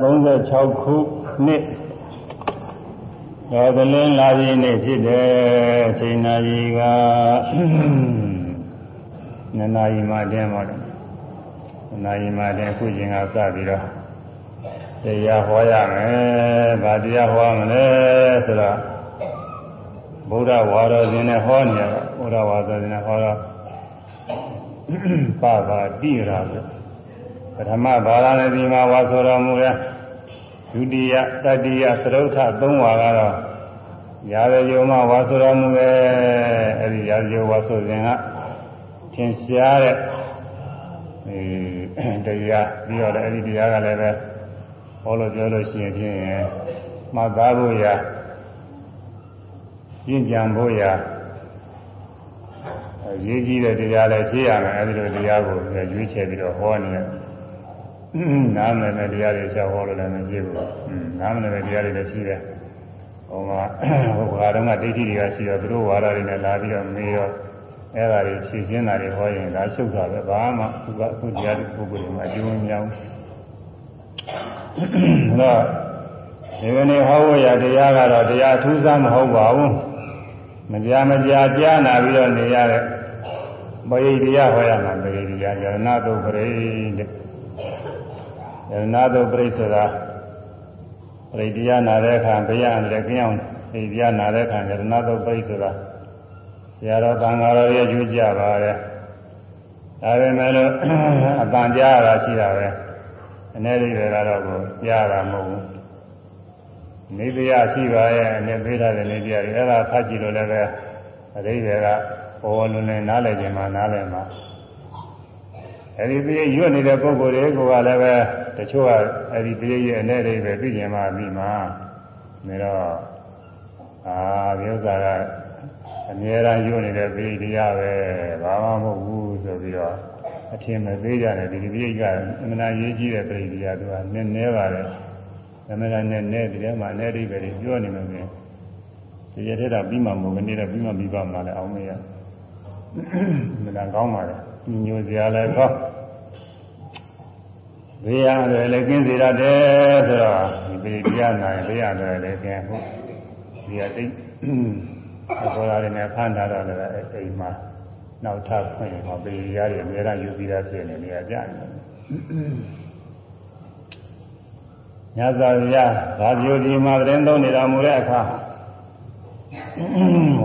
36ခုနှစ်တော်ကလင်းလာပြီနေ့ဖြစ်တယ်ချိန်နာကြီးကနှစ်နာရီမှတင်းပါတော့နှစ်နာရီမှတင်းအခုချိန်ကစပြီးတော့တရားဟောရမယ်ဗာတရားဟောမလဲဆိုတော့ဗုဒ္ဓဝါတော်ရှင်နဲ့ဟောနေရတာဗုဒ္ဓဝါတော်ရှင်နဲ့ဟောတော့ပါပါတိရာဆို ပထမဘာသာနဲ့ဒီမှာဝါဆိုတော်မူတဲ့ဒုတိယတတိယသရုတ်ထသုံးဝါကတော့ရာဇယုံမှာဝါဆိုတော်မူတဲ့အဲဒီရာဇယုံဝါဆိုစဉ်ကသင်ရှားတဲ့အဲတရားပြီးတော့လည်းအဲဒီတရားကလည်းပဲဟောလို့ပြောလို့ရှိရင်ဖြင့်မှတ်သားဖို့ရာပြင့်ကြံဖို့ရာရေးကြီးတဲ့တရားလည်းဖြည့်ရမယ်အဲဒီလိုတရားကိုရွေးချယ်ပြီးတော့ဟောနေတယ် နားမလည်တဲ့တရားတွေချက်ဟောလို့လည်းမရှိဘူး။နားမလည်တဲ့တရားတွေလည်းရှိတယ်။ဟိုမှာဟိုဘာတော့ကဒိဋ္ဌိတွေကရှိတော့သူတို့ဝါဒတွေနဲ့လာပြီးတော့မေးတော့အဲ့ဒါတွေဖြည့်ရှင်းတာတွေဟောရင်ဒါချုပ်တာပဲဘာမှသူကသူတရားတွေပုဂ္ဂိုလ်တွေမှာအကျိုးမများဘူး။ဒါဒီကနေ့ဟောဖို့ရတရားကတော့တရားထူးဆန်းမဟုတ်ပါဘူး။မကြာမကြာကြားနာပြီးတော့နေရတဲ့ပရိတရားဟောရမှာပရိတရားယရဏတုပရိတဲ့ ယရနာတို့ပြိဆိုတာပရိတရားနာတဲ့အခါဘုရားလည်းကြောင်းပရိတရားနာတဲ့အခါယရနာတို့ပြိဆိုတာဆရာတော်တန်ဃာတော်ရဲ့ကျူးကြပါတယ်ဒါပေမဲ့လို့အတန်ကြားရတာရှိတာပဲအနေလေးတွေကတော့ကိုကြားတာမဟုတ်ဘူးနေတရားရှိပါရဲ့အနေပေးထားတဲ့နေတရားတွေအဲ့ဒါဖတ်ကြည့်လို့လည်းပဲအရိတွေကဘောလုံးနဲ့နားလည်ခြင်းမှနားလည်မှာ အဲဒီပြည့်ရွတ်နေတဲ့ပုဂ္ဂိုလ်တွေကလည်းပဲတချို့ကအဲဒီပြည့်ရဲ့အနေလေးပဲသိကျင်မှပြီးမှနေတော့အာဒီဥစ္စာကအမြဲတမ်းရွတ်နေတဲ့ပြည့်တရားပဲဘာမှမဟုတ်ဘူးဆိုပြီးတော့အထင်မသေးကြတယ်ဒီပြည့်ကအမှန်တရားရေးကြည့်တဲ့ပြည့်တရားသူကနည်းနည်းပါတယ်အမှန်တရားနဲ့နဲ့ဒီထဲမှာအနေလေးပဲပြောနေမှာပဲဒီရတဲ့တာပြီးမှမဟုတ်ဘူးနေတဲ့ပြီးမှပြီးပါမှလည်းအောင်မရမလားကောင်းပါလေညိုစရာလည်းကောင်း ဘေးရတယ်လည်းကင်းစေရတယ်ဆိုတော့ဒီပေတရားနိုင်ဘေးရတယ်လည်းကင်းဖို့ဒီအတိတ်အပေါ်လာတဲ့ဖန်တာတော့လည်းအိမ်မှာနောက်ထပ်ဖွင့်ဟောပေရရအများအားယူပြီးသားဖြစ်နေနေရကြတယ်ညဇာရဘာပြောဒီမှာသတင်းသုံးနေတာမူတဲ့အခါ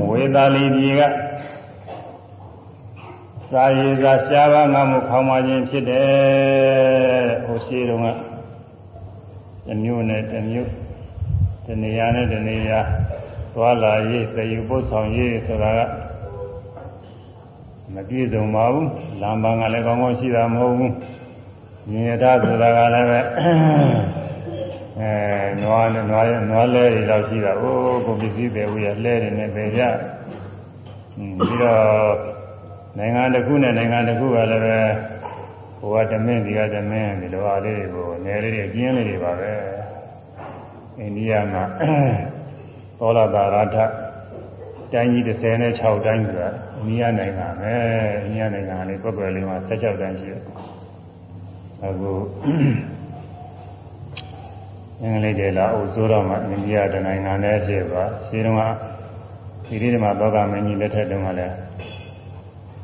ဝေသာလီကြီးက စာရည်စာရှားပါငါမှုခေါင်းပါခြင်းဖြစ်တယ်ဟိုရှိတုန်းကတစ်မျိုးနဲ့တစ်မျိုးတနေရာနဲ့တနေရာသွားလာရေးသယူပုတ်ဆောင်ရေးဆိုတာကမပြည့်စုံပါဘူးလမ်းပန်းကလည်းကောင်းကောင်းရှိတာမဟုတ်ဘူးညင်ရတာဆိုတာကလည်းပဲအဲနွားနွားနွားလဲတွေတော့ရှိတာဟိုကိုပစ္စည်းတွေဝေးရလဲတယ်နဲ့ပဲကြပြီးတော့ နိုင်ငံတစ်ခုနဲ့နိုင်ငံတစ်ခုကလည်းပဲဟိုကတမင်းဒီကတမင်းဒီလိုအားလေးတွေကိုနယ်လေးတွေအကျဉ်းလေးတွေပါပဲအိန္ဒိယမှာသောလသာရထတိုင်းကြီး36တိုင်းဆိုတာအိန္ဒိယနိုင်ငံပဲအိန္ဒိယနိုင်ငံလေးပွက်ပွက်လေးမှာ16တိုင်းရှိတယ်အခုအင်္ဂလိပ်တွေလာအိုဆိုးတော့မှအိန္ဒိယတနိုင်ငံနဲ့ဖြစ်ပါရှင်းတော့ဒီဒီမှာသောကမင်းကြီးလက်ထက်တုန်းကလည်း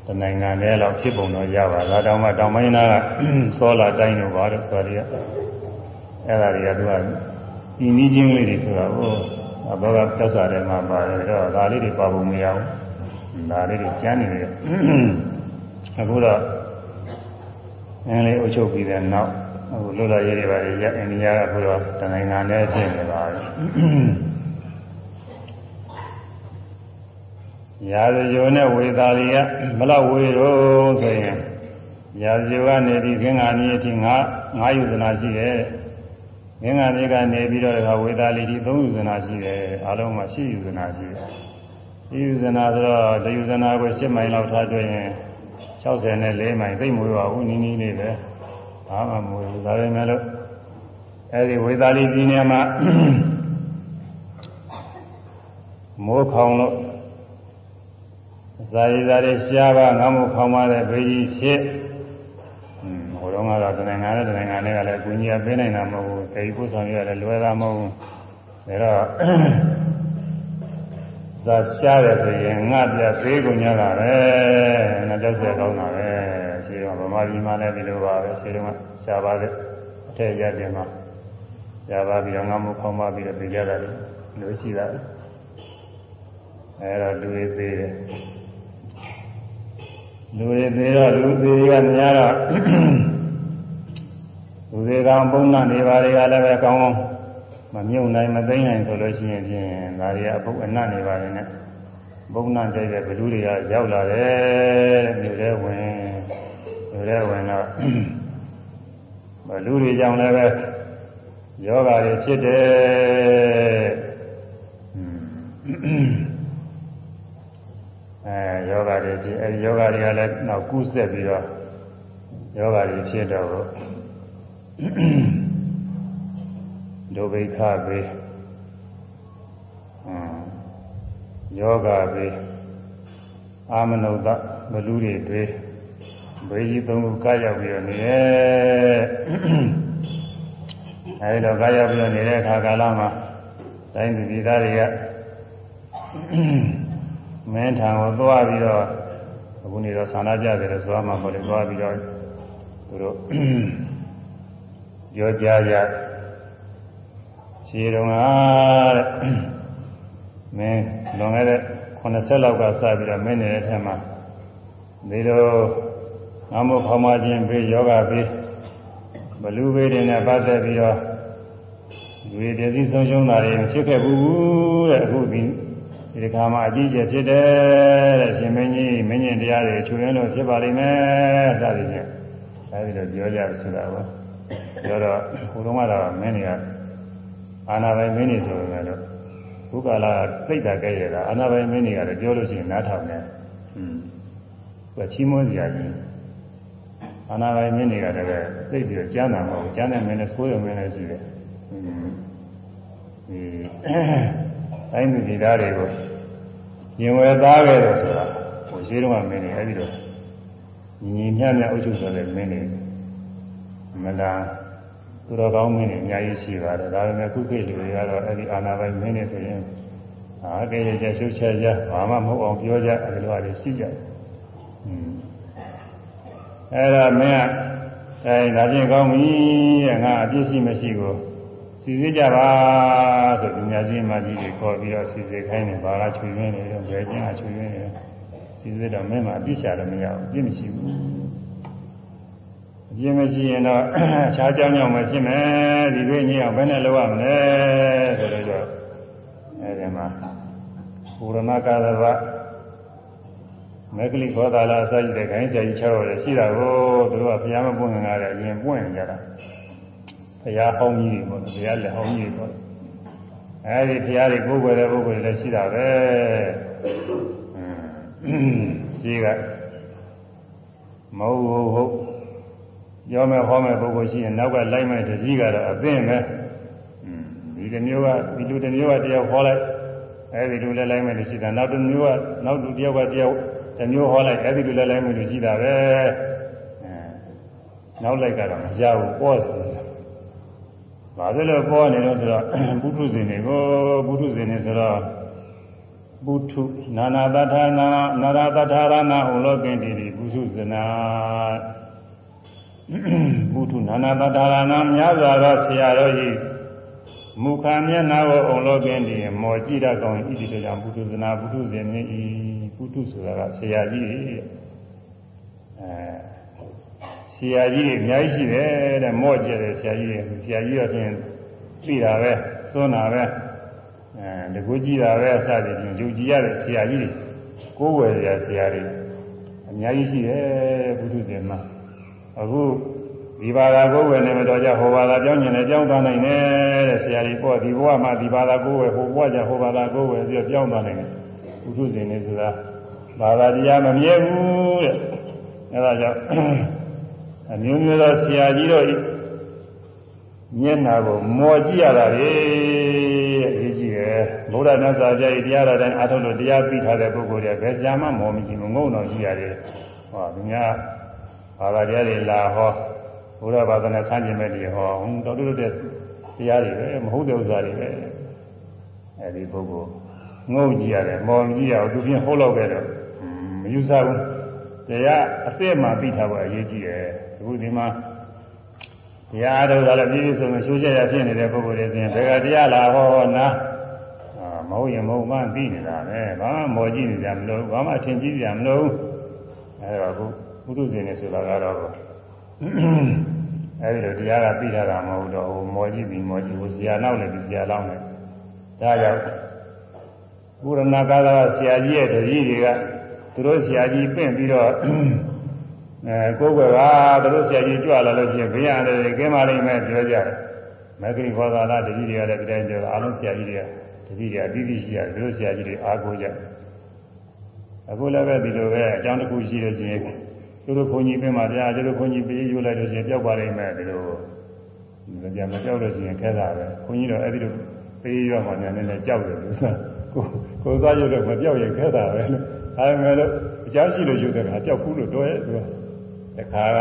တနိုင်ငံနဲ့တော့ဖြစ်ပုံတော့ရပါလားတောင်မှတောင်ပိုင်းနာကစောလာတိုင်းတို့ပါတော့ဆိုရည်အဲ့ဒါတွေကသူကဒီနည်းချင်းလေးတွေဆိုတာဟိုဘောကသက်စာထဲမှာပါတယ်တော့ဒါလေးတွေပါဖို့မရဘူးဒါလေးတွေကျမ်းနေတယ်အခုတော့အင်းလေးအုပ်ချုပ်ပြီးတဲ့နောက်အခုလွတ်လပ်ရေးတွေပါရအိန္ဒိယကအခုတော့တနိုင်ငံနဲ့ဖြစ်နေပါပြီ ရာဇဂိုနဲ့ဝေသာလီကဘလောက်ဝေတော့ဆိုရင်ရာဇဂိုကနေပြီးခင်း္ဂာနီအထိငါငါယူဇနာရှိတယ်ခင်း္ဂာနီကနေပြီးတော့ဝေသာလီဒီသုံးယူဇနာရှိတယ်အလုံးမှာရှိယူဇနာရှိတယ်ရှိယူဇနာဆိုတော့တယူဇနာကို7မိုင်လောက်ထားတွေ့ရင်64မိုင်သိမ့်မွေးပါဘူးနီးနီးလေးပဲဘာမှမွေးဘူးဒါပေမဲ့လို့အဲဒီဝေသာလီပြည်နယ်မှာမိုးခေါင်လို့ ဇာယဇာတွေရှားပါငါမှုခေါင်းပါတဲ့ဘေးကြီးဖြစ်ဟဟိုတော့ကတော့တနင်္ဂနွေနဲ့တနင်္ဂနွေကလည်းအကူကြီးပေးနိုင်တာမဟုတ်ဘူးတေပုဆောင်ရတယ်လွယ်တာမဟုတ်ဘူးဒါတော့သာရှားတယ်ဆိုရင်ငါပြသေးကုန်ကြတာပဲငါကြောက်ဆက်ကောင်းတာပဲရှင်းတော့ဗမာပြည်မှာလည်းဒီလိုပါပဲရှင်းတော့ရှားပါတဲ့အထက်ရက်တင်မှာရှားပါပြီးတော့ငါမခေါင်းပါပြီးတော့ပြကြတာလေလို့ရှိတာအဲတော့လူတွေသေးတယ် လူတွေသေးတော့လူသေးကများတော့လူတွေကောင်ပုံနာနေပါတွေကလည်းပဲကောင်းကောင်းမမြုပ်နိုင်မသိနိုင်ဆိုလို့ရှိရင်ဖြင့်ဒါတွေကအပုပ်အနတ်နေပါလေနဲ့ဘုံနာကြိုက်တဲ့ဘလူတွေကရောက်လာတယ်မြို့ထဲဝင်မြို့ထဲဝင်တော့ဘလူတွေကြောင့်လည်းပဲယောဂါတွေဖြစ်တယ် အဲယောဂါတွေဖြစ်အဲဒီယောဂါတွေကလည်းနောက်ကူးဆက်ပြီးတော့ယောဂါတွေဖြစ်တော့ဒုဗိခဘေးယောဂဘေးအာမနုဿဘလူတွေတွေဘေးကြီးသုံးခုကားရောက်ပြီးတော့နေတယ်အဲဒီတော့ကားရောက်ပြီးတော့နေတဲ့အခါကာလမှာတိုင်းသူပြည်သားတွေက မင်းထံကိုသွားပြီးတော့အခုနေတော့ဆန္ဒကြတယ်လို့ဆိုမှမဟုတ်လေသွားပြီးတော့သူတို့ကြောကြကြခြေတော်ကတဲ့မင်းလွန်ခဲ့တဲ့80လောက်ကစပြီးတော့မင်းနေတဲ့ထဲမှာဒီလိုငါမို့ခေါမခြင်းဘေးယောဂဘေးဘလူဘေးတွေနဲ့ပတ်သက်ပြီးတော့လူတွေတည်စည်းဆုံးရှုံးတာတွေဖြစ်ခဲ့ဘူးတဲ့အခုဒီ ဒီကံမှာအကြီးကျယ်ဖြစ်တယ်တဲ့ရှင်မင်းကြီးမင်းကြီးတရားတွေချူရင်းလို့ဖြစ်ပါလိမ့်မယ်စသည်ဖြင့်အဲဒီလိုပြောကြဆိုတာပါပြောတော့ခုလုံးကတော့မင်းကြီးကအာနာပိုင်မင်းကြီးဆိုပေမဲ့လို့ဘုက္ကလာစိတ်ဓာတ်ကြဲရတာအာနာပိုင်မင်းကြီးကလည်းပြောလို့ရှိရင်နားထောင်တယ်ဟွန်းသူကချီးမွမ်းစရာကြီးအာနာပိုင်မင်းကြီးကလည်းစိတ်ပြီးတော့ကျမ်းသာမဟုတ်ကျမ်းတဲ့မင်းနဲ့ဆိုးရုံမင်းနဲ့ရှိတယ်ဟွန်းအဲတိုင်းပြည်သားတွေကို ရင်ဝယ်သားခဲ့တယ်ဆိုတာဟိုရှိတော့မင်းတွေအဲ့ဒီတော့ညီညီမျှမျှအုပ်ချုပ်ဆိုတဲ့မင်းတွေမလားသူတော်ကောင်းမင်းတွေအများကြီးရှိပါတယ်ဒါပေမဲ့ခုခေတ်လူတွေကတော့အဲ့ဒီအာနာပိုင်မင်းတွေဆိုရင်အာကဲရကျရှုပ်ချက်ကြဘာမှမဟုတ်အောင်ပြောကြအဲ့လိုဟာတွေရှိကြတယ်။อืมအဲ့ဒါမင်းကအဲဒါချင်းကောင်းပြီတဲ့ငါအပြစ်ရှိမရှိကို စီစစ်ကြပါဆိုပညာရှိမှကြီးတွေခေါ်ပြီးတော့စီစစ်ခိုင်းတယ်ဘာကချွေရင်းနေတော့ဘယ်ချင်းအချွေရင်းနေစီစစ်တော့မင်းမှာအပြစ်ရှာတော့မရဘူးအပြစ်မရှိဘူးအပြင်းမရှိရင်တော့အခြားကြောင်းကြောင့်မဖြစ်မယ်ဒီလိုညင်အောင်ဘယ်နဲ့လုပ်ရမလဲဆိုတော့အဲဒီမှာပူရဏကာသဗမေကလိခောတာလာအစရှိတဲ့ခိုင်းဆရာကြီး6ရတယ်ရှိတာကိုသူတို့ကဘုရားမပွင့်ငါတယ်အရင်ပွင့်ကြတာ ဘုရားဟောင်းကြီးတွေပေါ့ဘုရားလက်ဟောင်းကြီးတွေပေါ့အဲဒီဘုရားတွေကိုယ်ွယ်တဲ့ပုဂ္ဂိုလ်တွေလည်းရှိတာပဲအင်းကြီးကမဟုတ်ဟုတ်ပြောမယ်ဟောမယ်ပုဂ္ဂိုလ်ရှိရင်နောက်ကလိုက်မယ်တတိကတော့အသိပဲဒီတစ်မျိုးကဒီလူတစ်မျိုးကတယောက်ဟောလိုက်အဲဒီလူလည်းလိုက်မယ်လို့ရှိတာနောက်တစ်မျိုးကနောက်လူတယောက်ကတယောက်တစ်မျိုးဟောလိုက်အဲဒီလူလည်းလိုက်မယ်လို့ရှိတာပဲအဲနောက်လိုက်ကတော့မရဘူးပေါ်တယ် ဘာဖြစ်လို့ပေါ်နေလို့ဆိုတော့ဘုထုဇင်တွေကိုဘုထုဇင်တွေဆိုတော့ဘုထုနာနာတထာနာနာရတထာရနာဟောလောကင်တိဘုထုဇနာဘုထုနာနာတထာရနာများစွာသောဆရာတော်ကြီးမူခာမျက်နာကိုအောင်လို့ပင်ဒီမောကြည့်တတ်ကောင်ဣတိတကြောင့်ဘုထုဇနာဘုထုဇင်မြင့်ဤဘုထုဆိုတာကဆရာကြီးအဲ ဆရာကြီးတွေအများကြီးရှိတယ်တဲ့မော့ကျတဲ့ဆရာကြီးတွေဆရာကြီးတော့ဖြင့်သိတာပဲသွန်းတာပဲအဲတကူကြည့်တာပဲအစသည်ဖြင့်ယူကြည်ရတဲ့ဆရာကြီးတွေကိုယ်ဝယ်ရဆရာတွေအများကြီးရှိတယ်ဘုထုဇင်မှာအခုဒီဘာသာကိုယ်ဝယ်နေမတော်ကြဟိုဘာသာပြောင်းကျင်လည်းကြောင်းသွားနိုင်တယ်တဲ့ဆရာကြီးပေါ့ဒီဘဝမှာဒီဘာသာကိုယ်ဝယ်ဟိုဘဝကျဟိုဘာသာကိုယ်ဝယ်ပြီးပြောင်းသွားနိုင်တယ်ဘုထုဇင်နေဆိုတာဘာသာတရားမမြဲဘူးတဲ့အဲဒါကြောင့် အမျိုးမျိုးသောဆရာကြီးတို့မျက်နာကိုမော်ကြည့်ရတာလေတဲ့အရေးကြီးတယ်ဘုရားမြတ်စွာဘုရားရဲ့တရားတော်တိုင်းအထုလို့တရားပြီးထားတဲ့ပုဂ္ဂိုလ်တွေဘယ်ဆရာမှမော်မကြည့်ဘူးငုံတော်ကြည့်ရတယ်ဟောသူများဘာသာတရားတွေလာဟောဘုရားဘာသာနဲ့ဆန်းကျင်မဲ့တွေဟောတော်တော်တဲ့တရားတွေပဲမဟုတ်တဲ့ဥစ္စာတွေပဲအဲဒီပုဂ္ဂိုလ်ငုံကြည့်ရတယ်မော်ကြည့်ရအောင်သူပြင်ဟုတ်တော့ခဲ့တော့မယူဆဘူး တရားအစ်စ်မှပြီးထားဖို့အရေးကြီးတယ်အခုဒီမှာတရားအားထုတ်တာလည်းပြည့်ပြည့်စုံစုံရှိုးချက်ရဖြစ်နေတဲ့ပုဂ္ဂိုလ်တွေဆိုရင်ဘယ်ကတရားလာဟောနာအာမဟုတ်ရင်မဟုတ်မှပြီးနေတာပဲဘာမှမော်ကြည့်နေကြမလို့ဘာမှအထင်ကြီးကြမလို့အဲတော့အခုဘုသူရှင်နေဆိုတာကတော့အဲဒီလိုတရားကပြီးထားတာမဟုတ်တော့ဟိုမော်ကြည့်ပြီးမော်ကြည့်ဟိုဇာနောက်လည်းပြီးဇာလောင်းလည်းဒါကြောင့်ဘုရဏကာသာဆရာကြီးရဲ့တတိတွေက သူတို့ဆရာကြီးပင့်ပြီးတော့အဲကိုယ်ကသူတို့ဆရာကြီးကြွလာလို့ရှိရင်ဘေးရတယ်ကင်းပါလိမ့်မယ်ပြောကြတယ်မဂ္ဂရိဘောဓလာတတိတွေကလည်းဒီတိုင်းပြောအားလုံးဆရာကြီးတွေကတတိတွေအတိအကျရှိရတယ်သူတို့ဆရာကြီးတွေအားကိုးကြအခုလည်းပဲဒီလိုပဲအကြောင်းတစ်ခုရှိလို့ရှိရင်သူတို့ခွန်ကြီးပင်မှာတရားသူတို့ခွန်ကြီးပြေးယူလိုက်လို့ရှိရင်ပျောက်ပါလိမ့်မယ်ဒီလိုဒီကြမကြောက်လို့ရှိရင်ခဲတာပဲခွန်ကြီးတော့အဲ့ဒီလိုပေးရမှလည်းနည်းနည်းကြောက်တယ်လို့ဆို ကိုကိုသွားရုပ်တော့မပြောက်ရင်ခဲတာပဲလို့အဲမဲ့လို့အကြောင်းရှိလို့ယူတဲ့ကပျောက်ဘူးလို့တော့ရဲ့သူကတခါက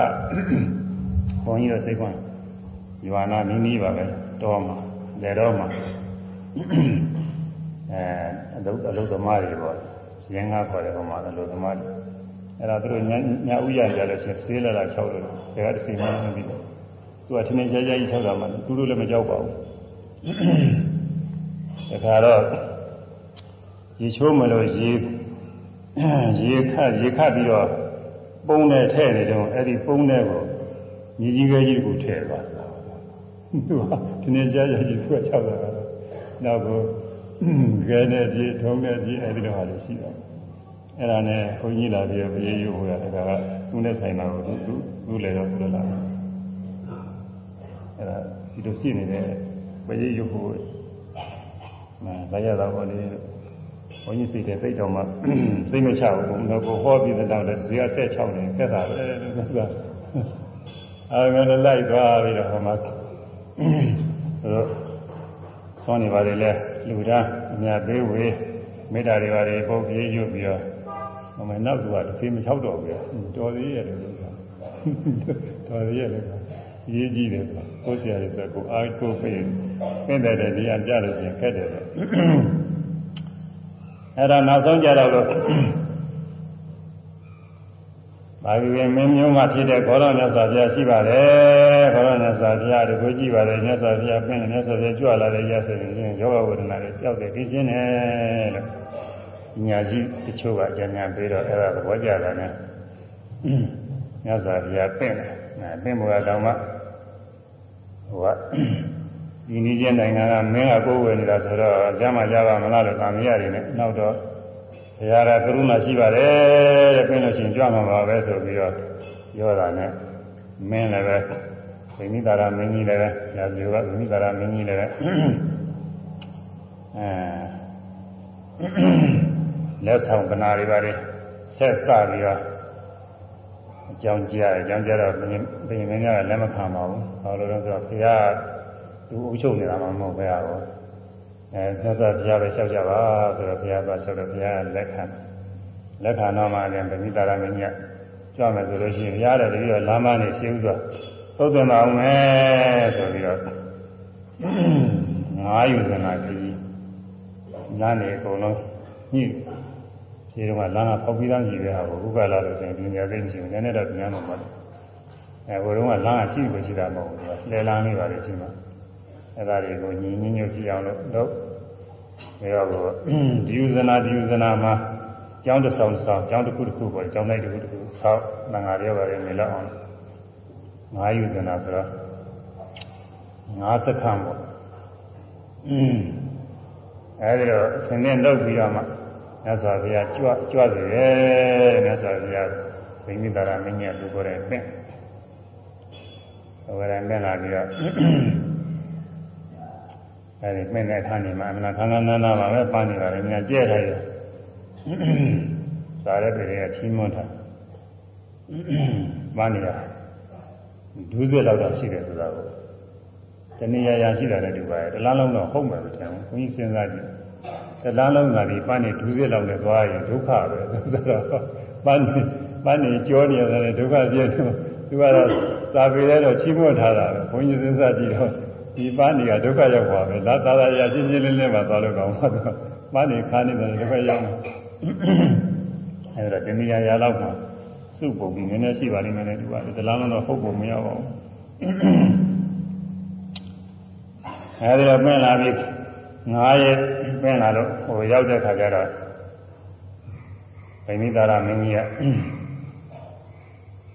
ခွန်ကြီးတော့စိတ်ကွန်းယူဝနာနီးနီးပါပဲတော့မှာလေတော့မှာအဲအလုအလုသမားတွေပေါ့ရင်းကားခေါ်တယ်ဟိုမှာအလုသမားတွေအဲ့ဒါသူတို့ညညဥရကြလို့ရှိရင်ဆေးလာတာ6လို့ဒါကတစ်စိမ်မှမပြီးဘူးသူကထင်းထင်းရှားရှားကြီး6တာမှသူတို့လည်းမကြောက်ပါဘူးတခါတော့ ရေချိုးမလို့ရေရေခတ်ရေခတ်ပြီးတော့ပုံနဲ့ထဲ့နေတော့အဲ့ဒီပုံနဲ့ကိုညီကြီးကကြီးကိုထဲ့သွားသူကထင်းထင်းရှားရှားကြီးသူက6တာကတော့နောက်ကိုခဲနဲ့ပြေထုံးနဲ့ပြေအဲ့ဒီတော့ဟာလို့ရှိတော့အဲ့ဒါနဲ့ဘုန်းကြီးလာပြီးပြေးရိုးဟိုရတာကသူနဲ့ဆိုင်တာကိုသူသူလည်းတော့ပြောလာအဲ့ဒါဒီလိုရှိနေတဲ့ပြေးရိုးဟိုနာလိုက်ရတော့ဘောလေး ဘုန်းကြီးစိတ်တဲ့စိတ်တော်မှာစိတ်မချဘူးဘုန်းတော်ကိုဟောပြီးတဲ့တော့ဇေယဆက်ချောင်းနေခက်တာပဲလို့ဆိုတာအဲငါလည်းလိုက်သွားပြီးတော့ဟောမှာအဲတော့ဆောင်းနေပါလေလဲလူသားအများပေးဝေမေတ္တာတွေပါလေပုတ်ပြေးရွတ်ပြီးတော့ဟိုမှာနောက်ကတစ်သေးမချောက်တော့ဘူးတော်သေးရဲ့လို့ဆိုတာတော်သေးရဲ့လို့ရေးကြည့်တယ်ကိုဆရာတွေဆိုကိုအားကိုပေးပင့်တဲ့နေရာကြလို့ပြင်ခက်တယ်ပဲ အဲ့ဒါနောက်ဆုံးကြတော့လို့ဘာဝိဝေမင်းမျိုးမှဖြစ်တဲ့ခေါရမြတ်စွာဘုရားရှိပါတယ်ခေါရမြတ်စွာဘုရားဒီကိုကြည့်ပါတယ်မြတ်စွာဘုရားပြင်မြတ်စွာဘုရားကြွလာတဲ့ရဆိုရင်ယောဂဝေဒနာတွေကြောက်တယ်သိချင်းတယ်လို့ညာရှိတချို့ကအကြံဉာဏ်ပေးတော့အဲ့ဒါသဘောကျတာနဲ့မြတ်စွာဘုရားပြင်တယ်ပြင်မှုကတော့မှဟိုက ဒီနည်းချင်းနိုင်ငံကမင်းကကိုယ်ဝယ်နေတာဆိုတော့ကြမ်းမှကြပါမလားလို့ကာမရတွေနဲ့နောက်တော့ဘုရားကကရုဏာရှိပါတယ်တဲ့ပြင်လို့ရှိရင်ကြွမှာပါပဲဆိုပြီးတော့ပြောတာနဲ့မင်းလည်းပဲဗိမိတာရမင်းကြီးလည်းပဲညာစီကဗိမိတာရမင်းကြီးလည်းပဲအဲလက်ဆောင်ကနာတွေပါလေဆက်သပြီးတော့အကြောင်းကြားအကြောင်းကြားတော့ဘုရင်ဘုရင်မင်းကလက်မခံပါဘူးဘာလို့လဲဆိုတော့ဘုရား သူအုပ်ချုပ်နေတာမှမဟုတ်ပဲရောအဲသစ္စာဘုရားပဲလျှောက်ကြပါဆိုတော့ဘုရားကလျှောက်တော့ဘုရားလက်ခံလက်ခံတော့မှလည်းဗမိတာရမင်းကြီးကြွမယ်ဆိုလို့ရှိရင်ဘုရားတဲ့တတိယလမ်းမနဲ့ရှင်းဥစွာသုတ်သင်ပါအောင်မယ်ဆိုပြီးတော့ငါးယူဇနာကြီးလမ်းနေအကုန်လုံးညှိခြေတော့ကလမ်းကဖောက်ပြီးသားကြီးပဲဟာဘုကလာလို့ဆိုရင်ဒီညာသိမရှိဘူးနည်းနည်းတော့ပြန်တော့မှာအဲဘုရုံးကလမ်းကရှိလို့ရှိတာမဟုတ်ဘူးလဲလမ်းလေးပါလေရှိမှာ အဲဒါတွေကိုညီညွတ်ကြည့်အောင်လို့တော့ဒါတော့ဒီယူဇနာဒီယူဇနာမှာကျောင်းတစ်ဆောင်တစ်ဆောင်ကျောင်းတစ်ခုတစ်ခုပေါ့ကျောင်းလိုက်တစ်ခုတစ်ခုဆောက်ငငါတွေပါလေနေလောက်အောင်ငါးယူဇနာဆိုတော့ငါးစက္ကန့်ပေါ့อืมအဲဒီတော့အစဉ်နဲ့လုပ်ပြီးတော့မှမြတ်စွာဘုရားကြွကြွစေတယ်မြတ်စွာဘုရားဘိမိတာရမင်းကြီးကသူကိုယ်တိုင်ပင့်ဟိုကလည်းပင့်လာပြီးတော့ အဲဒီပင့်တဲ့အခါနေမှာအမှန်ခန္ဓာနာနာပါပဲပန်းနေပါလေမြတ်ကျဲထားတယ်စားတဲ့ပြည်ကချီးမွမ်းတာပန်းနေတာဒုစရလောက်တော့ရှိတယ်ဆိုတာကိုတဏှာရာရှိတာလည်းဒီပါရဲ့တလားလုံးတော့ဟုတ်မှာမထင်ဘူးဘုန်းကြီးစဉ်းစားကြည့်တလားလုံးကဒီပန်းနေဒုစရလောက်နဲ့သွားရင်ဒုက္ခပဲဆိုတော့ပန်းနေပန်းနေကြောနေရတယ်ဒုက္ခပြည့်တယ်သူကတော့စာပေလည်းတော့ချီးမွမ်းထားတာပဲဘုန်းကြီးစဉ်းစားကြည့်တော့ ဒီပန်းတွေကဒုက္ခရောက်ပါပဲဒါသာသာရချင်းချင်းလေးလေးမှသွားလို့ကောင်းပါတော့ပန်းတွေခါနေတယ်ဒုက္ခရောက်မှာအဲဒါတဏှာရာလောက်မှာစုပ်ပုံပြီးနည်းနည်းရှိပါလိမ့်မယ်လေဒီကဒီလားလုံးတော့ဟုတ်ပုံမရပါဘူးအဲဒီတော့ပြင်လာပြီး9ရက်ပြင်လာလို့ဟိုရောက်တဲ့ခါကျတော့ဗိမိသာရမင်းကြီးက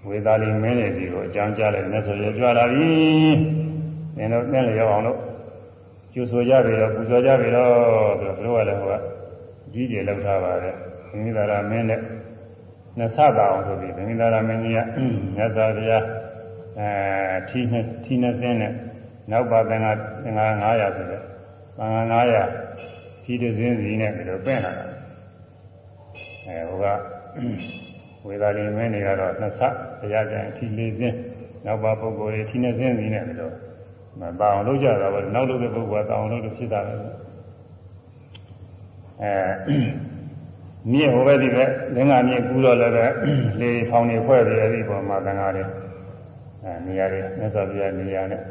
ဝေသာလီမင်းရဲ့ဒီကိုအကြောင်းကြားလိုက်မြတ်စွာဘုရားကြွလာပြီ။ နင်တို့နဲ့လည်းရောက်အောင်လို့ကျူဆိုကြပြီတော့ပူဇော်ကြပြီတော့ဆိုတော့ဘုရားလည်းဟိုကကြီးကျယ်လောက်ထားပါတယ်။ဗိမိသာရမင်းနဲ့နှစ်ဆတာအောင်ဆိုပြီးဗိမိသာရမင်းကြီးကမြတ်စွာဘုရားအဲထီနဲ့ထီနဲ့စင်းနဲ့နောက်ပါသင်္ဃသင်္ဃ900ဆိုတဲ့သင်္ဃ900ထီတစ်စင်းစီနဲ့ပြီးတော့ပြင်လာတာ။အဲဟိုကဝေသာလီမင်းတွေကတော့နှစ်ဆတရားကြရင်ထီလေးစင်းနောက်ပါပုဂ္ဂိုလ်တွေထီနှစ်စင်းစီနဲ့ပြီးတော့ မပါအောင်လုပ်ကြတာပဲနောက်လုပ်တဲ့ပုဂ္ဂိုလ်ကတောင်းလို့ဖြစ်တာပဲအဲမြေဟိုဘက်ဒီဘက်လင်္ကာမြေကူးတော့လည်းပဲလေဖောင်နေဖွဲ့ပြီးအဲဒီပေါ်မှာသံဃာတွေအဲနေရာတွေမြတ်စွာဘုရားနေရာနဲ့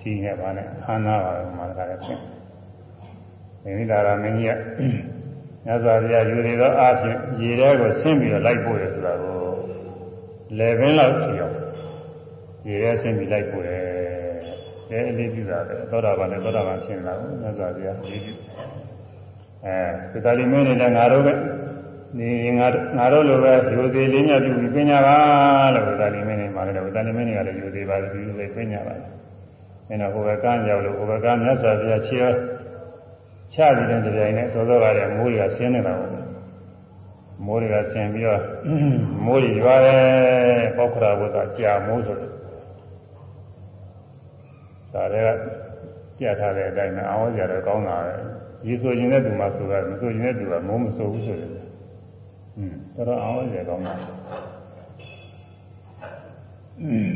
ထီနဲ့ပါနဲ့ခန္ဓာပါမှာတခါလည်းဖြစ်မိမိသာရမင်းကြီးကမြတ်စွာဘုရားယူရသောအားဖြင့်ရေထဲကိုဆင်းပြီးတော့လိုက်ပို့ရဆိုတာကိုလေပင်လောက်ကြည့်အောင်ရေထဲဆင်းပြီးလိုက်ပို့တယ် အဲအလေးပြုတာပဲသောတာပန်နဲ့သောတာပန်ဖြစ်လာဘူးမြတ်စွာဘုရားအလေးပြုအဲသတ္တလီမင်းနဲ့ငါတို့ပဲဒီငါငါတို့လိုပဲယူသေးလေးညပြုပြီးပညာပါလို့သတ္တလီမင်းနဲ့မှာလည်းသတ္တလီမင်းတွေကလည်းယူသေးပါပြီလို့ပဲပညာပါအဲတော့ဟိုဘကရောက်လို့ဟိုဘကမြတ်စွာဘုရားခြေရောချပြီးတဲ့ကြိုင်နဲ့သောသောကလည်းမိုးတွေကဆင်းနေတာပေါ့မိုးတွေကဆင်းပြီးတော့မိုးတွေရွာတယ်ပောက်ခရာဘုရားကြာမိုးဆိုတယ် ဒါတွေကပြတ်ထားတဲ့အတိုင်းနဲ့အောင်းကြတယ်ကောင်းတာပဲရေဆိုရင်တဲ့သူမှဆိုရတယ်မဆိုရင်တဲ့သူကမိုးမဆိုဘူးဆိုတယ်อืมတော်တော်အောင်းကြကောင်းတာอืม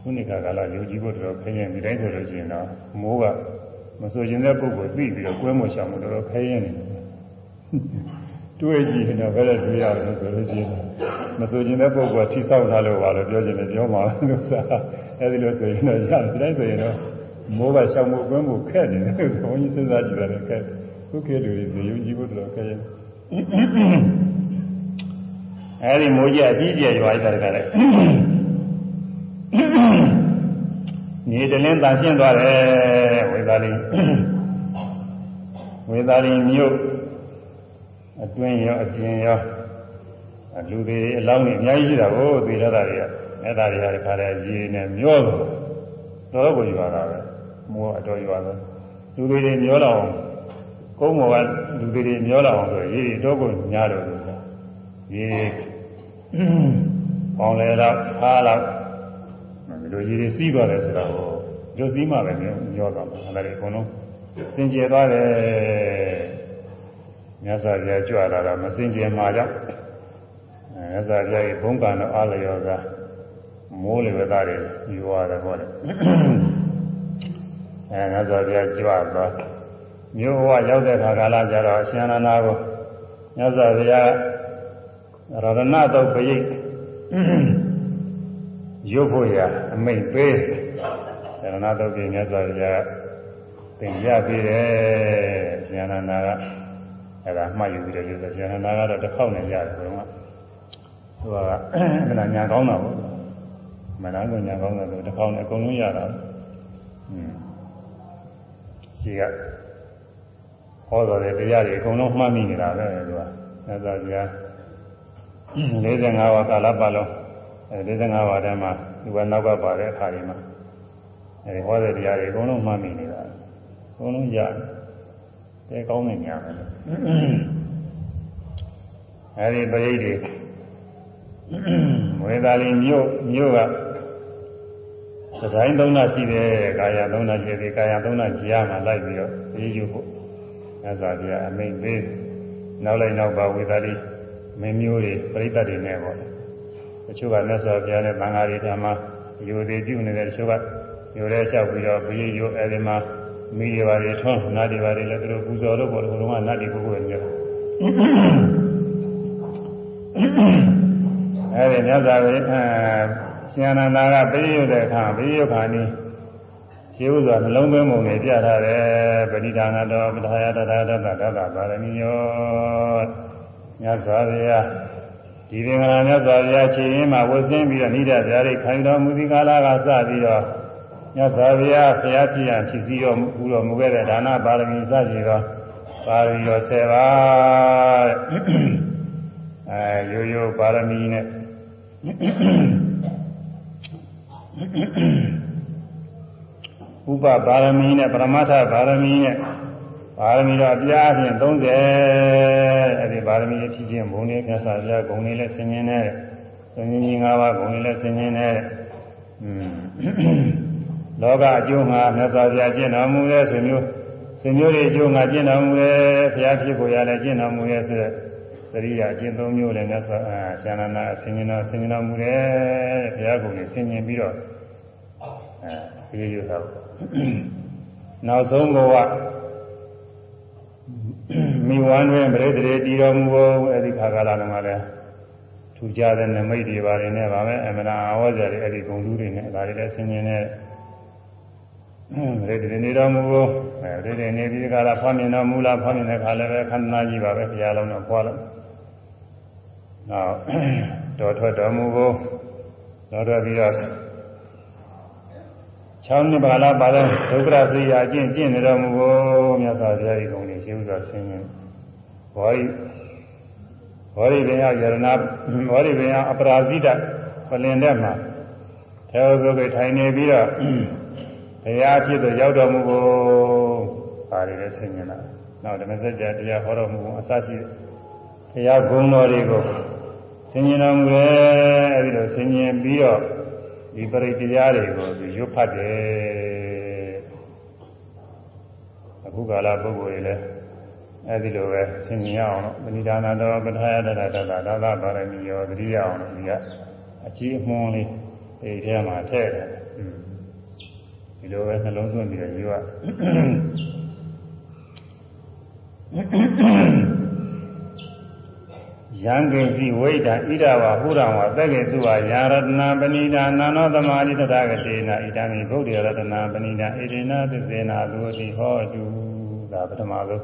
ခုနိကကာလယုံကြည်ဖို့တော်ခရင်ဒီတိုင်းဆိုလို့ရှိရင်တော့မိုးကမဆိုရင်တဲ့ပုဂ္ဂိုလ်သိပြီးတော့ကွဲမရှောင်မှုတော်တော်ခရင်နေတွေးကြည့်ရင်တော့ဘယ်လိုတွေ့ရလဲဆိုလို့ရှိရင်မဆိုရင်တဲ့ပုဂ္ဂိုလ်ကထိဆောက်ထားလို့ပါလို့ပြောချင်တယ်ပြောမှာလို့ဆိုတာ အဲဒီလိုဆိုရင်တော့ရတယ်ဒီတိုင်းဆိုရင်တော့မိုးကရှောင်မှုကွဲမှုခက်နေတယ်ဘုန်းကြီးစဉ်းစားကြည့်တယ်ခက်ခုခေတ်လူတွေယုံကြည်ဖို့တော်တော်ခက်ရင်အဲဒီမိုးကြီးအကြီးကျယ်ရွာလိုက်တာကလည်းနေတလင်းတန်ရှင်းသွားတယ်ဝေသာလီဝေသာလီမြို့အတွင်းရောအပြင်ရောလူတွေအလောင်းတွေအများကြီးရှိတာကိုသိရတာတွေက အဲ့ဒါတွေကခါတဲ့ရေနဲ့မျောတော့တော်ကိုရွာတာပဲမိုးအတော်ရွာတော့လူတွေတွေမျောတော့ကုန်းပေါ်ကလူတွေတွေမျောတော့ဆိုရေတွေတော့ကိုညားတော့လို့ရေပေါင်းလေတော့ခါတော့ဒီလိုရေတွေစီးသွားတယ်ဆိုတော့ဒီစီးမှပဲမျောတော့မှာအဲ့ဒါတွေအကုန်လုံးစင်ကြယ်သွားတယ်မြတ်စွာဘုရားကြွလာတာမစင်ကြယ်မှာကြောင့်မြတ်စွာဘုရားရဲ့ဘုံကံတော်အားလျော်စွာ မိုးလေဝသတွေယူရတယ်ဟောတယ်အဲမြတ်စွာဘုရားကြွသွားမြို့ဘဝရောက်တဲ့ခါကာလကျတော့အရှင်အနန္ဒာကိုမြတ်စွာဘုရားရတနာတုတ်ပိဋကရုပ်ဖို့ရအမိတ်ပေးရတနာတုတ်ပြမြတ်စွာဘုရားသင်ရပေးတယ်ဉာဏနာကအဲ့ဒါမှတ်ယူပြီးတော့လို့ဉာဏနာကတော့တစ်ခေါက်နဲ့ရတယ်ဘုရားသူကအဲ့ဒါညာကောင်းတာပေါ့ မနာကညာကောင်းတယ်ဆိုတစ်ခေါက်နဲ့အကုန်လုံးရတာอืมရှိကဟောတော်တဲ့တရားတွေအကုန်လုံးမှတ်မိနေတာပဲသူကမြတ်စွာဘုရား45ဝါကာလပတ်လုံးအဲ45ပါးထဲမှာဒီကနောက်ကပါတဲ့အခါတွေမှာအဲဒီဟောတဲ့တရားတွေအကုန်လုံးမှတ်မိနေတာအကုန်လုံးရတယ်တဲကောင်းနေညာမယ်အဲဒီပရိသေဝေသာလီမြို့မြို့က သတိုင်းသုံးနာရှိတယ်ကာယသုံးနာရှိတယ်ကာယသုံးနာကြားမှာလိုက်ပြီးတော့အေးယူဖို့အဲဆိုပြအမိန်ပေးနောက်လိုက်နောက်ပါဝေသာလီမင်းမျိုးတွေပြိတ္တတွေနဲ့ပေါ့တချို့ကမြတ်စွာဘုရားနဲ့သံဃာတွေဓမ္မယူသေးပြုနေတဲ့တချို့ကယူရဲလျှောက်ပြီးတော့ဘုရားယူအဲဒီမှာမိရပါတွေထွန်းနာတွေပါတွေလည်းသူတို့ပူဇော်လို့ပေါ့ဘုရားကနတ်တွေပုဂ္ဂိုလ်တွေအဲဒီမြတ်စွာဘုရား ရှင်အနန္ဒာကပိယုတဲ့အခါပိယုခါနီးရှိဥစွာနှလုံးသွင်းပုံတွေပြထားတယ်ပဏိဒါနတော်ပဒါယတရတတတတပါရမီယောမြတ်စွာဘုရားဒီပင်ကလာမြတ်စွာဘုရားခြေရင်းမှာဝတ်ဆင်းပြီးတော့နိဒဗျာရိခိုင်တော်မူဒီကာလကစပြီးတော့မြတ်စွာဘုရားဘုရားဖြစ်ရန်ဖြစ်စည်းတော်မူတော်မူခဲ့တဲ့ဒါနပါရမီစကြည်တော်ပါရမီတော်10ပါးအဲရိုးရိုးပါရမီနဲ့ ဥပပါရမီနဲ့ပရမတ္ထပါရမီနဲ့ပါရမီတော့အပြားအပြင်30အဲဒီပါရမီအဖြစ်ချင်းဘုံလေးမြတ်စွာဘုရားဂုံလေးလည်းဆင်ခြင်တဲ့ဆင်ခြင်ကြီး၅ပါးဂုံလေးလည်းဆင်ခြင်တဲ့လောကအကျိုးငါမြတ်စွာဘုရားကျင့်တော်မူတဲ့ဆွေမျိုးဆွေမျိုးတွေအကျိုးငါကျင့်တော်မူတယ်ဘုရားဖြစ်ကိုရလည်းကျင့်တော်မူရဲ့ဆိုတဲ့သရိယာကျင့်သုံးမျိုးလည်းမြတ်စွာဆန္ဒနာဆင်ခြင်တော်ဆင်ခြင်တော်မူတယ်ဘုရားကုံကိုဆင်ခြင်ပြီးတော့ အဲပြေရတော့နောက်ဆုံးဘဝမိဝမ်းတွင်ပြိတ္တိတည်တော်မူဖို့အဲ့ဒီခါကာလမှာလည်းထူကြတဲ့နမိတ်တွေပါတယ်နဲ့ပါပဲအမှန်တရားဝဇ္ဇာတွေအဲ့ဒီဂုံလူတွေနဲ့ဒါတွေလည်းဆင်ញင်းတဲ့ပြိတ္တိနေတော်မူဖို့အဲပြိတ္တိနေပြီးခါလာဖောင်းမြင်တော်မူလားဖောင်းမြင်တဲ့ခါလည်းပဲခန္ဓာကြီးပါပဲဘုရားလုံးတော့ပွားလို့နောက်တော်ထွက်တော်မူဖို့တော်ထွက်ပြီးတော့ 6နှစ်ပါလားပါလဲဒုက္ခရသိရာအကျင့်ကျင့်နေတော်မူဖို့မြတ်စွာဘုရားဤကုံလေးရှိဥစွာဆင်းရင်ဘောရိဘောရိပင်ယယရဏဘောရိပင်ယအပရာဇိတပလင်တဲ့မှာသေဝသုခေထိုင်နေပြီးတော့ဘုရားဖြစ်သူရောက်တော်မူဖို့ပါရတဲ့ဆင်းရင်လားနောက်ဓမ္မစကြာတရားဟောတော်မူအစရှိဘုရားဂုဏ်တော်တွေကိုဆင်းရင်တော်မူရဲ့အဲဒီလိုဆင်းရင်ပြီးတော့ ဒီပရိတရားတွေကိုသူရွတ်ဖတ်တယ်အခုကာလပုဂ္ဂိုလ်တွေလည်းအဲဒီလိုပဲဆင်ញင်ရအောင်လို့ပဏိဒါနာတော်ပဋ္ဌာယတတတသာသာပါရမီရောတတိယအောင်လို့ဒီကအကြီးအမွှန်းလေးဒီထဲမှာထည့်တယ်ဒီလိုပဲနှလုံးသွင်းပြီးတော့ယူရ ယံကိစီဝိဒာဣဒဝါဟူရံဝသက္ကေသူဝါယာရတနာပဏိဒာနာနောသမာဓိတထကတိနာဣဒံမိဗုဒ္ဓရတနာပဏိဒာဣရိနာသစ္စေနာလူတိဟောတုဒါပထမဆုံး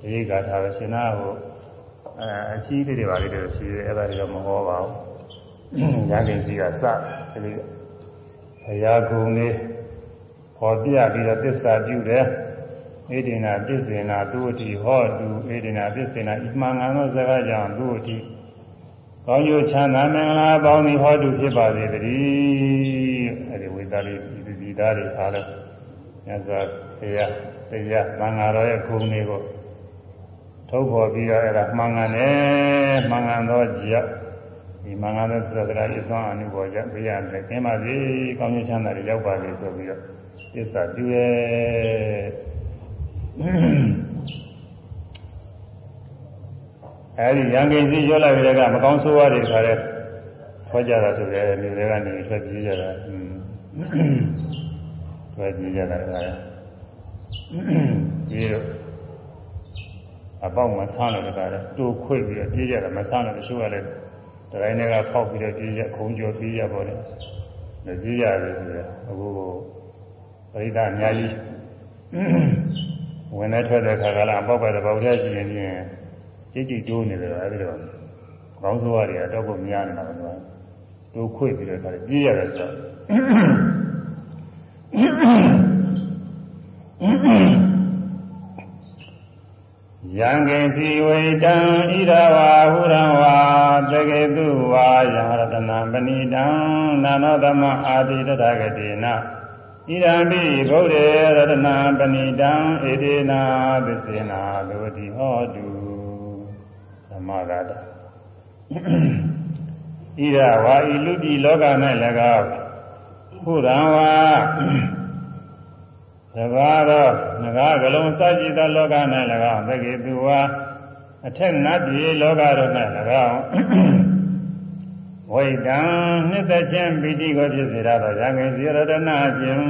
ဒီဂါထာပဲရှင်နာကိုအဲအချီးလေးတွေပါလေးတွေရှိတယ်အဲ့ဒါတွေတော့မဟောပါဘူးယံကိစီကစဒီဘုရားကုံလေးဟောပြပြီးတော့သစ္စာပြုတယ် ဧဒိနာပစ္စေနာသူအတိဟောတုဧဒိနာပစ္စေနာဣမှန်ငါသောစကားကြောင့်သူအတိကောင်းကျိုးချမ်းသာမင်္ဂလာပေါင်းသည်ဟောတုဖြစ်ပါစေတည်းအဲဒီဝိသလိဒီသားတွေအားလုံးမြတ်စွာဘုရားတရားသံဃာတော်ရဲ့ဂုဏ်တွေကိုထုတ်ဖော်ပြီးတော့အဲ့ဒါမှန်ကန်တယ်မှန်ကန်သောကြောင့်ဒီမှန်ကန်သောသက္ကရာဤသွမ်းအနုဘောကြောင့်ပြရတယ်ကျင်းပါစေကောင်းကျိုးချမ်းသာတွေရောက်ပါစေဆိုပြီးတော့သစ္စာပြုရဲ့ အဲဒီရံကိန်းစီရွတ်လိုက်တဲ့ကမကောင်းဆိုးရတဲ့ခါတဲ့ထွက်ကြတာဆိုတယ်မြို့တွေကနေထွက်ပြေးကြတာอืมထွက်ပြေးကြတာခါတဲ့ပြေးတော့အပေါက်မဆန်းလို့တခါတဲ့တူခွေပြီးတော့ပြေးကြတာမဆန်းလို့တချို့ကလည်းတတိုင်းတွေကဖောက်ပြီးတော့ပြေးကြခုံကျော်ပြေးကြပေါ့လေပြေးရတယ်ဆိုတော့အခုပရိသတ်အများကြီး ဝင်နေထွက်တဲ့ခါကလည်းအပေါက်ပဲတော့ပေါက်တဲ့ရှိရင်ချင်းကြိတ်ကြိတ်တိုးနေတယ်အဲဒီတော့ကောင်းဆိုးရတွေတော့ကိုများနေတာပဲတိုးခွေပြီးတော့ခါပြေးရတယ်ဆိုယံကေစီဝိတံဣဒဝါဟုရံဝါတကေတုဝါယရတနာပဏိတံနာနောသမအာတိတထဂတိနာ ဣဒံပိဗုဒ္ဓေရတနာပဏိတံဣတိနာသစ္စေနာလူတိဟောတုသမဂတဣဒဝါဤလူပြည်လောက၌၎င်းဟုရံဝါတပါတော့ငကားကလုံးစကြည်သောလောက၌၎င်းသကေသူဝါအထက်နတ်ပြည်လောကတို့၌၎င်း ဝိတံနှစ်သက်ခြင်းပိဋိကိုဖြစ်စေရသောရံငယ်စီရတနာခြင်း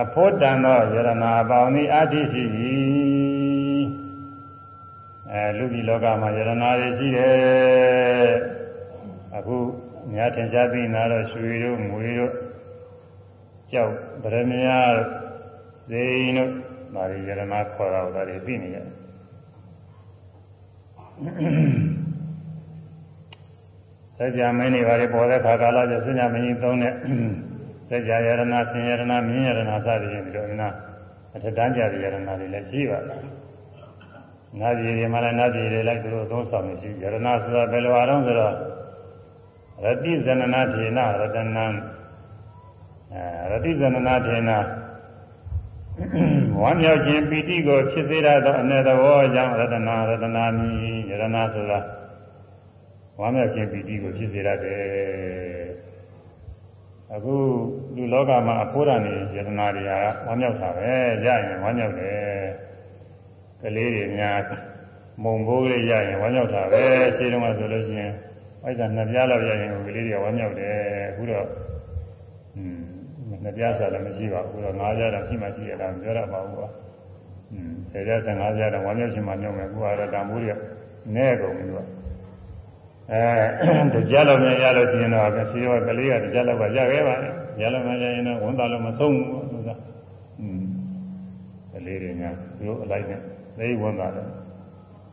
အဖို့တန်သောယရနာပေါင်းသည်အတ္တိရှိ၏အဲလူပြည်လောကမှာယရနာတွေရှိတယ်အခုများထင်ရှားသိနာတော့ရွှေတို့ငွေတို့ကြောက်ဗရမယတို့ဇိန်တို့ဒါတွေယရနာခေါ်တာဒါတွေသိနေရတယ် ဆက်ကြမင်းတွေဘာတွေပေါ်တဲ့ခါကာလကျဆင်းကြမင်းကြီးသုံးတဲ့ဆက်ကြယရဏဆင်းယရဏမြင်းယရဏစသည်ဖြင့်ဒီလိုနာအထက်တန်းကြတဲ့ယရဏတွေလည်းရှိပါတယ်။နာပြည်တွေမှာလည်းနာပြည်တွေလည်းသူတို့သုံးဆောင်နေရှိယရဏဆိုတာဘယ်လိုအောင်ဆိုတော့ရတိဇဏနာထေနရတနံအဲရတိဇဏနာထေနဝမ်းမြောက်ခြင်းပီတိကိုဖြစ်စေတတ်သောအ내သဘောကြောင့်ရတနာရတနာမိယရဏဆိုတာ ဝမ်းမြောက်ခြင်းပီတိကိုဖြစ်စေရတယ်အခုလူလောကမှာအဖိုးရနေယတနာတွေကဝမ်းမြောက်တာပဲရရင်ဝမ်းမြောက်တယ်ကလေးတွေများမုံဘိုးလေးရရင်ဝမ်းမြောက်တာပဲရှင်းတော့ဆိုလို့ရှိရင်အဲ့ဒါနှစ်ပြားလောက်ရရင်ကလေးတွေကဝမ်းမြောက်တယ်အခုတော့อืมနှစ်ပြားဆိုလည်းမရှိပါဘူးအခုတော့၅ပြားတော့ရှိမှရှိရတာပြောရပါဘူးကွာอืมဆယ်ပြားဆယ်၅ပြားတော့ဝမ်းမြောက်ခြင်းမှမြောက်မယ်အခုကတော့တန်ဖိုးတွေနဲ့ကုန်ပြီကွာ အဲတရားလုံးနဲ့ရလို့ရှိရင်တော့ဆေးရောကလေးကတရားလောက်ကရခဲ့ပါလေရလို့မရရင်တော့ဝန်သားလို့မဆုံးဘူးလို့သာอืมကလေးတွေညာသူတို့အလိုက်နဲ့သိဝန်သားတယ်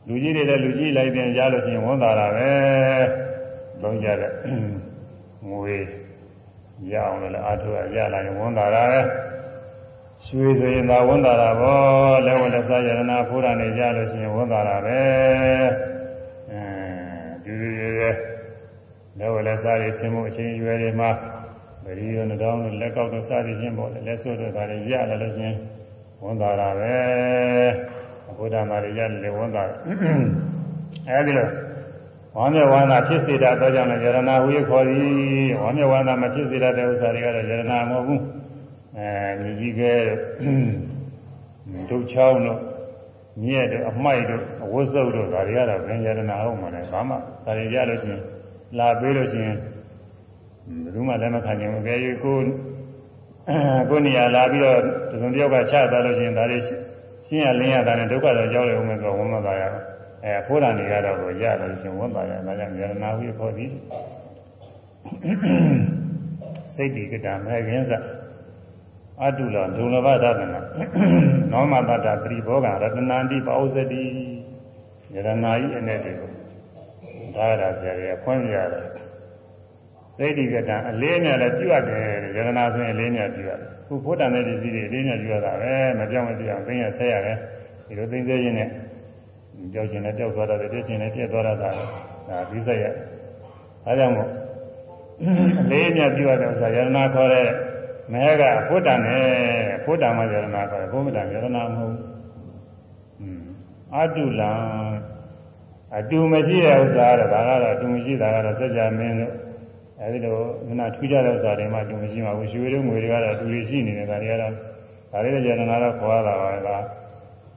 လူကြီးတွေလည်းလူကြီးလိုက်ပြန်ရလို့ရှိရင်ဝန်သားတာပဲလုံးကြတဲ့ငွေရအောင်လည်းအားထုတ်ရလာရင်ဝန်သားတာပဲရွှေဆိုရင်သာဝန်သားတာပေါ့လက်ဝတ်လက်စားယရနာဖိုးတာနေကြလို့ရှိရင်ဝန်သားတာပဲအဲဒီလိုရဲ လက်ဝလက်စားတွေဆင်းမှုအချင်းရွယ်တွေမှာဗရီရောနှောင်းတို့လက်ကောက်တို့စားပြီးချင်းပေါ့လက်ဆွတ်တို့ဒါတွေရလာလို့ချင်းဝန်သာတာပဲဘုရားမာရီရတယ်ဝန်သာအဲဒီလိုဝါမျက်ဝန္တာဖြစ်စေတာတော့ကြောင့်လည်းယရနာဝိခေါ်သည်ဝါမျက်ဝန္တာမဖြစ်စေတဲ့ဥစ္စာတွေကတော့ယရနာမဟုတ်ဘူးအဲမြည်ကြီးကဲဒုချောင်းတို့မြဲ့တို့အမိုက်တို့အဝတ်စုပ်တို့ဒါတွေကတော့ဘယ်ယရနာဟုတ်မှာလဲဘာမှဒါတွေရလို့ရှိရင် လာပေးလို့ရှိရင်ဘယ်သူမှလက်မခံနိုင်ဘူး။ကြည့်ကိုကိုနေရာလာပြီးတော့ဒီလိုတယောက်ကချသွားလို့ရှိရင်ဒါတွေရှင်းရလင်းရတာနဲ့ဒုက္ခတော့ကြောက်ရအောင်မယ်ဆိုဝမ်းမသာရအောင်။အဲဖိုးတာနေရတော့ကိုရလို့ရှိရင်ဝမ်းသာရ။ဒါကြောင့်ယရနာဝိခေါ်သည်။စိတ်ဒီကတာမဲခင်စအတုလဒုလဘဒသနာနောမတတပရိဘောဂရတနာတိပဩဇတိယရနာဤအနေတွေကို ဒါရဆရာကြီးဖွင့်ပြရတယ်သိတိကတံအလေးနဲ့လည်းပြုရတယ်ယရနာဆိုရင်အလေးနဲ့ပြုရတယ်ခုဖို့တန်တဲ့ပစ္စည်းတွေအလေးနဲ့ပြုရတာပဲမပြောင်းမပြောင်းသိရဆက်ရတယ်ဒီလိုသိသေးရင်လည်းကြောက်ခြင်းနဲ့ကြောက်သွားတာတွေပြည့်ခြင်းနဲ့ပြည့်သွားတာဒါပြီးဆက်ရအဲကြောင့်မို့အလေးနဲ့ပြုရတဲ့ဥစ္စာယရနာခေါ်တဲ့မဲကဖို့တန်နဲ့ဖို့တန်မှယရနာခေါ်တယ်ဘုမတန်ယရနာမဟုတ်ဘူးအတုလံ အတူမရှိတဲ့ဥစ္စာကတော့ဒါကတော့အတူမရှိတာကတော့စัจ जा မင်းတို့အဲဒီလိုမနာထူးကြတဲ့ဥစ္စာတွေမှအတူမရှိပါဘူးရွှေတွေငွေတွေကတော့အတူတွေရှိနေတယ်ဒါတွေကတော့ဒါတွေလည်းယရနာတော့ခေါ်ရတာပါလား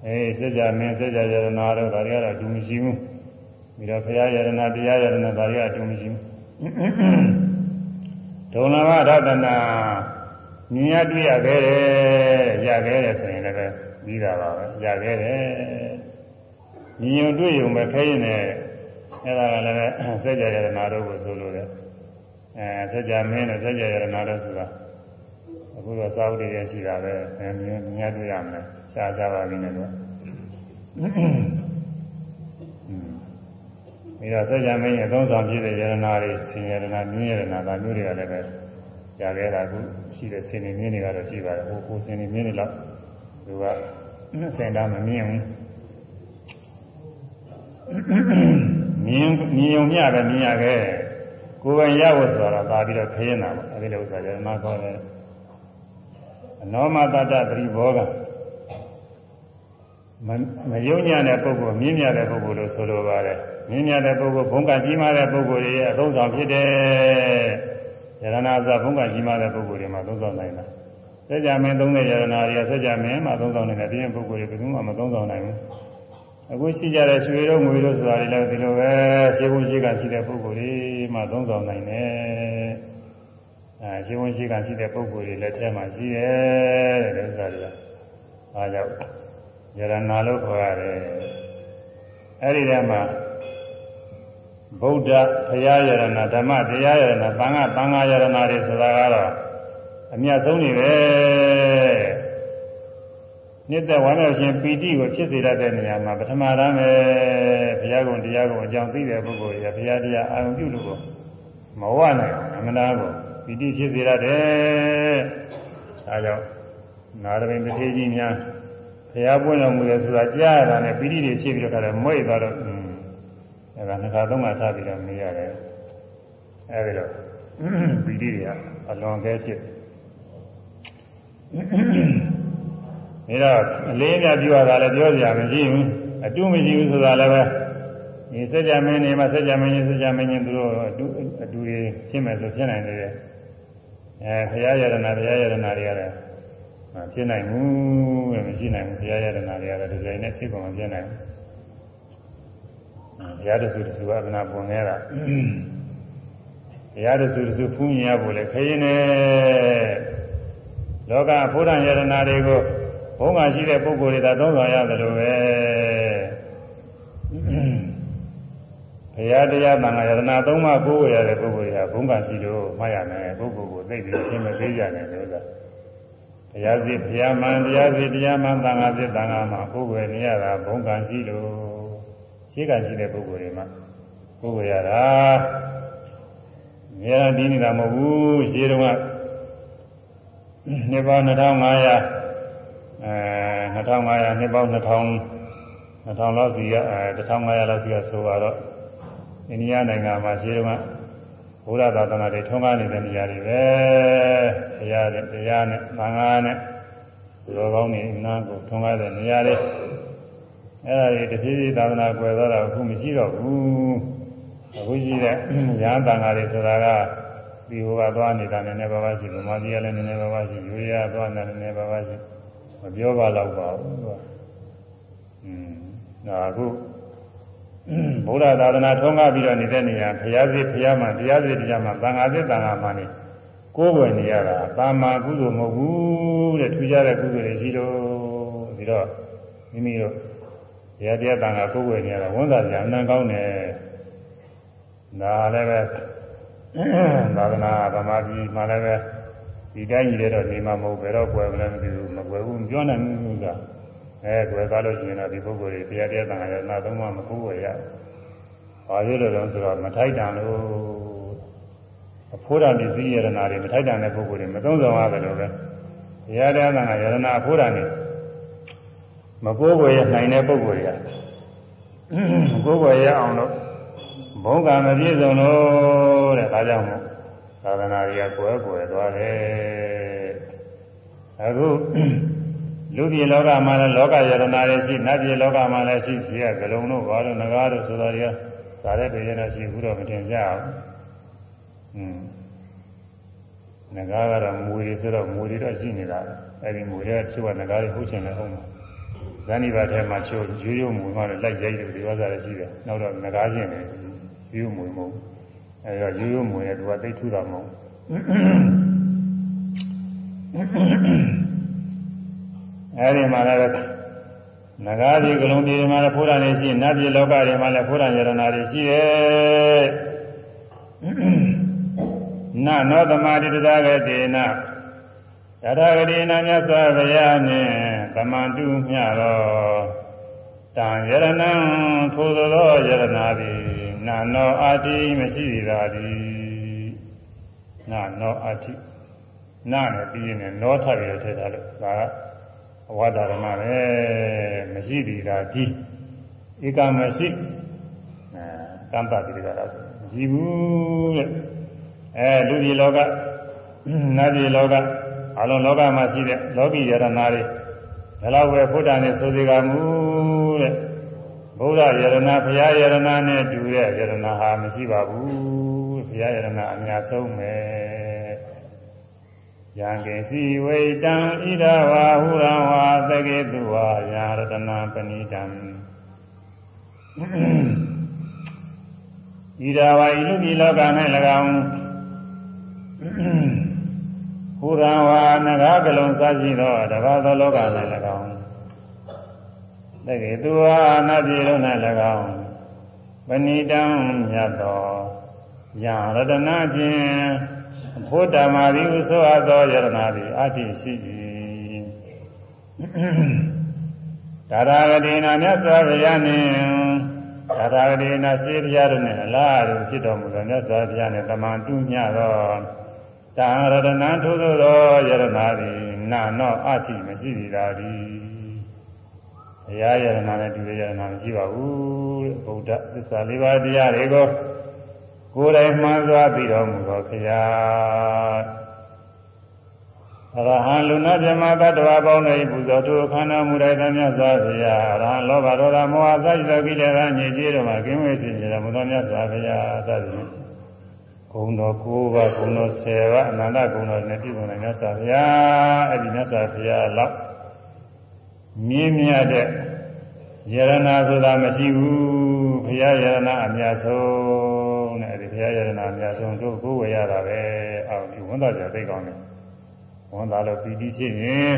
အေးစัจ जा မင်းစัจ जा ယရနာတော့ဒါတွေကတော့အတူမရှိဘူးပြီးတော့ဘုရားယရနာတရားယရနာဒါတွေကအတူမရှိဘူးဒုံလဘဒသနာမြင်ရတွေ့ရခဲ့တယ်ရခဲ့တယ်ဆိုရင်လည်းပြီးတာပါပဲရခဲ့တယ် မြင်တွေ့ရုံပဲခဲရင်လည်းအဲ့ဒါကလည်းစัจ jaya ရဏတို့ကိုဆိုလိုတယ်အဲစัจ jaya မင်းနဲ့စัจ jaya ရဏတို့ဆိုတာအခုတော့စာဝတ္တရရှိတာပဲအမြင်မြင်တွေ့ရမယ်ရှားကြပါပြီနဲ့တော့မိတော့စัจ jaya မင်းရဲ့သုံးဆောင်ဖြစ်တဲ့ယရဏတွေဆင်ယရဏမြင်းယရဏဒါမျိုးတွေကလည်းပဲရခဲ့တာခုရှိတဲ့ဆင်နေမြင်းတွေကတော့ရှိပါတယ်ဟိုကိုဆင်နေမြင်းတွေလောက်သူကစင်တာမမြင်ဘူး မြင်မြင်ုံမျှပဲမြင်ရခဲ့ကိုယ်ပိုင်ရဖို့ဆိုတာသာပြီးတော့ခရင်တာပေါ့အဲဒီလိုဥစ္စာကျမခေါ်တယ်အနောမတတပရိဘောကမမယုံညံ့တဲ့ပုဂ္ဂိုလ်မြင့်မြတ်တဲ့ပုဂ္ဂိုလ်လို့ဆိုလိုပါတယ်မြင့်မြတ်တဲ့ပုဂ္ဂိုလ်ဘုံကကြီးမားတဲ့ပုဂ္ဂိုလ်တွေရဲ့အသုံးဆောင်ဖြစ်တယ်ယရနာသဘုံကကြီးမားတဲ့ပုဂ္ဂိုလ်တွေမှာသုံးဆောင်နိုင်တာစัจ जा မင်းသုံးတဲ့ယရနာတွေကစัจ जा မင်းမှာသုံးဆောင်နိုင်တယ်ဒီရင်ပုဂ္ဂိုလ်တွေဘယ်သူမှမသုံးဆောင်နိုင်ဘူး အခုရှိကြတဲ့ရွှေတို့ငွေတို့ဆိုတာတွေလည်းဒီလိုပဲရှင်းဝင်ရှိကရှိတဲ့ပုဂ္ဂိုလ်တွေမှသုံးဆောင်နိုင်တယ်အဲရှင်းဝင်ရှိကရှိတဲ့ပုဂ္ဂိုလ်တွေလည်းထဲမှာရှိတယ်တဲ့ဥစ္စာတွေကအားကြောင့်ယရနာလို့ခေါ်ရတယ်အဲ့ဒီထဲမှာဗုဒ္ဓဘုရားယရဏဓမ္မတရားယရဏသံဃာသံဃာယရဏတွေဆိုတာကတော့အမြတ်ဆုံးနေပဲ နှစ်သက်ဝမ်းမြောက်ခြင်းပီတိကိုဖြစ်စေတတ်တဲ့နေရာမှာပထမတမ်းပဲဘုရားကုံတရားကုံအကြောင်းသိတဲ့ပုဂ္ဂိုလ်တွေကဘုရားတရားအာရုံပြုလို့ကိုမဝနိုင်အောင်အမှန်တရားကိုပီတိဖြစ်စေတတ်တယ်။ဒါကြောင့်နာရမင်းတထေကြီးများဘုရားပွင့်တော်မူတယ်ဆိုတာကြားရတာနဲ့ပီတိတွေဖြစ်ပြီးတော့ခါတယ်မွေ့သွားတော့อืมအဲဒါနှစ်ခါသုံးခါထားပြီးတော့မေးရတယ်။အဲဒီတော့ပီတိတွေကအလွန်ကဲဖြစ် ဒါတော့အလေးအမြတ်ပြုရတာလည်းပြောကြရမရှိဘူးအတုမရှိဘူးဆိုတာလည်းပဲဒီစัจ जा မင်းနေမှာစัจ जा မင်းကြီးစัจ जा မင်းကြီးသူတို့အတူအတူတွေဖြစ်မယ်ဆိုဖြစ်နိုင်တယ်အဲဘုရားယရနာဘုရားယရနာတွေရတယ်ဖြစ်နိုင်ဘူးတဲ့မရှိနိုင်ဘူးဘုရားယရနာတွေရတယ်ဒီဇိုင်းနဲ့ဖြစ်ကုန်မဖြစ်နိုင်ဘူးဘုရားတဆူတဆူအပနာပွန်ခဲ့တာဘုရားတဆူတဆူဖူးမြင်ရဖို့လေခရင်နဲ့လောကဘုရားယရနာတွေကို ဘုံကရှိတဲ့ပုဂ္ဂိုလ်တွေသာသုံးဆောင်ရတယ်လို့ပဲဘုရားတရားသံဃာယတနာသုံးပါးကိုးဝယ်ရတဲ့ပုဂ္ဂိုလ်တွေကဘုံကရှိလို့မှားရမယ်ပုဂ္ဂိုလ်ကိုသိပြီးရှင်းမသေးကြတယ်လို့ဆိုတာဘုရားစီဘုရားမှန်တရားစီတရားမှန်သံဃာစီသံဃာမှကိုးဝယ်နေရတာဘုံကရှိလို့ရှိကရှိတဲ့ပုဂ္ဂိုလ်တွေမှာကိုးဝယ်ရတာမြဲတမ်းပြီးနေတာမဟုတ်ဘူးရှင်းတော့ကနှစ်ပေါင်း2500 အဲ2500နှစ်ပေါင်း2000 2000လောက်စီကအဲ1500လောက်စီကဆိုတော့အိန္ဒိယနိုင်ငံမှာရှိတော့ဘုရားသာသနာတွေထွန်းကားနေတဲ့နေရာတွေပဲတရားနဲ့တရားနဲ့သံဃာနဲ့ရောကောင်းနေနားကိုထွန်းကားတဲ့နေရာတွေအဲဒါတွေတဖြည်းဖြည်းသာသနာကွယ်သွားတာအခုမရှိတော့ဘူးအခုရှိတဲ့ရဟန်းသံဃာတွေဆိုတာကဒီဟိုကသွားနေတာနည်းနည်းပါးပါးရှိဗမာပြည်ကလည်းနည်းနည်းပါးပါးရှိယူရီးယားသွားနေတာနည်းနည်းပါးပါးရှိ မပြောပါတော့ပါဘူးသူကอืมဒါအခုဘုရားသာသနာထုံးကားပြီးတော့နေတဲ့နေရာဘုရားစီဘုရားမှာတရားစီတရားမှာသံဃာစီသံဃာမှာနေကိုယ်ွယ်နေရတာတာမာကုသိုလ်မဟုတ်ဘူးတဲ့ထူးခြားတဲ့ကုသိုလ်တွေရှိတော့ဒီတော့မိမိတို့တရားတရားသံဃာကိုယ်ွယ်နေရတာဝန်သာကြအနံကောင်းတယ်ဒါလည်းပဲသာသနာဗမာပြည်မှာလည်းပဲ ဒီတိုင်းကြီးတော့နေမှာမဟုတ်ဘယ်တော့ကွယ်မလဲမသိဘူးမကွယ်ဘူးမပြောနိုင်ဘူးကအဲကွယ်သွားလို့ရှိရင်တော့ဒီပုဂ္ဂိုလ်တွေတရားတရားသံဃာရနာသုံးပါမကိုးဝယ်ရဘာလို့လဲဆိုတော့မထိုက်တန်လို့အဖိုးတော်ပစ္စည်းယရနာတွေမထိုက်တန်တဲ့ပုဂ္ဂိုလ်တွေမသုံးဆောင်ရတယ်လို့ပဲတရားတရားသံဃာယရနာအဖိုးတော်တွေမကိုးဝယ်ရနိုင်တဲ့ပုဂ္ဂိုလ်တွေကမကိုးဝယ်ရအောင်လို့ဘုံကံမပြည့်စုံလို့တဲ့ဒါကြောင့်မို့ သာသနာတွေကကွယ်ကွယ်သွားတယ်အခုလူပြည်လောကမှာလည်းလောကယရနာတွေရှိနတ်ပြည်လောကမှာလည်းရှိရှိရဂလုံးတို့ဘာလို့ငကားတို့ဆိုတော့တွေကသာတဲ့ပြည်ရရှိဘူးတော့မတင်ကြအောင်อืมငကားကတော့မူတွေဆိုတော့မူတွေတော့ရှိနေတာအဲဒီမူတွေကချို့ကငကားတွေဟုတ်ချင်တယ်ဟုတ်မှာဇန်နိဘာထဲမှာချို့ရိုးရိုးမူမှလည်းလိုက်ရိုက်လို့ဒီဝါစားလည်းရှိတယ်နောက်တော့ငကားချင်းတယ်ရိုးရိုးမူမဟုတ် အဲဒါရိုးရိုးမူရဲ့သူကသိထူတာမဟုတ်အဲဒီမှာလည်းနဂါးဒီကလုံးပြည်မှာလည်းဖိုးရနေရှိနတ်ပြည်လောကတွေမှာလည်းဖိုးရယရနာတွေရှိတယ်နနောသမာတိတသာဂတိနတထာဂတိနာမြတ်စွာဘုရားနှင့်သမန္တုမြတော်တံယရဏံထိုသောယရနာသည် နာနောအာတိမရှိသည်သာသည်နာနောအာတိနာနဲ့ပြီးရင်နောထပြီးတော့ထည့်ထားလို့ဒါကအဝါဒရမပဲမရှိသည်သာဒီဧကမရှိအဲကံတတိကရာဆိုမရှိဘူးတဲ့အဲလူကြီးလောကနတ်ကြီးလောကအလုံးလောကမှာရှိတဲ့လောကီယရနာတွေဒါလောက်ပဲဘုဒ္ဓနဲ့ဆိုစေကမူတဲ့ ဘုရားယရနာဘုရားယရနာနဲ့တူတဲ့ယရနာဟာမရှိပါဘူးဘုရားယရနာအများဆုံးပဲယံကေစီဝိတံဣဒဝါဟုရံဝါသကေတုဝါယာရတနာပဏိတံဣဒဝါဤလူဒီလောက၌၎င်းဟူရံဝါနဂါကလုံးစရှိသောတဘာသောလောက၌၎င်း တကယ်သူဟာအနာပြေလုံး၌၎င်းဝပဏိတံမြတ်သောယံရတနာဖြင့်ဖို့တမာတိဥသောအပ်သောယရနာသည်အတ္တိရှိ၏ဒါရဂတိနာမြတ်စွာဘုရားနှင့်ဒါရဂတိနာစေဘုရားတို့နှင့်အလားတူဖြစ်တော်မူသောမြတ်စွာဘုရားနှင့်တမန်တူညသောတံရတနာထိုးသောယရနာသည်နာနောအတ္တိမရှိသည်သာသည် ဘုရားယရနာနဲ့တူတဲ့ယရနာမရှိပါဘူးတဲ့ဗုဒ္ဓသစ္စာလေးပါးတရားတွေကိုကိုယ်တိုင်မှန်စွာသိတော်မူသောဘုရားအရဟံလူနာမြမတ္တဝါပေါင်းတို့ပူဇော်သူခန္ဓာမူတဲ့သမြတ်စွာဘုရားအရဟံလောဘဒေါသမောဟစသဖြင့်ကိလေသာညစ်ကြေးတို့မှာကင်းဝေးစေခြင်းမူသောမြတ်စွာဘုရားသတိဂုံတော်၉ပါးဂုံတော်၁၀ပါးအနန္တဂုံတော်နဲ့ပြည့်စုံတဲ့မြတ်စွာဘုရားအဲ့ဒီမြတ်စွာဘုရားလောက် မြင့်မြတ်တဲ့ယရနာဆိုတာမရှိဘူးဘုရားယရနာအများဆုံးတဲ့ဒီဘုရားယရနာအများဆုံးတို့ကိုယ်ဝေရတာပဲအော်ဒီဝန်သားကြသိကောင်းတယ်ဝန်သားလို့ပီတိဖြစ်ရင်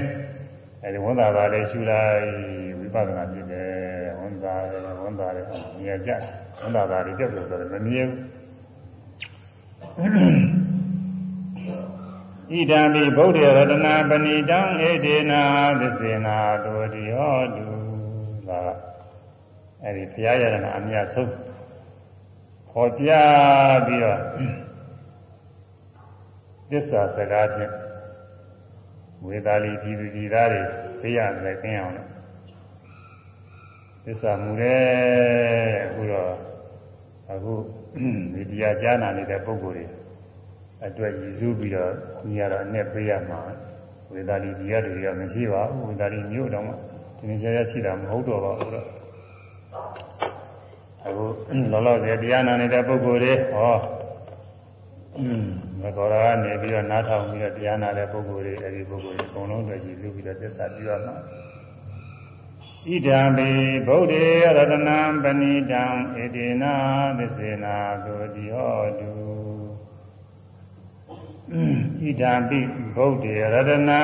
အဲဒီဝန်သားပါလေရှုလိုက်ဝိပဿနာဖြစ်တယ်ဝန်သားဝန်သားလေမြင်ကြဝန်သားပါလေတက်လို့ဆိုတယ်မမြင်ဘူး ဣဒံပိဗုဒ္ဓရတနာပဏိတံဧတေနာသစ္စေနာတောတိဟောတုဒါကအဲဒီဘုရားယရနာအမြတ်ဆုံးဟောကြားပြီးတော့သစ္စာစကားဖြင့်ဝေသာလီပြည်သူပြည်သားတွေသိရတယ်ခင်းအောင်လို့သစ္စာမူတယ်အခုတော့အခုဒီတရားကြားနာနေတဲ့ပုဂ္ဂိုလ်တွေ အတွက်ရည်စူးပြီးတော့ညီရတော့အနဲ့ပေးရမှာဝေသာလီပြည်ရတွေကမရှိပါဘူးဝေသာလီမြို့တော့မှဒီနေ့ကျရရှိတာမဟုတ်တော့ပါဘူးတော့အခုလောလောဆယ်တရားနာနေတဲ့ပုဂ္ဂိုလ်တွေဟောမတော်ရာကနေပြီးတော့နားထောင်ပြီးတော့တရားနာတဲ့ပုဂ္ဂိုလ်တွေအဲဒီပုဂ္ဂိုလ်တွေအကုန်လုံးတော့ရည်စူးပြီးတော့သစ္စာပြရမှာဣဒံပိဗုဒ္ဓေရတနံပဏိတံဣတိနာသစ္စေနာသောတိဟောတု ဣဒံပိဗုဒ္ဓေရတနံ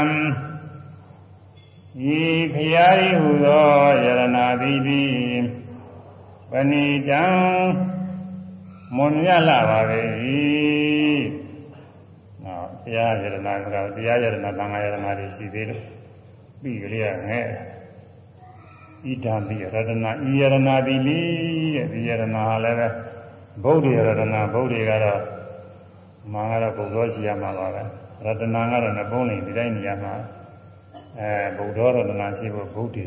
ဤဖျားဤဟူသောယရနာတိတိပဏိတံမွန်မြတ်လာပါပဲ။နော်တရားယရနာကတော့တရားယရနာသံဃာယရနာတွေရှိသေးတယ်။ပြီးကြရငဲ့ဣဒံပိရတနာဤယရနာတိလိတဲ့ဒီယရနာဟာလည်းပဲဗုဒ္ဓယရနာဗုဒ္ဓကတော့ မာကတော့ဘုရားရှိရမှာပါပဲ။ရတနာကတော့နှပုံးနေဒီတိုင်းနေရမှာအဲဗုဒ္ဓရတနာရှိဖို့ဗုဒ္ဓ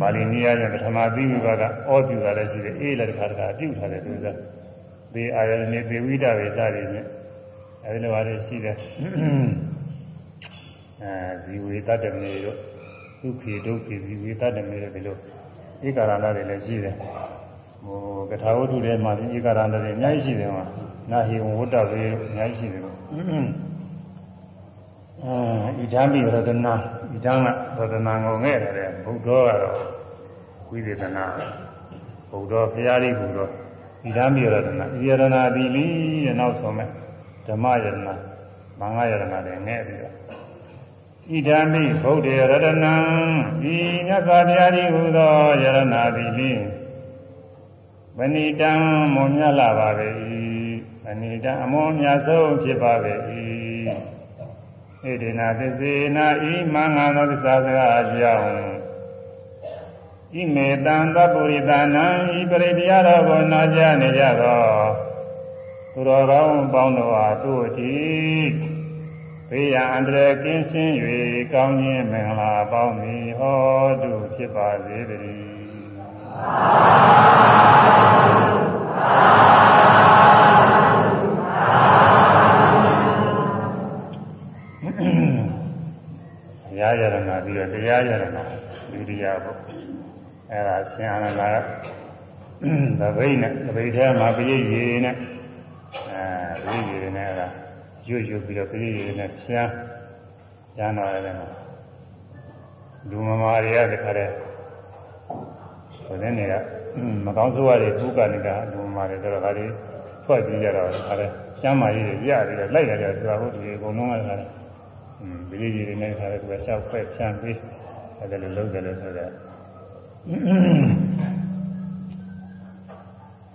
ပါဠိနည်းအားဖြင့်ပထမသီဝိပါကဩပြုတာလည်းရှိတယ်အေးလည်းတစ်ခါတစ်ခါပြုထားတယ်သူကသေအာယနေသေဝိဒဝေစတွေနဲ့အဲဒီလိုပါလေရှိတယ်အဲဇီဝေတတမေတို့ဒုက္ခေဒုက္ခေဇီဝေတတမေတို့ဒီလိုဧကာရဏတွေလည်းရှိတယ်ဟိုကထာဝတ္ထုထဲမှာဒီဧကာရဏတွေအများကြီးရှိတယ်မှာ နာဟိဝဝတ္တဝေအများကြီးရှိတယ်အဲဣဒံပိရတနာဣဒံကရတနာကိုငဲ့တယ်ဘုဒ္ဓကတော့ဝိသေသနာဘုဒ္ဓဘုရားလေးဘုဒ္ဓဣဒံပိရတနာဣရတနာတိလိတဲ့နောက်ဆုံးမဲ့ဓမ္မယရနာမင်္ဂယရနာတွေငဲ့ပြီးတော့ဣဒံပိဗုဒ္ဓရတနာဤမြတ်စွာဘုရားကြီးဟူသောယရနာတိလိဗဏိတံမွန်မြတ်လာပါပဲ ဗဏိတံအမွန်မြတ်ဆုံးဖြစ်ပါပဲဣဒိနာသစ္စေနာဤမင်္ဂသောသစ္စာစကားကြောင့်ဣမေတံသဗ္ဗုရိသနာဤပရိတရားတော်ကိုနာကြားနေကြသောသူတော်ကောင်းပေါင်းတို့အားတို့အထိဘေးရန်အန္တရာယ်ကင်းစင်၍ကောင်းခြင်းမင်္ဂလာပေါင်းမီဟောတုဖြစ်ပါစေတည်း ရားယရနာပြီးတော့တရားယရနာဒုတိယဘုအဲ့ဒါဆင်အာနန္ဒာကသဘိနဲ့သဘိထဲမှာပြည့်ရည်နဲ့အဲပြည့်ရည်နဲ့အဲ့ဒါရွတ်ရွတ်ပြီးတော့ပြည့်ရည်နဲ့ဆန်းကျမ်းတော်ရတယ်မှာလူမမာတွေကတခါတည်းဟိုနေ့ကမကောင်းဆိုးရတွေပုကနေတာလူမမာတွေဆိုတော့ဒါတွေထွက်ကြည့်ကြတော့တခါတည်းကျမ်းမာကြီးတွေရပြီးတော့လိုက်ရတယ်ဆိုတာဟုတ်ဒီအကုန်လုံးကတခါတည်း ပရိသေတွေနဲ့ခါတယ်သူကရှောက်ဖက်ဖြန့်ပြီးအဲ့ဒါလိုလုပ်တယ်လို့ဆိုတော့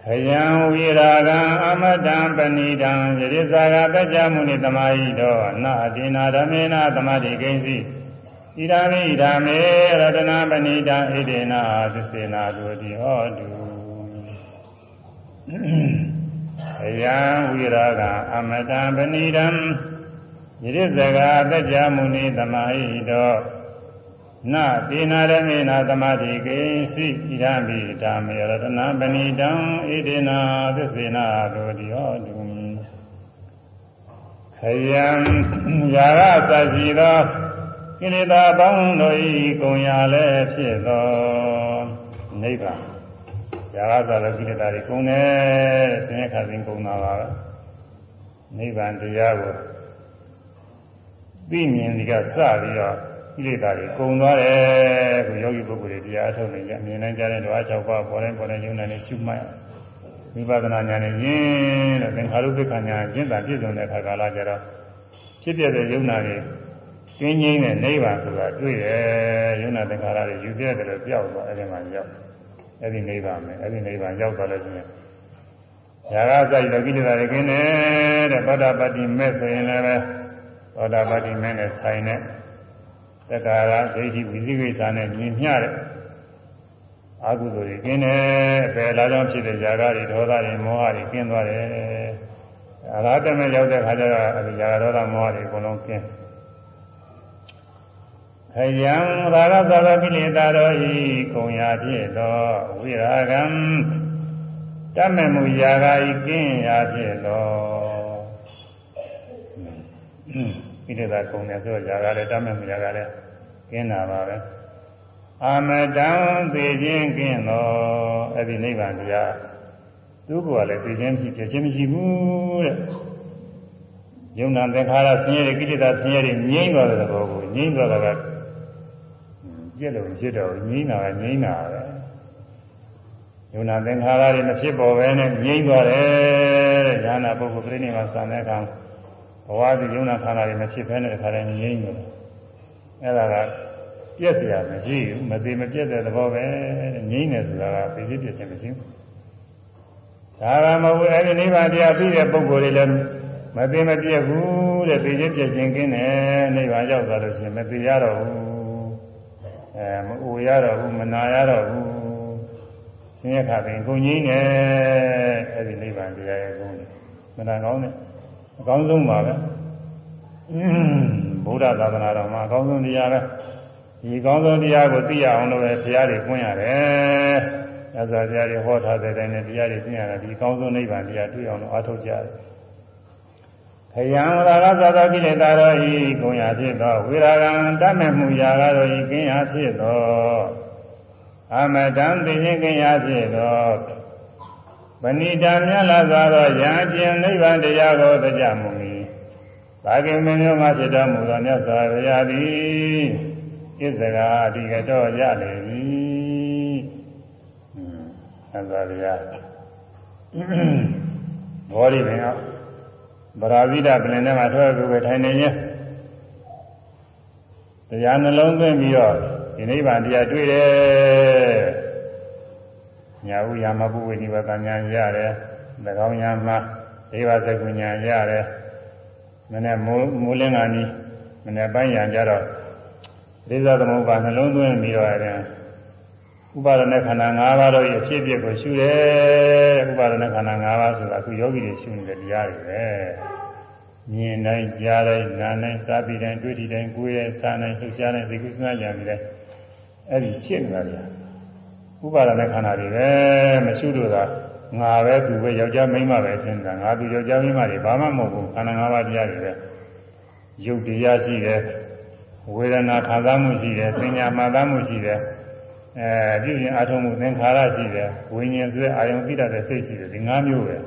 ခယံဝိရာဂံအမတံပဏိတံယရိဇာကတကြမုနိသမာဟိတောနာတိနာဓမေနသမာတိကိဉ္စီဣဒာမိဓမ္မေရတနာပဏိတံဣဒေနာသစ္စေနာတုတိဟောတုခယံဝိရာဂံအမတံပဏိတံ ယရိဇာကတကြမုနိသမာဟိတောနသေနာရမေနာသမာဓိကိစိဣဒံမိဓမ္မေရတနာပဏိတံဣဒေနာသစ္စေနာတို့တိဟောတုခယံယာရသတိသောကိလေသာပေါင်းတို့ဤကုံရလည်းဖြစ်သောနိဗ္ဗာန်ယာရသသောကိလေသာတွေကုံတယ်ဆင်းရဲခါစဉ်ကုံတာပါပဲနိဗ္ဗာန်တရားကို သိမြင်ဒီကစပြီးတော့ကိလေသာတွေကုန်သွားတယ်ခုယောဂီပုဂ္ဂိုလ်တွေတရားထုတ်နေကြအမြင်နိုင်ကြတဲ့ဓဝါ၆ပါးပေါ်တိုင်းပေါ်တိုင်းယုံနာနဲ့ရှုမှတ်ဝိပဿနာဉာဏ်နဲ့ယင်းလို့သင်္ခါရုပ္ပခဉာဏ်ကျင့်တာပြည့်စုံတဲ့အခါကာလကျတော့ဖြစ်ပြတဲ့ယုံနာတွေကျင်းငိမ့်တဲ့နိဗ္ဗာန်ဆိုတာတွေ့တယ်ယုံနာသင်္ခါရတွေယူပြတယ်လို့ပြောက်သွားအဲ့ဒီမှာရောက်အဲ့ဒီနိဗ္ဗာန်ပဲအဲ့ဒီနိဗ္ဗာန်ရောက်သွားလို့ရှိရင်ຢာကစိုက်တဲ့ကိလေသာတွေကင်းတယ်တဲ့သောတာပတ္တိမဲ့ဆိုရင်လည်းပဲ သောတာပတ္တိမဲနဲ့ဆိုင်တဲ့တက္ကာရဒိဋ္ဌိဝိသိကိစ္စနဲ့ညီမျှတဲ့အကုသိုလ်တွေကျင်းတယ်။ပဲလာကြောင့်ဖြစ်တဲ့ຢာကတွေဒေါသတွေမောဟတွေကျင်းသွားတယ်။အရဟတမေရောက်တဲ့ခါကျတော့အဲဒီຢာကဒေါသမောဟတွေအကုန်လုံးကျင်းခယံရာဂသဘာကိလေသာတို့ဤကုံရာဖြစ်သောဝိရာဂံတမေမူရာဂဤကင်းရာဖြစ်သော ကိလေသာကုန်တယ်ဆိုတော့ຢာကလည်းတတ်မဲ့မှုຢာကလည်းကင်းတာပါပဲအာမတံသိခြင်းကင်းတော့အဲ့ဒီနိဗ္ဗာန်တရားသူ့ကိုယ်ကလည်းသိခြင်းမရှိပြခြင်းမရှိဘူးတဲ့ယုံနာသင်္ခါရဆင်းရဲကိလေသာဆင်းရဲတွေငြိမ့်သွားတဲ့သဘောကိုငြိမ့်သွားတာကပြည့်လို့ဖြစ်တော့ငြိမ့်တာကငြိမ့်တာပဲယုံနာသင်္ခါရတွေမဖြစ်ပေါ်ပဲနဲ့ငြိမ့်သွားတယ်တဲ့ဉာဏပုဂ္ဂိုလ်ပြိဋိမာသံတဲ့အခါ ဘဝဒီယုံနာခန္ဓာတွေမဖြစ်ဘဲနဲ့တခါတည်းငြိမ့်တယ်အဲ့ဒါကပြက်เสียမရှိဘူးမသေးမပြက်တဲ့သဘောပဲငြိမ့်တယ်ဆိုတာကသိသိပြက်ခြင်းမရှိဘူးဒါကမဟုတ်အဲ့ဒီနိဗ္ဗာန်တရားပြီးတဲ့ပုဂ္ဂိုလ်တွေလည်းမသေးမပြက်ဘူးတဲ့သိချင်းပြက်ခြင်းကင်းတယ်နိဗ္ဗာန်ရောက်သွားလို့ရှိရင်မသေးရတော့ဘူးအဲမအိုရတော့ဘူးမနာရတော့ဘူးဆင်းရဲခါပင်ကိုငြိမ့်တယ်အဲ့ဒီနိဗ္ဗာန်တရားရဲ့ကုန်းမနာကောင်းတယ် အကောင်းဆုံးပါပဲဘုရားသာသနာတော်မှာအကောင်းဆုံးတရားပဲဒီအကောင်းဆုံးတရားကိုသိရအောင်လို့ပဲဘုရားတွေပွင့်ရတယ်။အဲဆိုတရားတွေဟောထားတဲ့တိုင်းနဲ့တရားတွေသိရတယ်ဒီအကောင်းဆုံးနိဗ္ဗာန်တရားတွေ့အောင်လို့အားထုတ်ကြတယ်။ခယံရာဂသသောကိလေသာတို့ဤကုံရဖြစ်သောဝိရာဂံတတ်မဲ့မှုရာဂတို့ဤကင်းရဖြစ်သောအမတံသိခြင်းကင်းရဖြစ်သော ဗဏိတာမြတ်လာသောယံကျင်နိဗ္ဗာန်တရားကိုတကြမူမီဘာကိမင်းမျိုးမှဖြစ်တော်မူသောမြတ်စွာဘုရားသည်ဣဇဂာအဓိကတော့ရလေပြီမြတ်စွာဘုရားဘောဓိပင်ကဗရာဇိတပြင်ထဲမှာထွက်ပြီးပဲထိုင်နေရင်တရားနှလုံးသွင်းပြီးတော့ဒီနိဗ္ဗာန်တရားတွေ့တယ် ညာဥယာမပုဝေနိဗ္ဗာန်ဉာဏ်ရတယ်၎င်းညာမှာဒေဝသကုဉာဏ်ရတယ်မနေ့မိုးမိုးလင်းကနီးမနေ့ပိုင်းရံကြတော့ဒေသသမုပ္ပါနှလုံးသွင်းပြီးတော့ရတယ်ဥပါဒณะခန္ဓာ၅ပါးတို့ရဲ့အဖြစ်အပျက်ကိုရှုတယ်ဥပါဒณะခန္ဓာ၅ပါးဆိုတာအခုယောဂီတွေရှုနေတဲ့တရားတွေပဲမြင်တိုင်းကြားတိုင်းနားတိုင်းစားပြီးတိုင်းတွေ့ထိတိုင်းကိုယ်ရဲ့စားတိုင်းလှုပ်ရှားတိုင်းသိကုသနာကြံပြီးတိုင်းအဲ့ဒီဖြစ်နေတာလေ ဥပါဒณะခန္ဓာတွေပဲမရှုလို့သာငါပဲသူပဲယောက်ျားမိန်းမပဲထင်တာငါသူယောက်ျားမိန်းမတွေဘာမှမဟုတ်ဘူးခန္ဓာ၅ပါးတရားတွေပဲရုပ်တရားရှိတယ်ဝေဒနာခံစားမှုရှိတယ်ပညာမှတ်သားမှုရှိတယ်အဲပြုရင်အာထုံမှုသင်္ခါရရှိတယ်ဝိညာဉ်ဆိုတဲ့အာယုံသိတတ်တဲ့စိတ်ရှိတယ်ဒီ၅မျိုးပဲ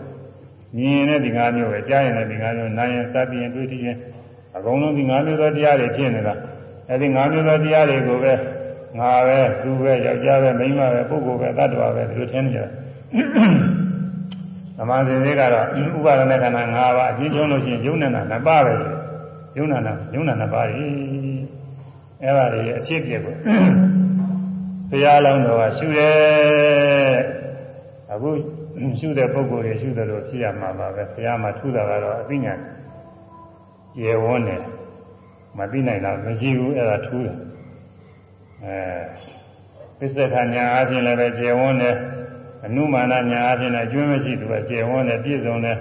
မြင်ရင်လည်းဒီ၅မျိုးပဲကြားရင်လည်းဒီ၅မျိုးနားရင်စပ်ပြီးရင်တွေ့ထိရင်အကုန်လုံးဒီ၅မျိုးသောတရားတွေဖြစ်နေတာအဲဒီ၅မျိုးသောတရားတွေကိုပဲ ငါပဲသူပဲယောက်ျားပဲမိန်းမပဲပုဂ္ဂိုလ်ပဲသတ္တဝါပဲဒီလိုထင်နေကြသမာဓိတွေကတော့ဥပါဒณะခန္ဓာ၅ပါးအချင်းချင်းလို့ရှိရင်ယုံနေတာနှစ်ပါးပဲယုံနာယုံနာနှစ်ပါးကြီးအဲ့ဒါတွေအဖြစ်ပြက်ကိုဘုရားလောင်းတော်ကရှုတယ်အခုရှုတဲ့ပုဂ္ဂိုလ်တွေရှုတယ်လို့ဖြစ်ရမှာပါပဲဘုရားမှာထူတာကတော့အသိဉာဏ်ကျေဝန်းတယ်မသိနိုင်တာမရှိဘူးအဲ့ဒါထူးတယ် အဲပစ္စကညာအချင်းလည်းပဲကျေဝန်းတယ်အနုမာနညာအချင်းလည်းအကျွမ်းမရှိသူကကျေဝန်းတယ်ပြည့်စုံတယ်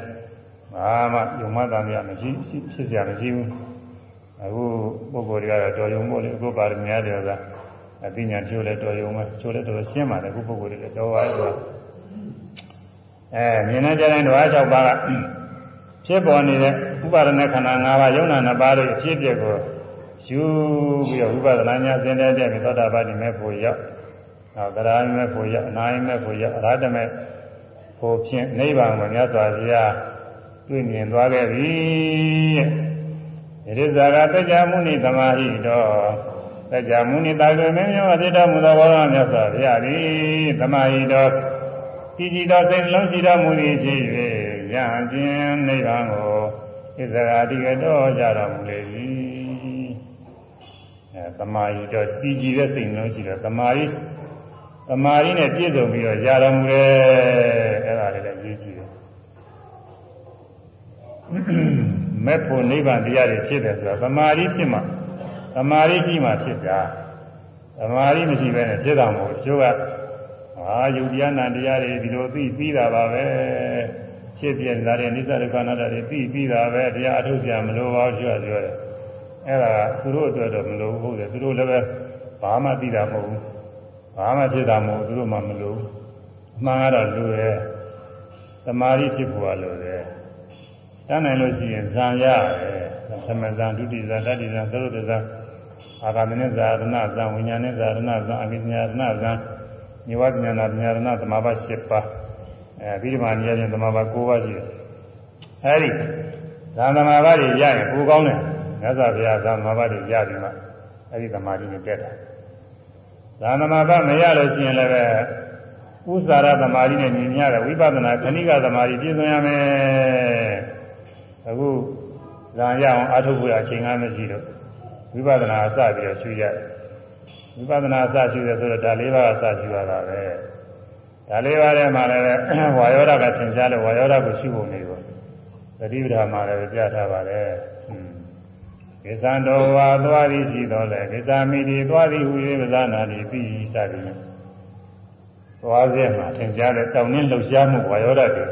ဘာမှယုံမတန်မြမရှိဖြစ်ကြမရှိဘူးအခုပုဂ္ဂိုလ်တွေကတော့တော်ယုံမို့လေအခုပါရမီတွေကအသိဉာဏ်ချိုးလဲတော်ယုံမဲ့ချိုးလဲတော်ရှင်းပါတယ်အခုပုဂ္ဂိုလ်တွေတော်ပါရဲ့ဆိုအဲမြင်နေကြတဲ့ဓဝါ၆ပါးကဖြစ်ပေါ်နေတဲ့ဥပါဒณะခန္ဓာ၅ပါးယုံနာ၅ပါးတို့အဖြစ်အပျက်ကို ယူပြီးတော့ဝိပဿနာညာသင်တဲ့တဲ့သောတာပတိမဲ့ဖို့ရောက်နောက်တရားမဲ့ဖို့ရောက်အနာယမဲ့ဖို့ရောက်အရဟတမဲ့ဖို့ဖြင့်နိဗ္ဗာန်ကိုမြတ်စွာဘုရားတွေ့မြင်သွားခဲ့ပြီတဲ့ဣရိဇာကတကြမုနိသမာဟိတော်တကြမုနိတာကွေမင်းမျိုးအတိတော်မူသောဘောရမြတ်စွာဘုရားသည်သမာဟိတော်ဤကြည်တော်စိတ်လုံးရှိတော်မူသည်ဖြစ်၍ယံခြင်းနိဗ္ဗာန်ကိုဣဇရာတိကတော်ကြတော်မူလေ၏ အဲသမာဟိတော်တည်ကြည်တဲ့စိတ်လုံးရှိတော်သမာဟိသမာဓိနဲ့ပြည့်စုံပြီးတော့ရတော်မူတယ်အဲ့ဒါလည်းရေးကြည့်တယ်မဲ့ဖို့နိဗ္ဗာန်တရားတွေဖြစ်တယ်ဆိုတာသမာဓိဖြစ်မှသမာဓိရှိမှဖြစ်တာသမာဓိမရှိဘဲနဲ့ဖြစ်တာမဟုတ်ဘူးကျိုးကဟာယုတ်တရားနာတရားတွေဒီလိုသိပြီးတာပါပဲဖြစ်ပြလာတဲ့နိစ္စဒုက္ခနာတာတွေသိပြီးတာပဲတရားအထုတ်ကြမလို့ပါပြောပြောတယ် အဲ့ဒါသူတို့အတွက်တော့မလို့ဟုတ်တယ်သူတို့လည်းပဲဘာမှသိတာမဟုတ်ဘူးဘာမှဖြစ်တာမဟုတ်သူတို့မှမလို့အမှန်ကတော့လူရဲ့သမာဓိဖြစ်ဖို့ကလို့တယ်တန်းနိုင်လို့ရှိရင်ဇံရတယ်သမဇံဒုတိယဇံတတိယဇံသရုပ်ဇံအာဂမနိဇာရဏဇံဝိညာဉ်ဇာရဏဇံအကိညာရဏဇံညဝပညာနာပညာရဏသမာဘ7ပါးအဲဒီဒီမှာနေရာချင်းသမာဘ9ပါးရှိတယ်အဲဒီဇံသမာဘတွေရရင်ပူကောင်းတယ် မြတ်စွာဘုရားဇံသမာဘတွေရပြီမှအဲဒီသမာဓိနဲ့တက်တာဇာနမဘမရလို့ရှိရင်လည်းပဲဥစ္စာရသမာဓိနဲ့ညီမျှတဲ့ဝိပဿနာခဏိကသမာဓိပြည့်စုံရမယ်အခုဇာရအောင်အထုပ်ဖို့အချိန်ကားမရှိတော့ဝိပဿနာအစပြီးတော့ရှုရတယ်ဝိပဿနာအစရှုရဆိုတော့ဒါလေးပါးအစရှုရတာပဲဒါလေးပါးထဲမှာလည်းဝါယောဓာကသင်ကြားလို့ဝါယောဓာကိုရှုဖို့နေပေါ့သတိပဋ္ဌာန်မှာလည်းပြထားပါတယ် ကိစ္စံတော်ဝါသွားသည်ရှိတော်လဲကိစ္စမိတိသွားသည်ဟူ၍ပဇာနာတိပြီးစသည်သွားစေမှာသင်ကြားတဲ့တောင်းနှင်းလှုပ်ရှားမှုဝါယောဓာတွေ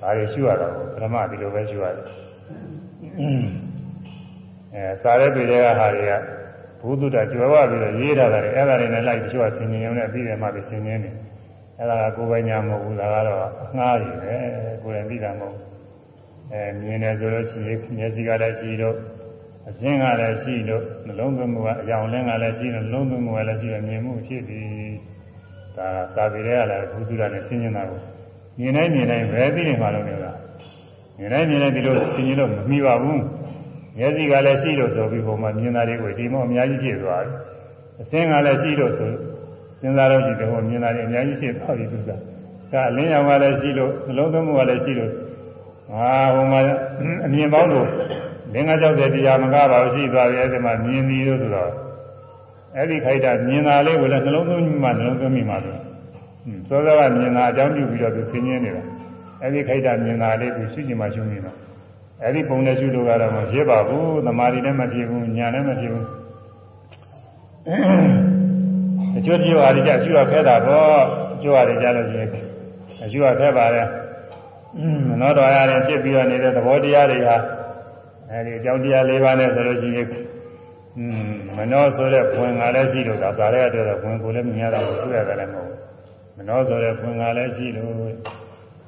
ဒါတွေရှုရတာကိုပထမဒီလိုပဲရှုရတယ်အဲစာရဲတွေတဲ့ဟာတွေကဘုဒ္ဓတာကြွယ်ဝပြီးတော့ရေးထားတာလေအဲ့ဒါတွေနဲ့လိုက်တချို့ကဆင်ញင်ရုံနဲ့ပြီးတယ်မှပြီးဆင်ញင်နေအဲ့ဒါကကိုယ်ပိုင်ညာမဟုတ်ဘူးဒါကတော့အငှားရည်ပဲကိုယ်တိုင်ပြီးတာမဟုတ်အဲမြင်တယ်ဆိုလို့ရှိရင်မျက်စိကလည်းရှိတော့ အစင်းကလည်းရှိလို့နှလုံးသွင်းမှုကအယောင်လင်းကလည်းရှိလို့နှလုံးသွင်းမှုကလည်းရှိလို့မြင်မှုဖြစ်ပြီးဒါသာပြီးတဲ့ကလည်းဘုဒ္ဓတာနဲ့ဆင်ញင်တာကိုမြင်တိုင်းမြင်တိုင်းပဲသိနေမှာလို့ပြောတာမြင်တိုင်းမြင်တိုင်းဒီလိုဆင်ញင်လို့မမိပါဘူးမျက်စိကလည်းရှိလို့ဆိုပြီးပုံမှန်မြင်တာတွေကိုဒီမောအများကြီးဖြစ်သွားတယ်အစင်းကလည်းရှိလို့ဆိုစဉ်းစားလို့ရှိတယ်ဟိုမြင်တာတွေအများကြီးဖြစ်သွားပြီသူကဒါအလင်းရောင်ကလည်းရှိလို့နှလုံးသွင်းမှုကလည်းရှိလို့ဟာဟိုမှာအမြင်ပေါင်းလို့ လင်္ကာကြောက်တဲ့တရားမကားပါဘူးရှိသွားပြီအဲ့ဒီမှာမြင်ပြီးလို့ဆိုတော့အဲ့ဒီခိုက်တာမြင်တာလေးကိုလည်းနှလုံးသွင်းမိမှနှလုံးသွင်းမိမှလို့စောစောကမြင်တာအကြောင်းပြုပြီးတော့သူဆင်းရဲနေတာအဲ့ဒီခိုက်တာမြင်တာလေးသူရှိချင်မှရှုနေတော့အဲ့ဒီပုံနဲ့ရှုလို့ကတော့မဖြစ်ပါဘူးသမာဓိနဲ့မဖြစ်ဘူးညာနဲ့မဖြစ်ဘူးအကျိုးကျိုးအားကြရှုရခဲတာပေါ့အကျိုးအားကြလို့ရှိရင်အရှုရခဲပါတယ်မနောတော်ရတယ်ဖြစ်ပြီးတော့နေတဲ့သဘောတရားတွေဟာ အဲဒီအကြောင်းတရား၄ပါးနဲ့ဆိုလို့ရှိရင်မနောဆိုတဲ့ဘဝင်ကလည်းရှိလို့ဒါစားရတဲ့ဘဝင်ကိုလည်းမြင်ရတာကိုတွေ့ရတယ်လည်းမဟုတ်ဘူးမနောဆိုတဲ့ဘဝင်ကလည်းရှိလို့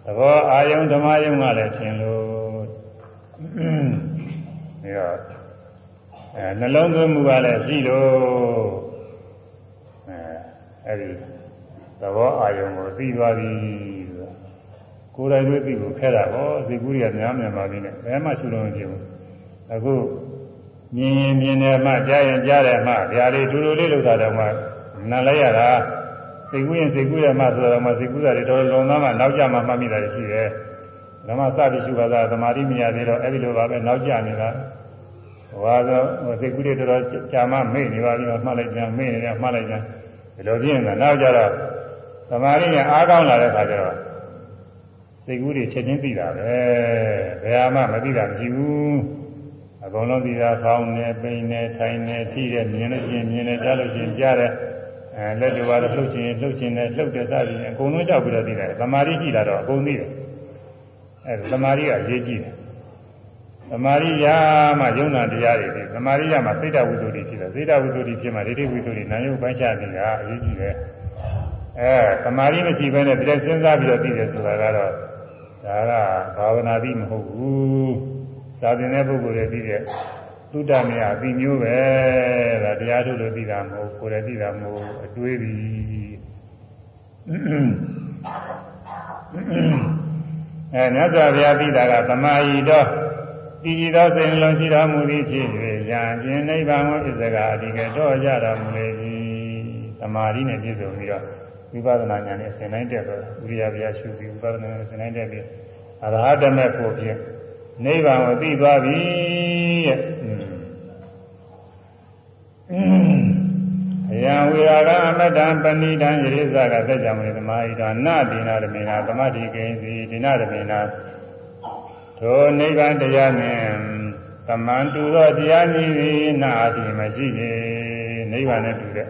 သဘောအာယုံဓမ္မယုံကလည်းထင်လို့ပြီးတော့အဲနှလုံးသွင်းမှုကလည်းရှိလို့အဲအဲဒီသဘောအာယုံကိုသိသွားပြီကိုယ်တိုင်တွေ့သိကိုခဲတာဟောစိတ်ကူးရများများပါပြီနဲ့ဘယ်မှရှုလို့မဖြစ်ဘူး အခုမြင်ရင်မြင်တယ်မှကြားရင်ကြားတယ်မှဗျာလေးတူတူလေးလောက်တာတော့မှနားလိုက်ရတာစိတ်ကူးရင်စိတ်ကူးရမှဆိုတော့မှစိတ်ကူးတာတွေတော်တော်လုံးသားမှနောက်ကျမှမှတ်မိတာရှိတယ်ဓမ္မစပြီးရှုပါသာသမာဓိမရသေးတော့အဲ့ဒီလိုပါပဲနောက်ကျနေတာဟောတော့စိတ်ကူးတွေတော်တော်ကြာမှမေ့နေပါပြီမှတ်လိုက်ကြမေ့နေတယ်မှတ်လိုက်ကြဒီလိုပြင်းနေတာနောက်ကျတော့သမာဓိနဲ့အားကောင်းလာတဲ့ခါကျတော့စိတ်ကူးတွေချက်ချင်းသိတာပဲဘယ်ဟာမှမသိတာမရှိဘူး အကုန်လုံးသိတာဖောင်းနေပိန်နေထိုင်နေထိတဲ့မြင်လို့ရှိရင်မြင်တယ်ကြားလို့ရှိရင်ကြားတယ်အဲလက်တွေပါတော့လှုပ်ချင်လှုပ်ချင်တယ်လှုပ်တယ်စသည်ဖြင့်အကုန်လုံးကြောက်ပြီးတော့သိတယ်သမာဓိရှိတာတော့အကုန်သိတယ်အဲသမာဓိကအရေးကြီးတယ်သမာဓိရမှယုံနာတရားတွေဖြစ်သမာဓိရမှစိတ်တဝိတ္တုတွေဖြစ်တယ်စိတ်တဝိတ္တုတွေဖြစ်မှဒိဋ္ဌိဝိတ္တုတွေနာယုပိုင်းခြားနေတာအရေးကြီးတယ်အဲသမာဓိမရှိဘဲနဲ့ဒီလိုစဉ်းစားပြီးတော့သိတယ်ဆိုတာကတော့ဒါကဘာဝနာတိမဟုတ်ဘူး သာသင်တဲ့ပုဂ္ဂိုလ်တွေသိတဲ့သုတ္တမယအပြီးမျိုးပဲဒါတရားထုတ်လို့သိတာမဟုတ်ကိုယ်လည်းသိတာမဟုတ်အတွေးပြီးအဲမြတ်စွာဘုရားသိတာကသမာဟိတော်တည်ကြည်သောစိတ်နှလုံးရှိတော်မူသည်ဖြစ်၍ယံခြင်းနိဗ္ဗာန်ကိုဣဇဂာအဓိကတော့ရတော်မူလေသည်သမာဓိနဲ့ပြည့်စုံပြီးတော့ဝိပဿနာဉာဏ်နဲ့အစဉ်တိုင်းတက်တော့ဥရိယဗျာရှုပြီးဝိပဿနာနဲ့အစဉ်တိုင်းတက်ပြီးအရဟတမေဖို့ဖြင့် နိဗ္ဗာန်ကိုသိသွားပြီတဲ့အယံဝိရာကအမတ္တပဏိတံယရိဇကသက်ကြမလေသမာဟိတောနတိနာဓမေနာသမတိကိဉ္စီဒိနာဓမေနာထိုနိဗ္ဗာန်တရားနှင့်သမန်တူသောတရားနည်းသည်နာအတိမရှိသေးနိဗ္ဗာန်နဲ့တူတဲ့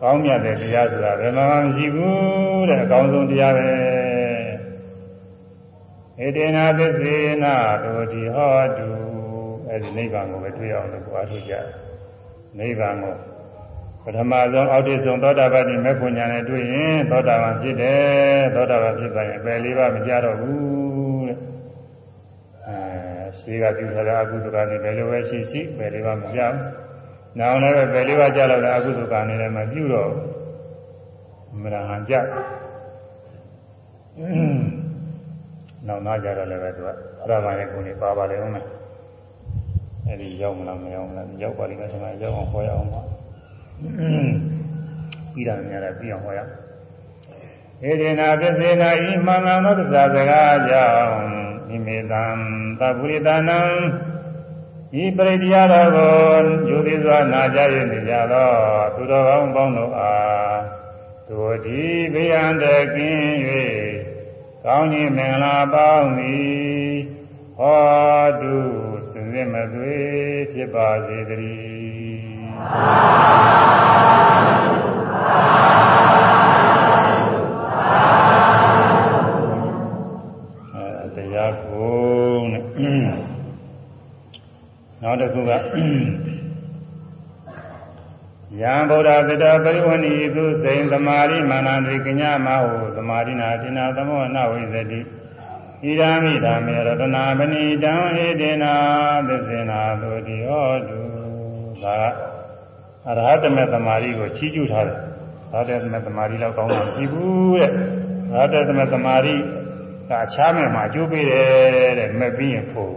ကောင်းမြတ်တဲ့တရားဆိုတာဘယ်မှမရှိဘူးတဲ့အကောင်းဆုံးတရားပဲ ဧတေနာသစ္စေနာတို့ဒီဟောတုအဲဒီနိဗ္ဗာန်ကိုပဲတွေ့အောင်လို့အားထုတ်ကြနိဗ္ဗာန်ကိုပထမဆုံးအောက်တည်ဆုံးသောတာပတိမေဖို့ညာနဲ့တွေ့ရင်သောတာပန်ဖြစ်တယ်သောတာပန်ဖြစ်သွားရင်အပယ်လေးပါးမကြတော့ဘူးတဲ့အဲရှိကပြုထားတဲ့အကုသိုလ်ကနေဘယ်လိုပဲရှိရှိပယ်လေးပါးမကြဘူးနောင်လည်းပဲပယ်လေးပါးကြတော့တဲ့အကုသိုလ်ကနေလည်းမပြုတော့ဘူးမရဟန်ကြ နောက်နာကြတော့လည်းပဲသူကရဟန်းရဲ့ကိုယ်နေပါပါလေဦးမယ်အဲဒီရောက်မလားမရောက်မလားရောက်ပါလိမ့်မယ်ဒီမှာရောက်အောင်ဟောရအောင်ပါပြီးတာများတာပြီးအောင်ဟောရဧဒေနာပစ္စေနာဤမှန်ကန်သောသစ္စာစကားကြောင့်မိမေတံသဗ္ဗုရိတနံဤပရိတရားတော်ကိုယူသည်စွာနာကြရနေကြသောသူတော်ကောင်းပေါင်းတို့အားသူဒီဗျံတကင်း၍ ကောင်းခြင်းမင်္ဂလာပေါင်းသည်ဟောတုစင်စစ်မသွေဖြစ်ပါစေတည်းတရားကိုနဲ့နောက်တစ်ခုက ယံဗုဒ္ဓသတ္တပရိဝဏီသူစိန်သမာရိမာနန္တိကညမဟုသမာရိနာတိနာသမောနဝိသတိဣဒာမိဓမ္မေရတနာမဏိတံဧတေနာသစ္စေနာသုတိဟောတုဒါအရဟတမေသမာဓိကိုချီးကျူးထားတယ်။ရဟတမေသမာဓိတော့ကောင်းတာမရှိဘူးတဲ့။ရဟတမေသမာဓိကအခြားမဲ့မှာအကျိုးပေးတယ်တဲ့မပြီးရင်ဖို့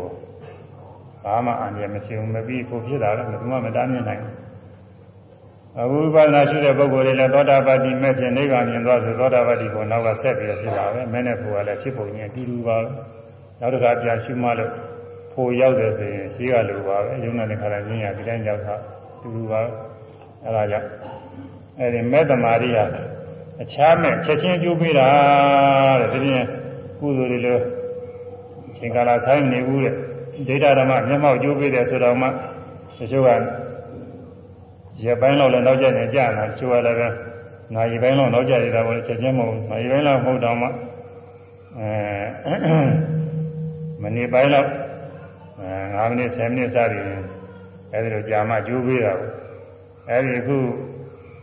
ဘာမှအန္တရာယ်မရှိဘူးမပြီးဖို့ဖြစ်တာလည်းဘယ်သူမှမတားမြင်နိုင်ဘူး။ အခုဝိပဿနာရှိတဲ့ပုဂ္ဂိုလ်တွေလည်းသောတာပတိမဲ့ဖြင့်နိဗ္ဗာန်မြင်သွားဆိုသောတာပတိကိုနောက်ကဆက်ပြီးဖြစ်တာပဲ။မဲနဲ့ဖို့ကလည်းဖြစ်ပုံချင်းအတူတူပါပဲ။နောက်တစ်ခါပြန်ရှုမှလို့ဖို့ရောက်တယ်ဆိုရင်ရှိကလိုပါပဲ။ယုံနာနဲ့ခါတိုင်းချင်းရဒီတိုင်းရောက်တာတူတူပါပဲ။အဲဒါကြောင့်အဲဒီမဲ့သမာဓိဟာအခြားမဲ့ချက်ချင်းကျိုးပေးတာတဲ့ဒီပြင်ကုသိုလ်တွေလို့ချိန်ကာလဆိုင်နေဘူးတဲ့ဒိဋ္ဌဓမ္မမျက်မှောက်ကျိုးပေးတယ်ဆိုတော့မှတချို့က ရပိုင်းလောက်လည်းနောက်ကျနေကြတာတချို့ကလည်းပဲနာရီပိုင်းလောက်နောက်ကျနေတာပေါ့ချက်ချင်းမဟုတ်နာရီပိုင်းလောက်မဟုတ်တော့မှအဲမနေ့ပိုင်းလောက်အဲ9မိနစ်10မိနစ်စသည်အဲဒီလိုကြာမှကျိုးပေးတာပေါ့အဲဒီအခု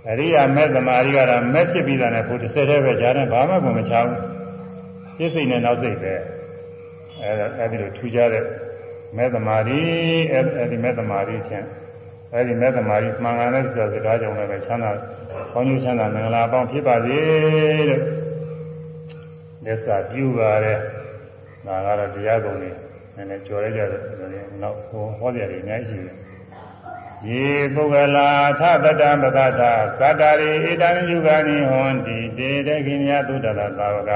အရိယာမဲ့သမာဓိကတော့မဲ့ဖြစ်ပြီးတာနဲ့ကိုတစ်ဆက်တည်းပဲကြားတယ်ဘာမှကိုမချဘူးပြည့်စိတ်နဲ့နောက်စိတ်ပဲအဲအဲဒီလိုထူကြတဲ့မဲ့သမာဓိအဲဒီမဲ့သမာဓိချင်း အဲဒီမဲ့သမာဓိမှန်ကန်တဲ့စကားကြောင့်လည်းချမ်းသာကောင်းကျိုးချမ်းသာမင်္ဂလာအပေါင်းဖြစ်ပါစေလို့လက်စာပြုပါတဲ့ဒါကတော့တရားကုန်နေနည်းနည်းကြော်ရကြတယ်နောက်ဟောဟောကြတယ်အများကြီးရှိတယ်ယေပုဂ္ဂလာသတတံပကတာသတ္တရိဣတံယုဂာနိဟောတိတေတခိမြသုတလသာဝက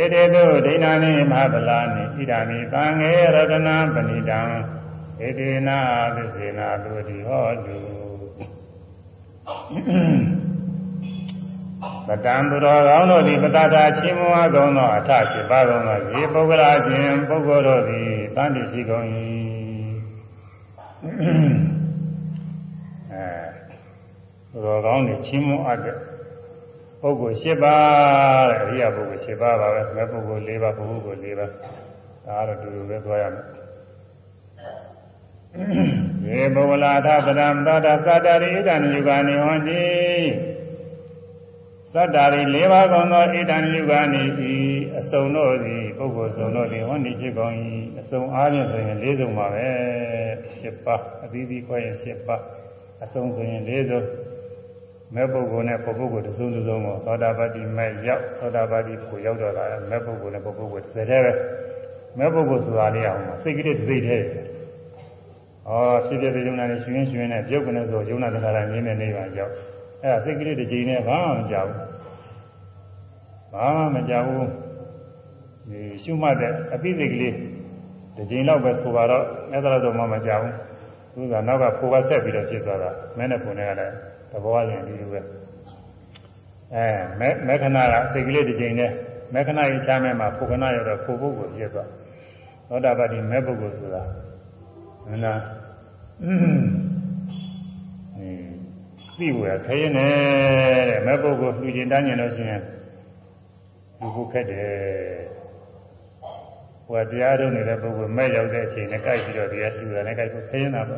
ဧတေတုဒိဏာနိမဟာပလာနိဣဒာမိသံငေရတနာပဏိတံ ဧတေနာသစ္စေနာသုတိဟောတုပတံသူတော်ကောင်းတို့သည်ပတ္တာချင်းမွားကုန်သောအထရှိပါကုန်သောရေပုဂ္ဂလာခြင်းပုဂ္ဂိုလ်တို့သည်တန်တိရှိကုန်၏အဲသူတော်ကောင်းတွေချင်းမွားအပ်တဲ့ပုဂ္ဂိုလ်၈ပါးတဲ့အရိယပုဂ္ဂိုလ်၈ပါးပါပဲမဲ့ပုဂ္ဂိုလ်၄ပါးပုဂ္ဂိုလ်၄ပါးဒါကတော့တူတူပဲသွားရမယ်ေ ဘဝလာသပရံသတ္တသတ္တရိဣဒံယုဂာနိဟောတိသတ္တရိ၄ပါးကုန်သောဣဒံယုဂာနိဤအစုံတို့သည်ပုဂ္ဂိုလ်စုံတို့သည်ဟောတိဖြစ်ကုန်၏အစုံအားဖြင့်ဆိုရင်၄စုံပါပဲ၈ပါးအသီးသီးခွဲရင်၈ပါးအစုံဆိုရင်၄စုံမဲ့ပုဂ္ဂိုလ်နဲ့ပုဂ္ဂိုလ်တစ်စုံတစ်စုံကိုသောတာပတ္တိမဲ့ရောက်သောတာပတ္တိကိုရောက်တော့လာမဲ့ပုဂ္ဂိုလ်နဲ့ပုဂ္ဂိုလ်တစ်စတဲ့ပဲမဲ့ပုဂ္ဂိုလ်ဆိုတာလေးအောင်စိတ်ကလေးတစ်စိတ်တည်း ဩဖြစ်ဖြစ်တဲ့ယုံနာနဲ့ရှင်ရှင်နဲ့ပြုတ်ကနေဆိုယုံနာတရားတိုင်းမြင်နေနေပါကြောက်အဲ့ဒါစိတ်ကလေးတစ်ချိန်နဲ့ဘာမှမကြောက်ဘူးဘာမှမကြောက်ဘူးဒီရှုမှတ်တဲ့အပိစိတ်ကလေးတစ်ချိန်လောက်ပဲဆိုပါတော့အဲ့ဒါတော့မှမကြောက်ဘူးသူကနောက်ကဖိုးကဆက်ပြီးတော့ဖြစ်သွားတာမဲနဲ့ပုံနဲ့ကလည်းသဘောရင်ဒီလိုပဲအဲမဲမဲခဏကစိတ်ကလေးတစ်ချိန်နဲ့မဲခဏရင်ချမ်းမဲမှာဖိုးခဏရောက်တော့ဖိုးပုဂ္ဂိုလ်ဖြစ်သွားသောတာပတိမဲပုဂ္ဂိုလ်ဆိုတာမလားအင်း သိဝယ်ခရင်နဲ့တဲ့မဲ့ပုဂ္ဂိုလ်လူကျင်တန်းကျင်လို့ရှိရင်လူဖို့ခက်တယ်ဟိုတရားထုတ်နေတဲ့ပုဂ္ဂိုလ်မဲ့ရောက်တဲ့အချိန်နဲ့ကြိုက်ပြီးတော့တရားလူတယ်နဲ့ကြိုက်ဖို့ခရင်တာပဲ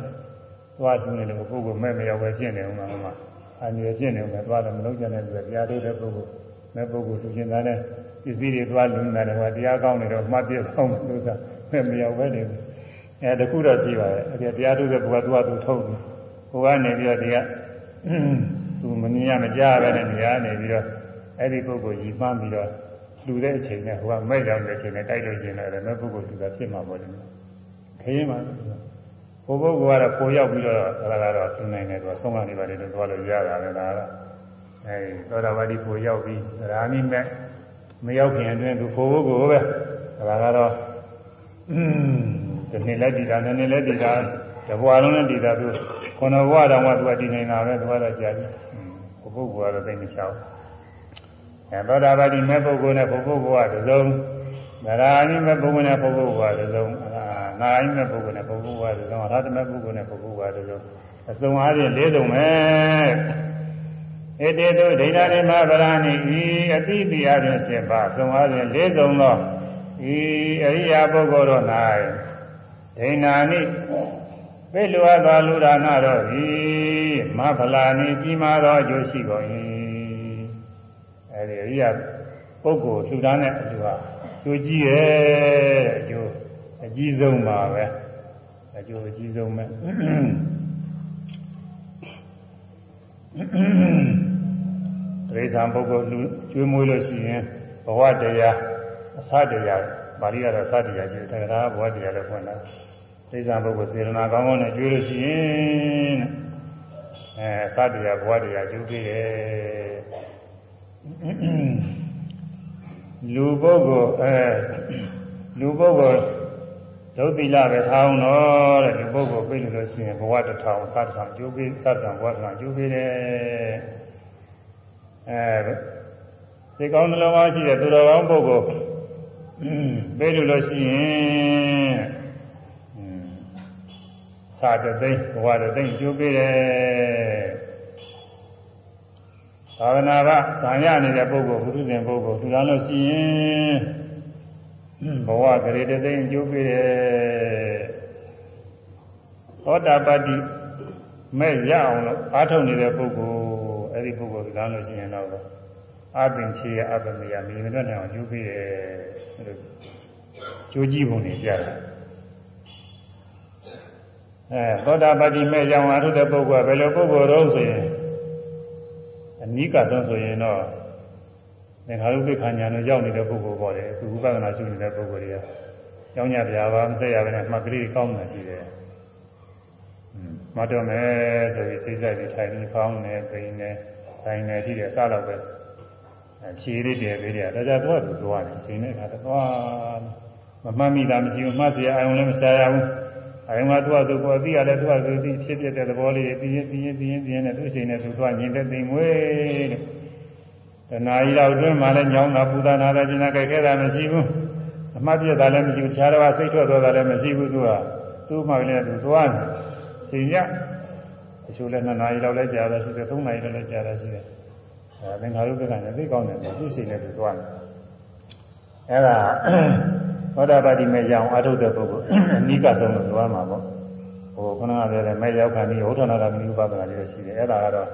သွားတူနေတဲ့ပုဂ္ဂိုလ်မဲ့မရောက်ပဲဖြစ်နေအောင်မှာမှာအန္တရာယ်ဖြစ်နေအောင်ပဲသွားတယ်မလုံးကြတဲ့လူတရားထုတ်တဲ့ပုဂ္ဂိုလ်မဲ့ပုဂ္ဂိုလ်လူကျင်တန်းတဲ့ပစ္စည်းတွေသွားလူနေတယ်ဟိုတရားကောင်းနေတော့မှတ်ပြအောင်လို့သာမဲ့မရောက်ပဲနေတယ် အဲတခုတော့ရှိပါတယ်အဲဒီတရားထုတ်တဲ့ဘုရားသူကသူထုတ်တယ်ဘုရားနေပြီးတော့တရားသူမမြင်ရမကြားပဲနဲ့နေရာနေပြီးတော့အဲ့ဒီပုဂ္ဂိုလ်ကြီးမှန်းပြီးတော့လူတဲ့အချိန်နဲ့ဟိုကမဲ့ကြောင်တဲ့အချိန်နဲ့တိုက်လို့ရှိရင်လည်းမဲ့ပုဂ္ဂိုလ်သူကဖြစ်မှာပေါ့လေခရင်ပါဘုပုဂ္ဂိုလ်ကတော့ပိုရောက်ပြီးတော့ဒါကတော့သူနိုင်တယ်သူဆုံးကနေပါလေလို့သွားလို့ရတာလေဒါကအဲဒီသောတာပတိပိုရောက်ပြီးရာမိမဲ့မရောက်ခင်အတွင်းသူဘုပုဂ္ဂိုလ်ပဲဒါကတော့อืม ဒီနေ့လည်းတည်တာနည်းနည်းလည်းတည်တာတဘွားလုံးလည်းတည်တာသူခုနဘွားတောင်မှသူကတည်နေတာပဲသူကတော့ကြာပြီဘုပုဂ္ဂိုလ်ကတော့သိမချောင်းအဲသောတာပတိမဲ့ပုဂ္ဂိုလ်နဲ့ဘုပုဂ္ဂိုလ်ကတစုံနရာယိမဲ့ပုဂ္ဂိုလ်နဲ့ဘုပုဂ္ဂိုလ်ကတစုံနာယိမဲ့ပုဂ္ဂိုလ်နဲ့ဘုပုဂ္ဂိုလ်ကတစုံရတမဲ့ပုဂ္ဂိုလ်နဲ့ဘုပုဂ္ဂိုလ်ကတစုံအစုံအားဖြင့်၄စုံပဲဧတေတုဒိဋ္ဌာရိမဗရာဏိဤအတိတိအချင်း7ပါးအစုံအားဖြင့်၄စုံသောဤအရိယာပုဂ္ဂိုလ်တို့၌ ဒိဏာနိပိလွာသောလူဒါနတော်သည်မဖလာနိကြီးမားသောအကျိုးရှိကုန်၏အဲဒီအရိယပုဂ္ဂိုလ်လှူဒါန်းတဲ့အကျိုးဟာကျိုးကြီးရဲ့အကျိုးအကြီးဆုံးပါပဲအကျိုးအကြီးဆုံးပဲတိရစ္ဆာန်ပုဂ္ဂိုလ်လူကျွေးမွေးလို့ရှိရင်ဘဝတရားအစတရားပါဠိကတော့စတရားရှိတယ်ဒါကဘဝတရားလည်းဖွင့်တာ သိစ္စာပုဂ္ဂိုလ်စေရနာကောင်းကောင်းနဲ့ကျွေးလို့ရှိရင်အဲစတရားဘဝတရားကျုပ်ပြီးတယ်လူပုဂ္ဂိုလ်အဲလူပုဂ္ဂိုလ်ဒုတိလပဲထားအောင်တော့တဲ့လူပုဂ္ဂိုလ်ပြည့်လို့ရှိရင်ဘဝတစ်ထောင်သတ္တထောင်ကျိုးပြီးသတ္တဘဝတစ်ထောင်ကျိုးပြီးတယ်အဲဒီကောင်းနှလုံးသားရှိတဲ့သူတော်ကောင်းပုဂ္ဂိုလ်ပြည့်လို့ရှိရင် စာတသိန်းဘဝတသိန်းကျိုးပေးတယ်သာဝနာကဇာရနေတဲ့ပုဂ္ဂိုလ်ဘုသူရှင်ပုဂ္ဂိုလ်သူတော်လို့ရှိရင်ဘဝကလေးတသိန်းကျိုးပေးတယ်သောတာပတ္တိမဲ့ရအောင်လို့အားထုတ်နေတဲ့ပုဂ္ဂိုလ်အဲ့ဒီပုဂ္ဂိုလ်သူတော်လို့ရှိရင်တော့အပင်ချေအပမေယမိမတွက်နေအောင်ကျိုးပေးတယ်အဲ့လိုကျိုးကြည့်ပုံနေကြတယ် အဲသောတာပတိမဲ့ရောင်အားထုတ်တဲ့ပုဂ္ဂိုလ်ကဘယ်လိုပုဂ္ဂိုလ်တော့ဆိုရင်အနိကသုံးဆိုရင်တော့သင်္ခါရုပ္ပခဏ်ညာနဲ့ရောက်နေတဲ့ပုဂ္ဂိုလ်ပေါ့လေသူဥပဒနာရှိနေတဲ့ပုဂ္ဂိုလ်တွေကကြောင်းကြပြာပါမဆက်ရဘဲနဲ့မှတ်ကလေးကောင်းမှရှိတယ်။မတော်မယ်ဆိုပြီးစိတ်ဆက်ပြီးထိုင်ပြီးကောင်းနေ၊ပြင်နေ၊ထိုင်နေရှိတယ်စတော့ပဲခြေလေးတွေပေးတယ်။ဒါကြတော့သူသွားတယ်။ချိန်နဲ့ခါတော့မမှတ်မိတာမရှိဘူး။မှတ်စရာအယုံလည်းမရှာရဘူး အရင်ကသူ့အတူကိုသိရတယ်သူ့အတူသိဖြစ်ဖြစ်တဲ့သဘောလေးပြီးရင်ပြီးရင်ပြီးရင်ပြီးရင်နဲ့သူ့ချိန်နဲ့သူသွားညင်တဲ့သိမ်မွေးတဲ့တဏှာကြီးတော့အတွင်းမှာလည်းညောင်းတာပူတာနာတာကျင်တာကြိုက်ခဲတာမရှိဘူးအမှတ်ပြတာလည်းမရှိဘူးခြားတော့စိတ်ထွက်သွားတာလည်းမရှိဘူးသူကသူ့မှလည်းသူသွားတယ်စိညအချို့လည်းနှစ်နာရီလောက်လည်းကြာတာရှိတယ်သုံးနာရီလောက်လည်းကြာတာရှိတယ်အဲသင်္ခါရုပ္ပကလည်းသိကောင်းတယ်သူ့စိတ်နဲ့သူသွားတယ်အဲဒါ သောတာပတိမေရအောင်အထုတ်တဲ့ပုဂ္ဂိုလ်အနိကဆုံးလို့ပြောမှာပေါ့ဟိုခဏကပြောတယ်မဲ့ရောက်ခံပြီးဟောထနာတာမိဥပဒနာလေးရှိတယ်အဲ့ဒါကတော့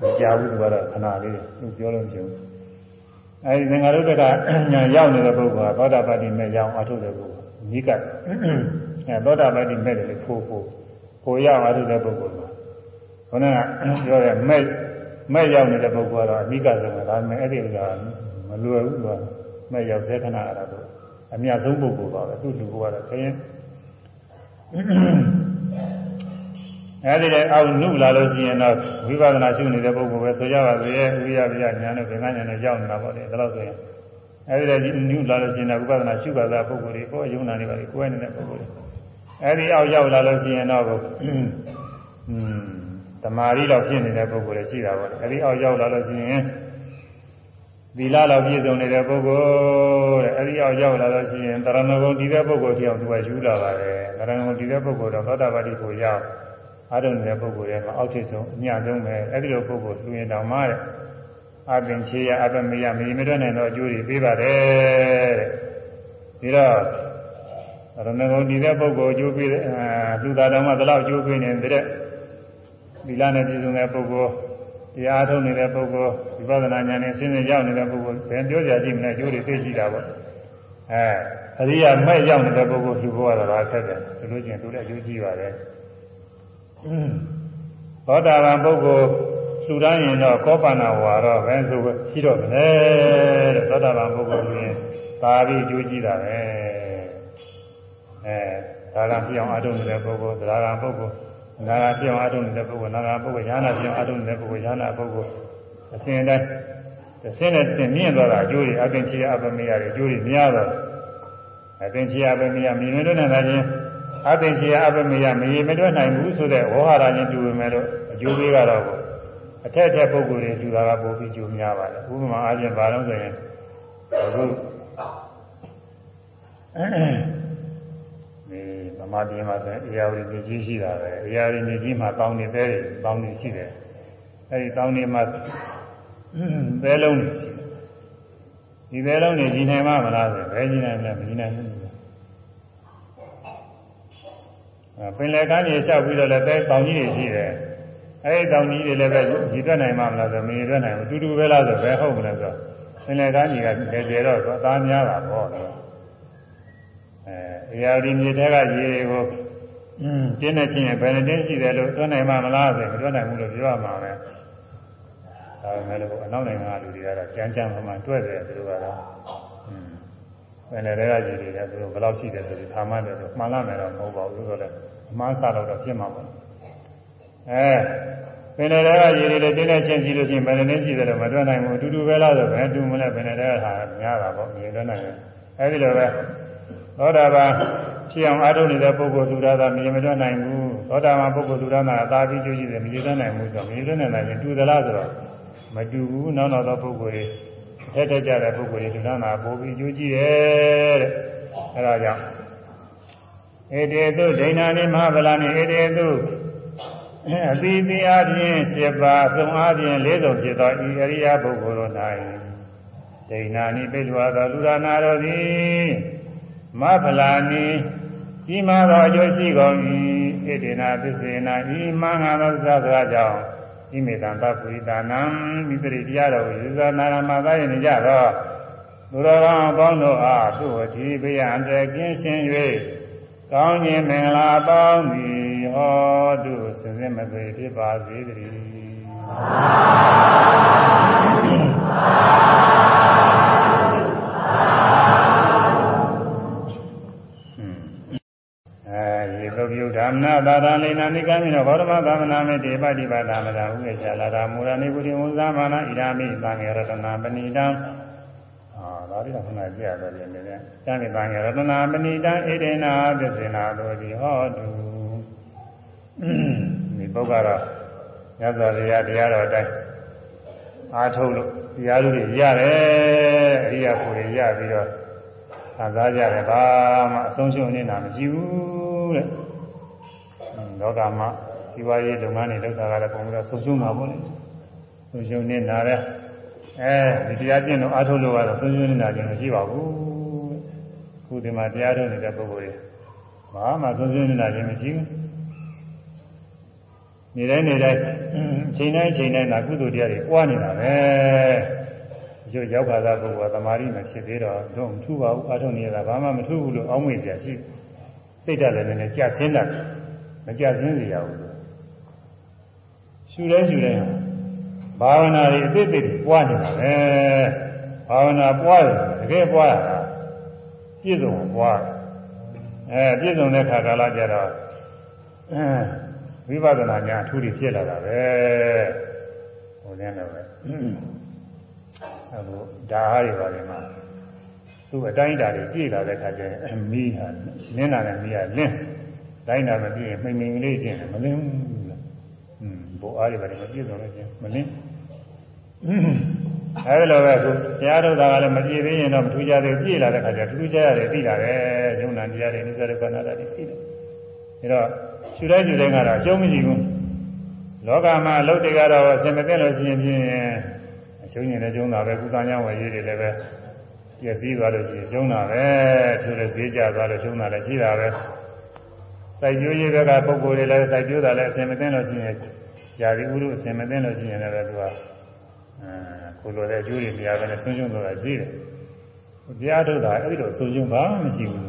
မကြောက်ဘူးသူကတော့ခဏလေးသူပြောလို့မပြောဘူးအဲဒီသင်္ဃာရုပ္ပကညာရောက်နေတဲ့ပုဂ္ဂိုလ်ကသောတာပတိမေရအောင်အထုတ်တဲ့ပုဂ္ဂိုလ်အနိကအဲသောတာပတိမေတယ်ဖိုးဖိုးဖိုးရောက်အထုတ်တဲ့ပုဂ္ဂိုလ်ကခဏကပြောတယ်မဲ့မဲ့ရောက်နေတဲ့ပုဂ္ဂိုလ်ကတော့အနိကဆုံးပဲဒါပေမဲ့အဲ့ဒီကမလွယ်ဘူးသူကမဲ့ရောက်စေခဏအဲ့ဒါတော့ အမြတ်ဆုံးပုဂ္ဂိုလ်ပါပဲသူ့လူကတော့ခရင်အဲဒီလေအောက်နုလာလို့ရှိရင်တော့ဝိပဿနာရှုနေတဲ့ပုဂ္ဂိုလ်ပဲဆိုကြပါစေရဲ့ဥရိယပြညာနဲ့ဘင်္ဂညာနဲ့ရောက်နေတာပေါ့လေဒါလို့ဆိုရင်အဲဒီလေနုလာလို့ရှိရင်တော့ဝိပဿနာရှုပါတာပုဂ္ဂိုလ်တွေကိုယုံနာနေပါလေကိုယ်နေတဲ့ပုဂ္ဂိုလ်တွေအဲဒီအောက်ရောက်လာလို့ရှိရင်တော့อืมတမာရီတော့ဖြစ်နေတဲ့ပုဂ္ဂိုလ်တွေရှိတာပေါ့လေအဲဒီအောက်ရောက်လာလို့ရှိရင် သီလတော်ပြည့်စုံနေတဲ့ပုဂ္ဂိုလ်တဲ့အဲဒီအောက်ရောက်လာလို့ရှိရင်တရဏဂုံတည်တဲ့ပုဂ္ဂိုလ်တရားသူကယူလာပါတယ်တရဏဂုံတည်တဲ့ပုဂ္ဂိုလ်တော့သောတာပတိကိုရောက်အားထုတ်နေတဲ့ပုဂ္ဂိုလ်ရဲ့မှာအောက်ထိပ်ဆုံးအညဆုံးပဲအဲဒီလိုပုဂ္ဂိုလ်လူရင်တောင်မှတဲ့အပင်ချေရအပမေယမီမတွနဲ့တော့အကျိုးတွေပေးပါတယ်တဲ့ပြီးတော့ရဏဂုံတည်တဲ့ပုဂ္ဂိုလ်အကျိုးပေးတဲ့လူသားတော်မှဒီလောက်အကျိုးပေးနေတဲ့သီလနဲ့ပြည့်စုံတဲ့ပုဂ္ဂိုလ် တရားထုတ်နေတဲ့ပုဂ္ဂိုလ်ဝိပဿနာဉာဏ်နဲ့ဆင်းရဲရောက်နေတဲ့ပုဂ္ဂိုလ်ဘယ်ပြောကြကြည့်မလဲအကျိုးတွေသိကြည့်တာပေါ့အဲအရိယာမဲ့ရောက်နေတဲ့ပုဂ္ဂိုလ်သူဘောရတာဆက်တယ်ဒီလိုချင်းသူလည်းအကျိုးကြည့်ပါတယ်သောတာပန်ပုဂ္ဂိုလ်လူတိုင်းရင်တော့ကောပန္နဝါတော့ဘယ်ဆိုရှိတော့မလဲတဲ့သောတာပန်ပုဂ္ဂိုလ်ရင်ပါပြီးအကျိုးကြည့်တာပဲအဲဒါကပြောင်းအထုံးနေတဲ့ပုဂ္ဂိုလ်သရဂံပုဂ္ဂိုလ် နာဂပြောင်းအထုံးနေတဲ့ပုဂ္ဂိုလ်နာဂပုဂ္ဂိုလ်ညာနာပြောင်းအထုံးနေတဲ့ပုဂ္ဂိုလ်ညာနာပုဂ္ဂိုလ်အစဉ်တိုင်းအစဉ်နဲ့စဉ်မြင့်သွားတာအကျိုးတွေအပင်ချီအပမေရတွေအကျိုးတွေများတော့အပင်ချီအပမေရမြင်မြင်တွေ့နေတာချင်းအပင်ချီအပမေရမရေမတွေ့နိုင်ဘူးဆိုတဲ့ဝဟရာချင်းတူပေမဲ့လို့အကျိုးပေးကတော့အထက်ထက်ပုဂ္ဂိုလ်တွေတူတာကပိုပြီးကျိုးများပါတယ်ဥပမာအားဖြင့်ဘာလို့ဆိုရင်အခု ဒီဗမာပြည်မှာဆိုရင်အရာဝတီမြေကြီးရှိတာပဲအရာဝတီမြေကြီးမှာတောင်းနေပဲတောင်းနေရှိတယ်အဲဒီတောင်းနေမှာဘဲလုံးနေရှိတယ်ဒီဘဲလုံးနေကြီးနိုင်မှာမလားဆိုဘဲကြီးနိုင်မလဲမကြီးနိုင်ဘူးပင်လယ်ကမ်းကြီးလျှောက်ပြီးတော့လည်းဘဲတောင်းကြီးတွေရှိတယ်အဲဒီတောင်းကြီးတွေလည်းပဲကြီးတွက်နိုင်မှာမလားဆိုမကြီးတွက်နိုင်ဘူးတူတူပဲလားဆိုဘဲဟုတ်မလဲဆိုပင်လယ်ကမ်းကြီးကလေကျတော့အသားများတာပေါ့နော် အဲရာဒီမြေထဲကရေတွေကိုပြင်းနေချင်းဘယ်နှတင်းရှိတယ်လို့တွန်းနိုင်မှာမလားဆိုမတွန်းနိုင်ဘူးလို့ပြောရမှာပဲဒါပေမဲ့လို့အနောက်နိုင်ငံကလူတွေကတော့ကြမ်းကြမ်းမှမှတွေ့တယ်သူတို့ကတော့ဘယ်နဲ့တည်းကရေတွေကသူတို့ဘယ်လောက်ရှိတယ်ဆိုပြီးသာမန်တယ်ဆိုမှန်လာမယ်တော့မဟုတ်ပါဘူးဆိုတော့လည်းအမှားဆတော့တော့ပြစ်မှာပေါ့အဲဘယ်နဲ့တည်းကရေတွေလည်းတင်းနေချင်းကြည့်လို့ချင်းဘယ်နဲ့တင်းရှိတယ်လို့မတွန်းနိုင်ဘူးအတူတူပဲလားဆိုဘယ်တူမလဲဘယ်နဲ့တည်းကဟာများတာပေါ့မြင်တွန်းနိုင်တယ်အဲဒီလိုပဲ သောတာပန်ဖြစ်အောင်အားထုတ်နေတဲ့ပုဂ္ဂိုလ်သူရတာမြင်မတွက်နိုင်ဘူးသောတာပန်ပုဂ္ဂိုလ်သူရတာအသာပြီးကြည့်ကြည့်တယ်မမြင်တွက်နိုင်ဘူးဆိုတော့မမြင်တွက်နိုင်တယ်တူသလားဆိုတော့မတူဘူးနောက်နောက်သောပုဂ္ဂိုလ်တွေထက်ထက်ကြတဲ့ပုဂ္ဂိုလ်တွေသူရတာပိုပြီးကြည့်ကြည့်တယ်တဲ့အဲဒါကြောင့်ဧတေတုဒိဏနိမဟာဗလာနိဧတေတုအတိတိအပြင်7ပါးသုံးအပြင်၄စုံဖြစ်သောဤအရိယပုဂ္ဂိုလ်တို့၌ဒိဏနိပိလွာသောလူရနာတော်သည် မဖလာနိကြီးမားသောအကျိုးရှိကုန်၏ဣတိနာသစ္စေနာဤမင်္ဂသောသစ္စာကြောင့်ဣမေတံသပုရိသနာမိတရိတရားတော်ကိုယူဇာနာရမသာယနေကြသောသူတော်ကောင်းအပေါင်းတို့အားသူ့အတိဘေးရန်တကင်းရှင်း၍ကောင်းခြင်းမင်္ဂလာပေါင်းသည်ဟောတုစင်စစ်မသွေဖြစ်ပါစေတည်း နာသာသလိနာနိကမိနောဘောဓမသာမနာမေတေပတိပါဒမတာဥစ္စာလာတာမူရဏိပုရိဝဇာမနာဣရာမိသံဃရတနာပဏိတံဒါရီကခဏကြည့်ရတယ်လည်းလည်းတန်တဲ့ဘာငယ်ရတနာမဏိတံဣဒေနာသစ္စေနာတို့ဒီဟောတုဒီပုဂ္ဂိုလ်ကတော့မြတ်စွာဘုရားတရားတော်အတိုင်းအားထုတ်လို့တရားလူတွေရတယ်အရိယာကိုတွေရပြီးတော့ခံစားကြတယ်ဘာမှအဆုံးရှုံးနေတာမရှိဘူးတဲ့ လောကမှာစီးပွားရေးလုပ်ငန်းတွေလုပ်တာကလည်းပုံပြီးတော့ဆုံးရှုံးမှာပေါ့လေဆုံးရှုံးနေတာလည်းအဲဒီတရားကျင့်လို့အားထုတ်လို့ကတော့ဆုံးရှုံးနေတာကျင်မရှိပါဘူးခုဒီမှာတရားထုတ်နေတဲ့ပုဂ္ဂိုလ်တွေဘာမှဆုံးရှုံးနေတာကျင်မရှိဘူးနေတိုင်းနေတိုင်းချိန်တိုင်းချိန်တိုင်းသာကုသိုလ်တရားတွေပွားနေတာပဲရုပ်ရောက်ခါသာပုဂ္ဂိုလ်ကသမာဓိမဖြစ်သေးတော့တော့မထူပါဘူးအားထုတ်နေရတာဘာမှမထူဘူးလို့အောင်းမေ့ကြရှိစိတ်ဓာတ်လည်းနည်းနည်းကြဆင်းတတ်မ ကြဆင်းစေရဘူးရှူလဲရှူလဲဘာဝနာတွေအသိသိပွားနေတာပဲဘာဝနာပွားတယ်တကယ်ပွားရတာပြည့်စုံပွားအဲပြည့်စုံတဲ့ခါကာလကြတော့အဲဝိပဿနာညာအထူးတွေဖြစ်လာတာပဲဟိုလည်းတော့ပဲအခုဒါဟာတွေပါလေမှာသူ့အတိုင်းဓာတ်တွေပြည့်လာတဲ့ခါကျရင်မီးဟာလင်းလာတဲ့မီးကလင်း တိုင်းဓာတ်မပြည့်ရင်မိန်မိန်လေးချင်းမလင်းဘူးလားอืมဘိုးအားတွေပါလေမပြည့်စုံလို့ချင်းမလင်းအဲဒီလိုပဲသူတရားထုတ်တာကလည်းမပြည့်သေးရင်တော့မထူးကြသေးပြည့်လာတဲ့ခါကျထူးကြရတယ်သိလာတယ်ယုံနာတရားတွေနိစ္စဒုက္ခနာတာတွေသိတယ်အဲတော့ရှုတိုင်းရှုတိုင်းကတော့အရှုံးမရှိဘူးလောကမှာအလုပ်တွေကတော့အစင်မသိလို့ရှိရင်ဖြင့်အရှုံးရင်လည်းရှုံးတာပဲကုသညာဝယ်ရေးတွေလည်းပဲပြည့်စည်သွားလို့ရှိရင်ရှုံးတာပဲသူလည်းဈေးကျသွားလို့ရှုံးတာလည်းရှိတာပဲ စိုက်ပျိုးရေးဘက်ကပုံကိုယ်တွေလည်းစိုက်ပျိုးတာလည်းအစင်မသိလို့ရှိရင်ຢာဒီဥရုအစင်မသိလို့ရှိရင်လည်းသူကအဲကိုလိုတဲ့အကျိုးတွေမရဘဲနဲ့ဆုံးရှုံးသွားတာရှိတယ်တရားထုတ်တာအဲ့ဒီလိုဆုံးရှုံးဘာမှမရှိဘူး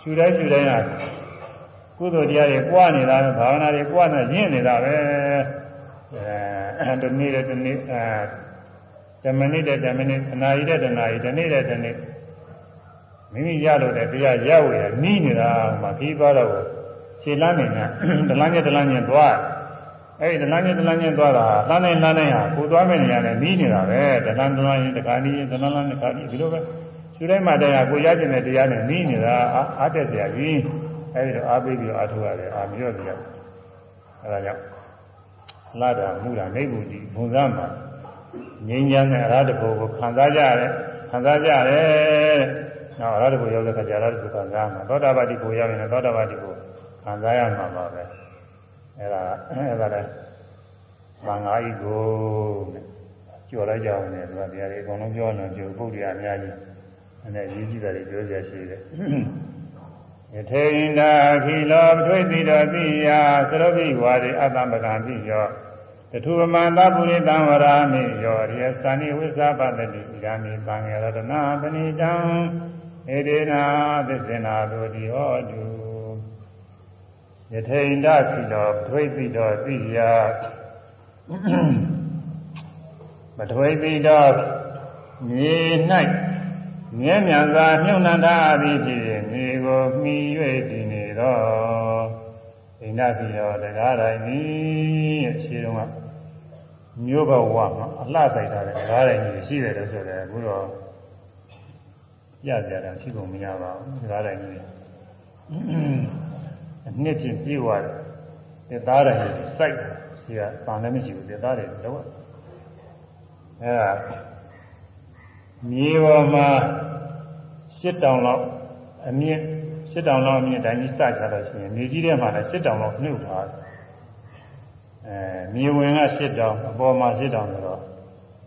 ရှူတိုင်းရှူတိုင်းကကုသိုလ်တရားတွေပွားနေတာပဲဘာဝနာတွေပွားနေရင်းနေတာပဲအဲတနေ့တဲ့တနေ့အဲဓမ္မနေ့တဲ့ဓမ္မနေ့အနာရီတဲ့တနာရီတနေ့တဲ့တနေ့ မိမိရလို့တဲ့တရားရဝေရနီးနေတာမှခီးသွားတော့ခြေလမ်းနေတာဒလန်းကျဒလန်းကျသွားအဲဒီဒလန်းကျဒလန်းကျသွားတာလှမ်းနိုင်လှမ်းနိုင်ဟာကိုသွားမဲ့နေရတယ်နီးနေတာပဲဒလန်းဒလန်းရင်တခါနီးဒလန်းလန်းတခါနီးဒီလိုပဲခြေတိုင်းမှာတရားကိုရကျင်တဲ့တရားနဲ့နီးနေတာအားတက်စရာကြီးအဲဒီတော့အားပေးပြီးတော့အားထုတ်ရတယ်အာမြော့တယ်အဲဒါကြောင့်လာတာမူတာနေဘူးကြီးဘုံစားမှာငြိမ်းချမ်းတဲ့အရာတဘောကိုခံစားကြရတယ်ခံစားကြရတယ် နောက်အရာတဘောရောက်တဲ့ခါကျတော့ဒီခံစားမှာသောတာပတိကိုရောက်ရင်သောတာပတိကိုခံစားရမှာပါပဲအဲဒါအဲဒါလည်းမင်္ဂလာဤကိုကြော်လိုက်ကြအောင်လေဒီကတရားတွေအကုန်လုံးပြောလို့ကြိုပုဒ်တရားအများကြီးအဲ့ဒါရေးကြည့်တာတွေပြောကြရှိတယ်ယထေန္တာခိလောပထွေတိတော်တိယသရပိဝါရိအတ္တမကံတိယောတထုပမန္တပုရိတံဝရာမိယောရိယသဏိဝိသပတတိဣဒာမိသံဃရတနာပဏိတံ ဧဒေနာသစ္စေနာတို့တိဟောတုယထေန္တာခိလောပထွေတိတော်တိယပထွေတိတော်မြေ၌မြဲမြံစွာမြုံနှံထားသည်ဖြစ်မြေကိုမှီ၍တည်နေတော့ဣန္ဒတိရောတရားတိုင်းဤအရှိတုန်းကမျိုးဘဝမှာအလှဆိုင်တာလည်းတရားတိုင်းကြီးရှိတယ်လို့ဆိုတယ်အခုတော့ ရကြတာရှိကုန်မရပါဘူးတရားတိုင်းကြီးအနှစ်ဖြင့်ပြေးသွားတယ်တရားတိုင်းကြီးစိုက်ရှိကတန်လည်းမရှိဘူးတရားတွေတော့အဲဒါမြေပေါ်မှာရှစ်တောင်လောက်အမြင့်ရှစ်တောင်လောက်အမြင့်တိုင်းကြီးစကြလို့ရှိရင်မြေကြီးထဲမှာလည်းရှစ်တောင်လောက်နှုတ်ထားတယ်အဲမြေဝင်ကရှစ်တောင်အပေါ်မှာရှစ်တောင်ဆိုတော့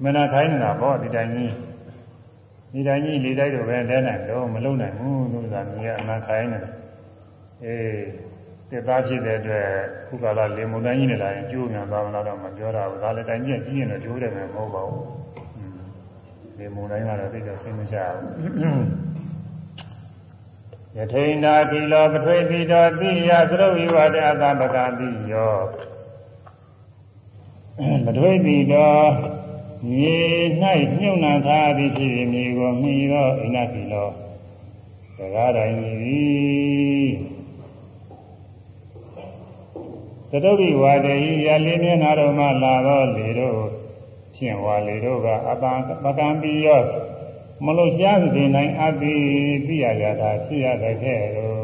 မနာခိုင်းနေတာပေါ့ဒီတိုင်းကြီး ဒီတိုင်းကြီးလေတိုက်တော့ပဲလဲနိုင်တော့မလုံနိုင်ဘူးလို့ဆိုတာမြေကအမှန်ခိုင်းနေတယ်အေးတက်သားဖြစ်တဲ့အတွက်ခုကလာလေမုန်တိုင်းကြီးနဲ့လာရင်ကျိုးမြန်သွားမလားတော့မပြောတာဘူးဒါလည်းတိုင်းကြီးကြီးရင်တော့ကျိုးတယ်မယ်မဟုတ်ပါဘူးဒီမုန်တိုင်းကတော့သိတော့စိတ်မချဘူးယထိန်နာတိလောပထွေတိတော်တိယသရုပ်ဝိဝတေအတပကတိယောပထွေတိတော် မြေ၌ညှုံနှံထားသည်ဖြစ်၍မြေကိုမှီသောအိနာတိလောသကားတိုင်းသည်သရုပ်ဝိဝတေယလေးမျက်နာတော်မှလာသောလေတို့ဖြင့်ဝါလေတို့ကအပံပကံပြီးရောမလို့ရှားစေနိုင်အပ်သည်သိရကြတာဖြစ်ရတဲ့ခဲ့တော့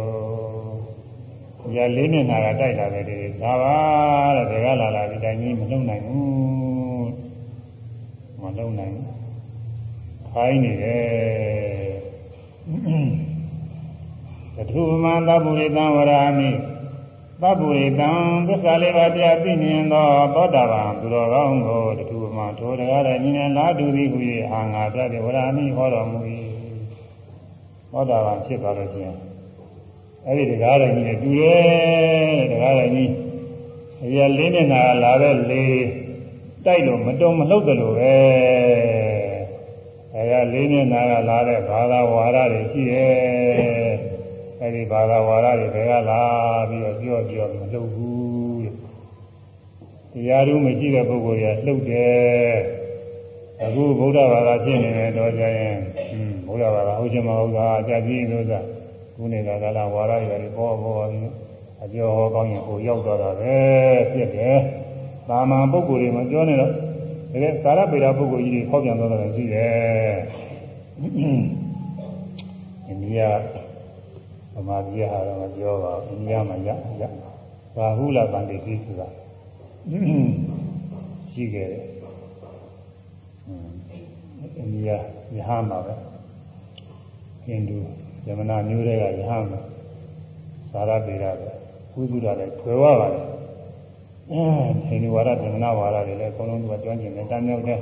ရလေးမျက်နှာကတိုက်လာတယ်ဒီဒါပါတဲ့ဒါကလာလာဒီတိုင်းကြီးမလုံနိုင်ဘူး ခိုင်းနေတယ်တထုမသဗ္ဗုရိတံဝရာမိသဗ္ဗုရိတံသစ္စာလေးပါးတရားသိမြင်သောသောတာပန်သူတော်ကောင်းကိုတထုမထိုတရားတဲ့ညီနဲ့လာတူသည်ဟု၍အာငါပြတဲ့ဝရာမိဟောတော်မူ၏သောတာပန်ဖြစ်သွားလို့ရှိရင်အဲ့ဒီတရားတော်ကြီးနဲ့တူတယ်တရားတော်ကြီးအရာလေးနဲ့နာလာတဲ့လေ တိုက်လို့မတုံမလှုပ်တယ်လို့ပဲအဲဒါလေးနဲ့နာကလာတဲ့ဘာသာဝါဒတွေရှိရဲ့အဲဒီဘာသာဝါဒတွေဘယ်ကလာပြီးတော့ပြောပြောမလှုပ်ဘူးတရားသူမရှိတဲ့ပုဂ္ဂိုလ်တွေကလှုပ်တယ်အခုဗုဒ္ဓဘာသာဖြစ်နေတယ်တော့ကြရင်ဗုဒ္ဓဘာသာဟုတ်ချင်မဟုတ်တာအကြကြီးလို့သာခုနေတာကလာဝါဒတွေပေါ်ပေါ်အကျော်ဟောကောင်းရင်ကိုရောက်သွားတာပဲဖြစ်တယ်။ သာမန်ပုဂ္ဂိုလ်တွေမပြောနဲ့တော့တကယ်သာရပေတာပုဂ္ဂိုလ်ကြီးတွေဖောက်ပြန်သွားတာရှိတယ်။အိန္ဒိယဗမာပြည်ဟာတော့မပြောပါဘူး။အိန္ဒိယမှာရရဘာဟုလဗန္တိတိဆိုတာရှိခဲ့တယ်။အိန္ဒိယယဟမှာပဲဟိန္ဒူယမနာမျိုးတွေကယဟမှာသာရပေတာပဲကုသတာလည်းခွဲဝပါတယ် အဲဟိန္ဒူဝါဒဓမ္မနာဝါဒတွေလည်းအကုန်လုံးကကျွမ်းကျင်တယ်တန်းမြောက်တဲ့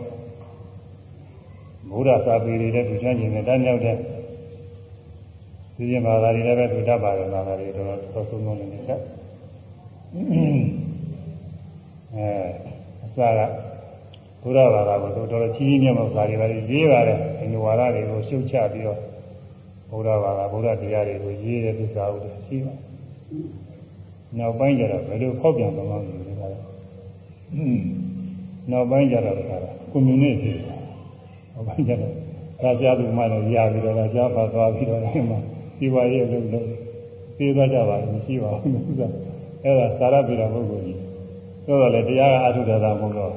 ဘုရားစာပေတွေလည်းသူကျွမ်းကျင်တယ်တန်းမြောက်တဲ့ဒီရင်ဘာသာတွေလည်းပဲသူတတ်ပါတယ်ဘာသာတွေတော့သောဆုံးဆုံးနေတယ်အဲအစကဘုရားဘာသာကိုတော်တော်ကြီးကြီးမြတ်မြတ်စာတွေပါရေးပါတယ်ဟိန္ဒူဝါဒတွေကိုရှုတ်ချပြီးတော့ဘုရားဘာသာဘုရားတရားတွေကိုရေးတဲ့သစ္စာဥဒ္ဒေရှိပါတယ်နောက်ပိုင်းကျတော့ဘယ်လိုဖောက်ပြန်သွားမှမသိဘူးဒါလည်း နောက်ပိုင်းကျတော့ဒါကကွန်မြူနစ်ဖြစ်တယ်နောက်ပိုင်းကျတော့ဒါကြားသူမှလည်းရပြီးတော့ဒါကြားပါသွားပြီးတော့ဒီမှာဒီဝါရဲ့လို့လို့သိသွားကြပါလို့မရှိပါဘူးဥစ္စာအဲ့ဒါသာရပိတာပုဂ္ဂိုလ်ကြီးဆိုတော့လေတရားကအထုတော်တာမဟုတ်တော့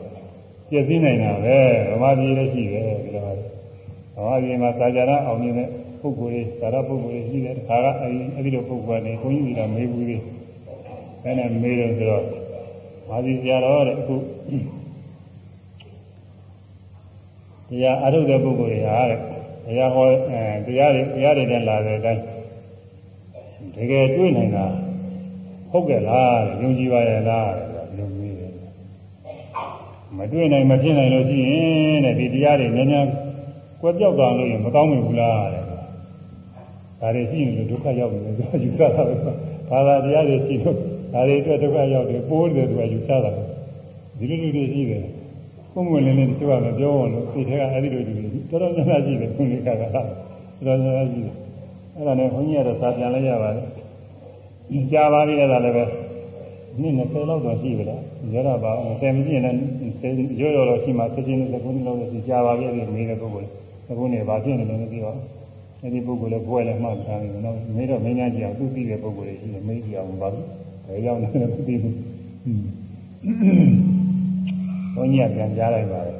ပြည့်စည်နိုင်တာပဲဗမာပြည်လည်းရှိတယ်ဒီလိုပါဗမာပြည်မှာသာကြရအောင်မြင်တဲ့ပုဂ္ဂိုလ်ကြီးသာရပုဂ္ဂိုလ်ကြီးရှိတယ်ဒါကအဲဒီအဲဒီလိုပုဂ္ဂိုလ်ကနေဘုန်းကြီးကမေးဘူးလေအဲနဲ့မေးတော့ဆိုတော့ မာဇီဆရာတော်တဲ့အခုတရားအထုတ်တဲ့ပုဂ္ဂိုလ်တွေဟာတဲ့တရားဟောအဲတရားတွေတရားတွေနဲ့လာတဲ့အတိုင်းတကယ်တွေ့နိုင်တာဟုတ်ကဲ့လားယုံကြည်ပါရဲ့လားတဲ့ယုံကြည်တယ်မတွေ့နိုင်မဖြစ်နိုင်လို့ရှိရင်တဲ့ဒီတရားတွေနည်းနည်းကွက်ပြောက်သွားလို့ရင်မကောင်းဘူးလားတဲ့ဒါတွေရှိရင်ဒုက္ခရောက်နေတယ်သူကယူဆတာပဲဘာသာတရားတွေရှိလို့ ဒါတွေအတွက်ဒုက္ခရောက်တယ်ပိုးတယ်သူကယူဆတာဒီလိုလူတွေရှိတယ်ဘုံဝင်လည်းသူကလည်းပြောအောင်လို့ဒီထက်ကအဲ့ဒီလိုလူတွေတော်တော်များများရှိတယ်ခုလေးကကတော်တော်များများရှိတယ်အဲ့ဒါနဲ့ဘုန်းကြီးကတော့စာပြန်လိုက်ရပါတယ်ကြာပါပြီလည်းလည်းပဲနှစ်20လောက်တော့ရှိပြီလားရောတာပါ10မကြည့်ရင်လည်းရောရောတော့ရှိမှဆက်ချင်းနဲ့ခုနှစ်လောက်တော့ရှိကြာပါပြီအဲ့ဒီနေတဲ့ပုဂ္ဂိုလ်အခုနေပါဖြစ်နေတယ်မသိပါဘူးအဲဒီပုဂ္ဂိုလ်လည်းဘွဲလည်းမှတ်ထားနေတယ်နော်မေးတော့မင်းကြီးအောင်သူသိတဲ့ပုဂ္ဂိုလ်တွေရှိတယ်မေးကြည့်အောင်ပါဘူးဘ ယ်ရောက်နေလဲမသိဘူးဘုန်းကြီးကပြန်ကြားလိုက်ပါတယ်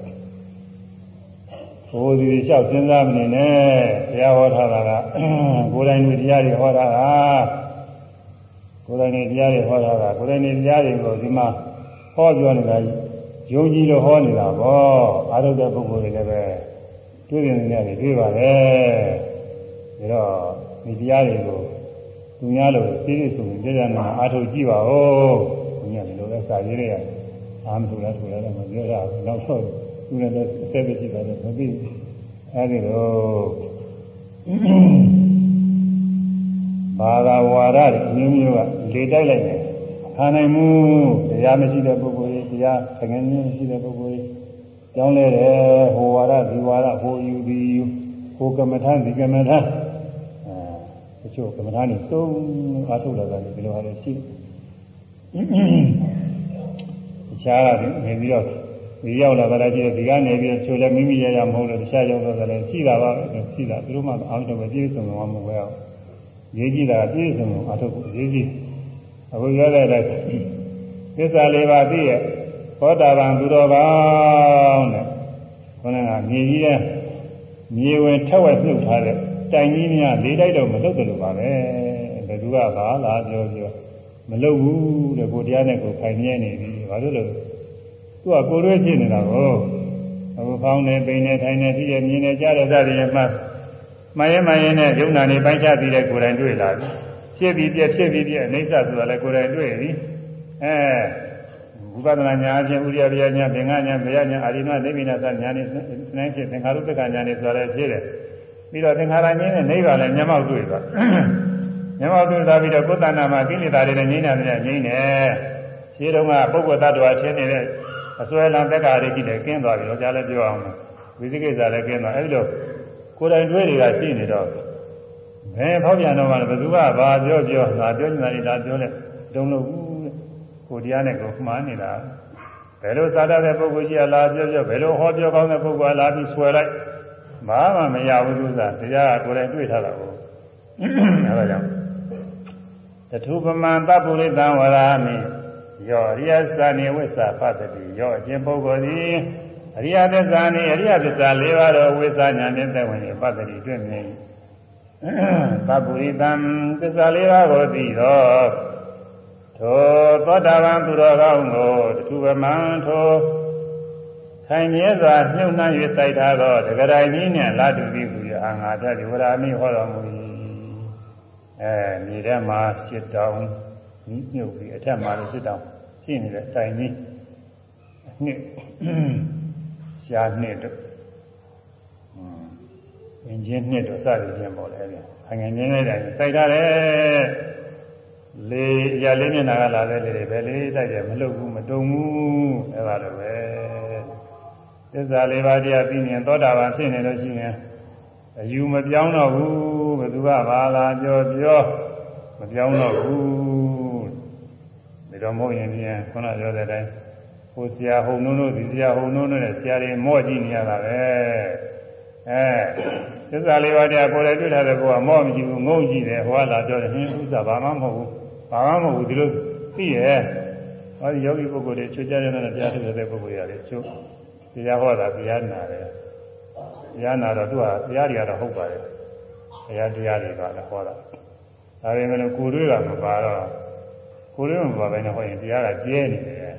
ဘိုးစီလျှောက်စဉ်းစားမနေနဲ့တရားဟောထားတာကကိုယ်တိုင်လူတရားတွေဟောတာကကိုယ်တိုင်နေတရားတွေဟောတာကကိုယ်တိုင်နေတရားတွေကိုဒီမှာဟောပြောနေတာယုံကြည်လို့ဟောနေတာပေါ့အာရုံတဲ့ပုဂ္ဂိုလ်တွေလည်းပဲတွေ့နေနေတယ်တွေ့ပါလေဒါတော့ဒီတရားတွေကို သူများလို့သိသိဆိုရင်ကြာကြာနာအားထုတ်ကြည့်ပါဦးဘုရားဒီလိုလဲစာရေးရတယ်အာမထူလားထူလားတော့မပြောရဘူးနောက်ဆုံးသူလည်းအသက်ပဲရှိပါတယ်မသိဘူးအဲဒီတော့ဘာသာဝါဒတွေအမျိုးမျိုးကလေတိုက်လိုက်တယ်ခါနိုင်မှုတရားမရှိတဲ့ပုဂ္ဂိုလ်ကြီးတရားသင်္ကန်းမရှိတဲ့ပုဂ္ဂိုလ်ကြီးကြောင်းလဲတယ်ဟိုဝါဒဒီဝါဒဟိုယူဒီယူဟိုကမ္မထဒီကမ္မထအဲ တချို့ကမ္မထနေသုံးအားထုတ်လာတယ်ဒီလိုဟာလည်းရှိတခြားကနေပြီးတော့ဒီရောက်လာတာကြည့်ဒီကနေပြီးတော့ချိုလည်းမိမိရရမဟုတ်လို့တခြားရောက်တော့လည်းရှိတာပါပဲရှိတာသူတို့မှအောင်တော့ပဲပြည့်စုံမှာမဟုတ်ပဲအောင်ရေးကြည့်တာပြည့်စုံအောင်အထုတ်ဖို့ရေးကြည့်အခုပြောတဲ့တိုင်းသစ္စာလေးပါးသိရဲ့သောတာပန်သူတော်ကောင်းတဲ့ခေါင်းကမြေကြီးရဲ့မြေဝင်ထက်ဝက်နှုတ်ထားတဲ့ တိုင်ကြီးများလေးတိုက်တော့မလုပ်တယ်လို့ပါပဲဘယ်သူကပါလားပြောပြောမလုပ်ဘူးတဲ့ကိုတရားနဲ့ကိုခိုင်မြဲနေပြီဘာလို့လဲသူကကိုယ်ရွေးဖြစ်နေတာကိုအခုဖောင်းနေပိန်နေထိုင်နေပြီးမြင်နေကြတဲ့သတိရမှမှန်ရင်မှန်ရင်နဲ့ယုံနာနေပိုင်းခြားပြီးတဲ့ကိုယ်တိုင်တွေ့လာပြီဖြစ်ပြီးပြက်ဖြစ်ပြီးပြက်အိဋ္ဌဆိုတာလည်းကိုယ်တိုင်တွေ့ပြီအဲဝိပဿနာဉာဏ်အချင်းဥရိယပြညာသင်္ဃညာဗျာညာအာရိမနိဗ္ဗိနသညာနေစနေဖြစ်သင်္ခါရုပ္ပကညာနေဆိုတာလည်းဖြစ်တယ် ပြီးတော့သင်္ခါရဉာဏ်နဲ့နိဗ္ဗာန်လည်းမျက်မှောက်တွေ့သွားမျက်မှောက်တွေ့သွားပြီးတော့ကိုယ်တဏ္ဍာမှာကိလေသာတွေနဲ့ငြိမ်းတာတွေငြိမ်းတယ်ခြေတုံးကပုဂ္ဂိုလ်တ attva ဖြစ်နေတဲ့အစွဲလမ်းသက်္ကာတွေကြည့်တယ်ကျင်းသွားပြီတော့ကြားလည်းပြောအောင်ဝိသိကိစ္စလည်းကျင်းသွားအဲဒီလိုကိုယ်တိုင်တွေ့တွေကရှိနေတော့ဘယ်ဖောက်ပြန်တော့မှဘယ်သူကဘာပြောပြောငါပြောနေတာလေဒါပြောလဲတုံလို့ကိုတရားနဲ့ကိုမှားနေတာဘယ်လိုသာတတဲ့ပုဂ္ဂိုလ်ကြီးကလာပြောပြောဘယ်လိုဟောပြောကောင်းတဲ့ပုဂ္ဂိုလ်ကလာပြီးဆွဲလိုက် ဘာမှမရဘူးသူကတရားကကိုယ်တိုင်တွေ့ထားတာကိုအဲဒါကြောင့်တထုပမံတပုရိသံဝရာမိယောအရိယသနိဝိသဖတ်တိယောအကျင့်ပုဂ္ဂိုလ်သည်အရိယသစ္စာနိအရိယသစ္စာ၄ပါးသောဝိသညာနှင့်သက်ဝင်ပတ္တိတွေ့မြင်သပုရိသံသစ္စာ၄ပါးကိုသိတော့ထိုသောတာပန်သူတော်ကောင်းကိုတထုပမံ ထိုခိုင်မြဲစွာညှို့နှံ့၍စိုက်ထားသောတဂရိုင်ကြီးနှင့်လာတူပြီးဟူ၍အာငါတတိဝရမိဟောတော်မူ၏အဲမြေထဲမှာရှစ်တောင်ညှို့ပြီးအထက်မှာလည်းရှစ်တောင်ရှိနေတဲ့တိုင်ကြီးအနှစ်ရှားနှစ်တို့အင်းချင်းနှစ်တို့စသည်ဖြင့်ပေါ့လေအဲဒီအငယ်ငယ်လေးတိုင်းစိုက်ထားတယ်လေရလေးမျက်နှာကလာတဲ့လေတွေပဲလေးတိုက်တယ်မလှုပ်ဘူးမတုံဘူးအဲပါတော့ပဲ သစ္စာလေးပါးတရားသိမြင်သောတာပန်ဖြစ်နေလို့ရှိရင်အယူမပြောင်းတော့ဘူးဘယ်သူကဘာလာပြောပြောမပြောင်းတော့ဘူးဒါတော့မဟုတ်ရင်ပြန်ခုနပြောတဲ့အတိုင်းဟိုဆရာဟုံနုံတို့ဒီဆရာဟုံနုံတို့နဲ့ဆရာတွေမော့ကြည့်နေရတာပဲအဲသစ္စာလေးပါးတရားကိုယ်လည်းတွေ့ထားတဲ့ကောမော့မကြည့်ဘူးငုံကြည့်တယ်ဟိုကလာပြောတယ်ဟင်းဥစ္စာဘာမှမဟုတ်ဘူးဘာမှမဟုတ်ဘူးဒီလိုသိရဲ့ဟောဒီယောဂီပုဂ္ဂိုလ်တွေချွတ်ကြတဲ့နဲ့တရားထုတ်တဲ့ပုဂ္ဂိုလ်တွေချွတ် တရားဟောတာတရားနာတယ်တရားနာတော့သူကတရားတွေကတော့ဟုတ်ပါတယ်တရားတရားတွေကလည်းဟောတာဒါပေမဲ့ကိုယ်တွေကမပါတော့ကိုယ်တွေမပါဘဲနဲ့ဟောရင်တရားကကျဲနေတယ်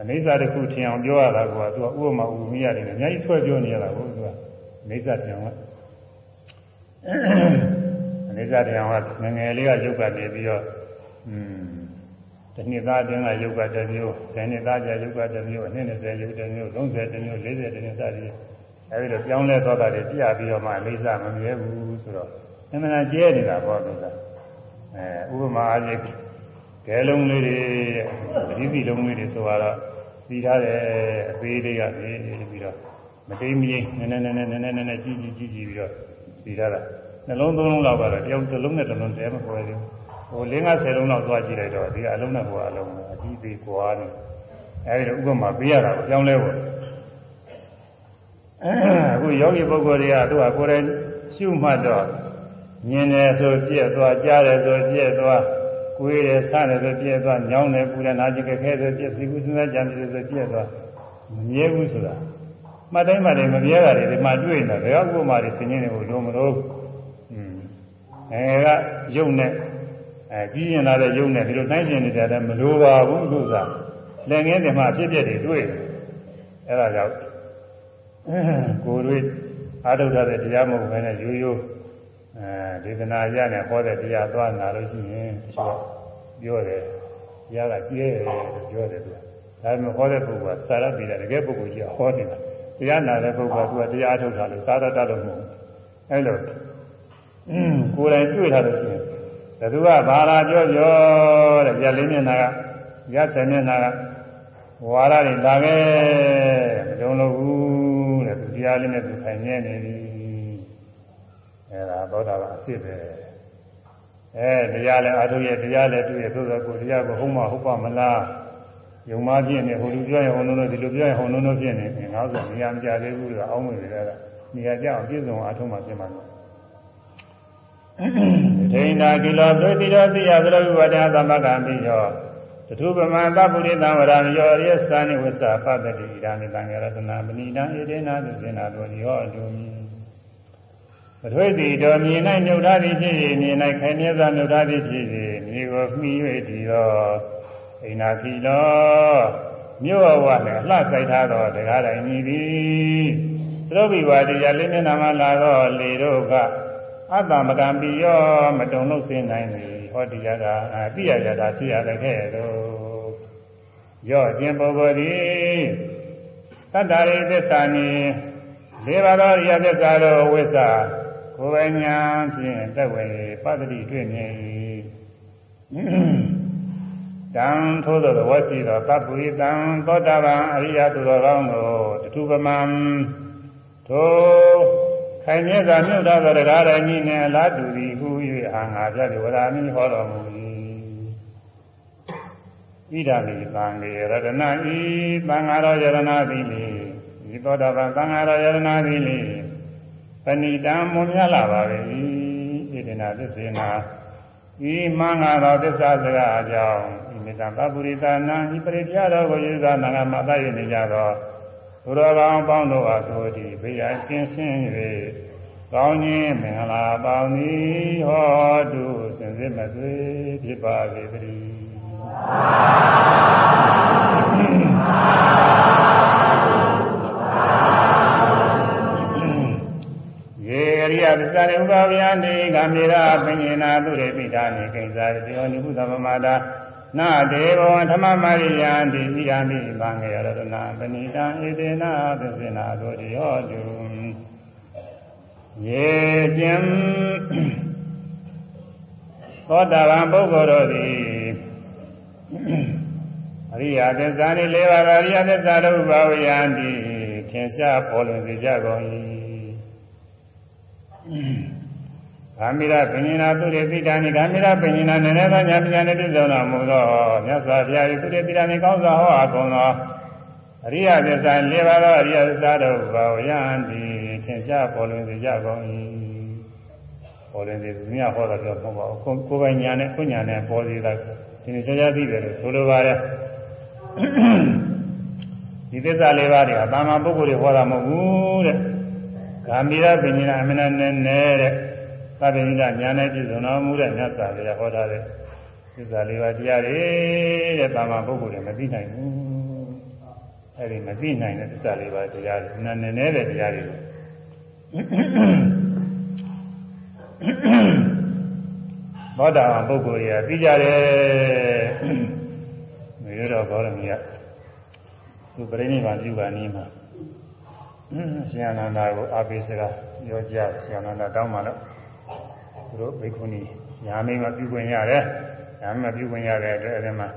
အနိစ္စတစ်ခုထင်အောင်ပြောရတာကသူကဥပမာဥမိရတယ်အများကြီးဆွဲပြောနေရတာကိုသူကအနိစ္စထင်အောင်အနိစ္စထင်အောင်ကငငယ်လေးကရုပ်ကနေပြီးတော့อืม တစ်နှစ်သားအတွင်းကယုတ်ကတစ်မျိုး10နှစ်သားကြာယုတ်ကတစ်မျိုးအနည်း20ယုတ်တစ်မျိုး30တစ်မျိုး40တစ်မျိုးစသည်အဲဒီလိုပြောင်းလဲသွားတာတွေပြပြီးတော့မှလေးစားမမြဲဘူးဆိုတော့အမှန်တရားကျဲနေတာပေါ့လို့လားအဲဥပမာအားဖြင့်ကဲလုံးလေးတွေပရိသီလုံးလေးတွေဆိုတော့စီထားတဲ့အသေးလေးကနေပြီးတော့မတိမ်မရင်နည်းနည်းနည်းနည်းနည်းနည်းနည်းကြီးကြီးကြီးကြီးပြီးတော့စီထားတာနှလုံးသုံးလုံးလောက်ကတော့တယောက်တစ်လုံးနဲ့တစ်လုံးတည်းမပေါ်ဘူး ဟို၄50လုံးလောက်သွားကြည့်လိုက်တော့ဒီအလုံးနဲ့ဟိုအလုံးအကြီးသေးကွာနေအဲဒီတော့ဥပမာပေးရတာကိုပြောင်းလဲဖို့အခုယောဂီပုဂ္ဂိုလ်တွေကသူကကိုယ်တိုင်ရှုမှတ်တော့မြင်တယ်ဆိုပြည့်သွားကြားတယ်ဆိုပြည့်သွားကိုယ်ရယ်ဆတယ်ဆိုပြည့်သွားညောင်းတယ်ပူတယ်နာကျင်ကြခဲဆိုပြည့်စီကူစဉ်းစားကြံတယ်ဆိုပြည့်သွားမမြဲဘူးဆိုတာမှတ်တိုင်းမှတ်တိုင်းမမြဲတာတွေဒီမှာတွေ့နေတာဘယ်ဥပမာတွေဆင်ញင်းနေလို့လုံးမလို့อืมအဲကယုံနဲ့ အဲကြီးရင်လာတဲ့ယုံနဲ့ဒီလိုတိုင်းကျင်နေကြတယ်မလိုပါဘူးလို့သာလက်ငင်းတယ်မှာအဖြစ်ပြက်တွေတွေ့တယ်အဲဒါကြောင့်ကိုယ်တွေအာထုတ်တဲ့တရားမဟုတ်ဘဲနဲ့ရိုးရိုးအဲဒေသနာရနဲ့ဟောတဲ့တရားသွားနာလို့ရှိရင်တချို့ပြောတယ်တရားကကျဲတယ်ပြောတယ်သူကဒါပေမဲ့ဟောတဲ့ပုဂ္ဂိုလ်ကစာရပိတာတကယ်ပုဂ္ဂိုလ်ကြီးဟောနေတာတရားနာတဲ့ပုဂ္ဂိုလ်ကသူကတရားထုတ်တာလို့သာရတတ်လို့မဟုတ်အဲလိုကိုယ်တိုင်တွေ့ထားလို့ရှိရင် ဘသူကဘာလာပြောပြောတဲ့ရလေးမျက်နှာကရဆယ်မျက်နှာကဝါရတွေလာခဲ့မလုံးလို့ဘူးတဲ့သူတရားလေးနဲ့သူထိုင်နေနေပြီအဲဒါသောတာပန်အစ်စ်ပဲအဲတရားလည်းအာထုရဲ့တရားလည်းတွေ့ရသို့သောကိုတရားကိုဟုတ်မှဟုတ်ပါမလားယုံမပြည့်နေဟိုလူပြောရင်ဟိုလုံးလုံးဒီလိုပြောရင်ဟိုလုံးလုံးပြည့်နေငါဆိုနေရာမကြသေးဘူးလို့အောင်းဝင်နေတာကနေရာကြအောင်ပြည့်စုံအားထုတ်မှပြင်မှာလို့ ဒိဋ္ဌာကိလောသုတိရောတိယသရဝိဝဒသမကံပိယောတထုပမံသဗ္ဗုရိသံဝရံယောရိယသနိဝစ္စပတ္တိဣဒာနိတံယရတနာမဏိတံဣဒေနာသုစေနာတောယောအတုမိပထွေတိတော်မြင်၌မြုပ်ထားသည်ဖြစ်၍မြင်၌ခိုင်မြဲစွာမြုပ်ထားသည်ဖြစ်၍မြေကိုမှီ၍တည်သောဣနာကိလောမြို့အဝနဲ့အလှဆိုင်ထားသောတရားတိုင်းဤသည်သောဘိဝတရားလေးမျက်နှာမှာလာတော့လေတို့က အတ္တမကံပြီးရောမတုံလို့စင်နိုင်ပြီဟောတရားကအတိယရတာဖြစ်ရတဲ့ခဲ့တော့ရော့ခြင်းပုဂ္ဂိုလ်သည်သတ္တရိသစ္စာနိလေးပါးသောရိယသစ္စာတို့ဝိသကိုယ်ပိုင်ညာဖြင့်တက်ဝေပတ္တိတွေ့မြင်တံထိုးသောဝစီသောပပုရိတံသောတာပန်အရိယသူတော်ကောင်းကိုတထုပမံထို ခိုင်မြဲစွာမြုပ်သောတရားတော်ကြီးနှင့်အလားတူသည်ဟု၍အာငါပြတိဝရမိဟောတော်မူ၏ဣဒာမိသံဃေရတနာဤသံဃာတော်ယရနာသည်လေဤသောတာပန်သံဃာတော်ယရနာသည်လေပဏိတံမွန်မြလာပါ၏ဣဒနာသစ္စေနာဤမင်္ဂလာသစ္စာစကားအကြောင်းဤမေတ္တာပပုရိသနာဤပရိတရားတော်ကိုယေသနာကမသရနေကြသော သူတော်ကောင်းပေါင်းတို့အားဆိုသည်ဘေးရန်ကင်းစင်၍ကောင်းခြင်းမင်္ဂလာပေါင်းသည်ဟောတုစင်စစ်မသွေဖြစ်ပါစေတည်းယေရိယသစ္စာနေဥပဗျာနေကမေရာပင်ညနာသူရေပိတာနေကိစ္စရတေယောနိဟုသမမာတာ နာဒေဘောဓမ္မမရိယံတိဣရာမိသံဃေရတနာပဏိတံဣတေနာသစ္စေနာတို့တိဟောတုယေကျင်သောတာပန်ပုဂ္ဂိုလ်တို့သည်အရိယသစ္စာနေ၄ပါးအရိယသစ္စာတို့ဘာဝယံတိထင်ရှားပေါ်လွင်စေကြကုန်၏ ဂာမိရပင်နာသူရေပိတာနိဂာမိရပင်နာနည်းနည်းသောညာပညာနဲ့ပြည့်စုံတော်မူသောမြတ်စွာဘုရား၏သူရေပိတာနိကောင်းစွာဟောအပ်ကုန်သောအရိယသစ္စာ၄ပါးသောအရိယသစ္စာတို့ဘာဝယံတိထင်ရှားပေါ်လွင်စေကြကုန်၏ပေါ်လွင်စေသူများဟောတော့ပြောမဟုတ်ပါဘူးကိုယ်ပိုင်ညာနဲ့ကိုညာနဲ့ပေါ်စေတာဒီနေ့ဆရာသိတယ်လို့ဆိုလိုပါတယ်ဒီသစ္စာ၄ပါးတွေကတာမန်ပုဂ္ဂိုလ်တွေဟောတာမဟုတ်ဘူးတဲ့ဂာမိရပင်ညာအမနာနဲ့နဲ့တဲ့ သဗ္ဗညိတညာနဲ့ပြည့်စုံတော်မူတဲ့မြတ်စွာဘုရားဟောထားတဲ့သစ္စာလေးပါးတရားတွေတဲ့တာမန်ပုဂ္ဂိုလ်တွေမသိနိုင်ဘူးအဲဒီမသိနိုင်တဲ့သစ္စာလေးပါးတရားတွေနာနဲ့နဲ့တဲ့တရားတွေဘောဓဘာပုဂ္ဂိုလ်တွေကသိကြတယ်မြေတော်ဘောရမီကသူပြိဋိဘံပြုပါနည်းမှာရှင်အနန္ဒာကိုအာပိစကပြောကြရှင်အနန္ဒာတောင်းပါတော့ သူတို့ဘိက္ခုနီညာမင်းကပြုခွင့်ရတယ်ညာမင်းပြုခွင့်ရတဲ့အတွက်အဲဒီမှာ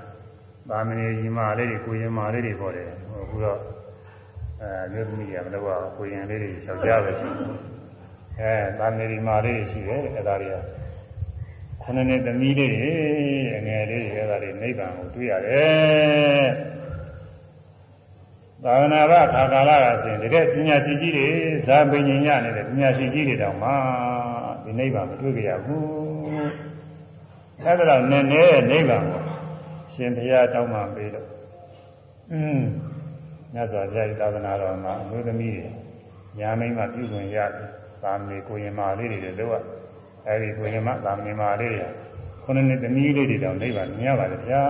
ပါမဏေကြီးမလေးတွေကိုရင်မလေးတွေပေါ်တယ်အခုတော့အဲမြို့သမီးတွေကမလို့ကကိုရင်လေးတွေလျှောက်ကြပဲရှိအဲပါမဏေကြီးမလေးတွေရှိတယ်အဲဒါတွေကခဏနဲ့သမီးလေးတွေအငယ်လေးတွေအဲဒါတွေနိဗ္ဗာန်ကိုတွေ့ရတယ်သာဝနာ့ခါကာလကဆိုရင်တကယ်ပညာရှိကြီးတွေဇာပင်ညင်ရနေတဲ့ပညာရှိကြီးတွေတောင်မှ ဒီနိဗ္ဗာန်မတွေ့ကြရဘူးအဲဒါတော့နည်းနည်းနိဗ္ဗာန်ကိုရှင်ဘုရားတောင်းမှပေးလို့อืมမြတ်စွာဘုရားသာသနာတော်မှာအမျိုးသမီးတွေညာမင်းကပြုခွင့်ရတယ်သာမဏေကိုရင်မာလေးတွေတော့အဲဒီကိုရင်မသာမဏေမာလေးတွေခုနှစ်နှစ်သမီးလေးတွေတောင်နိဗ္ဗာန်မြင်ရပါတယ်ဗျာ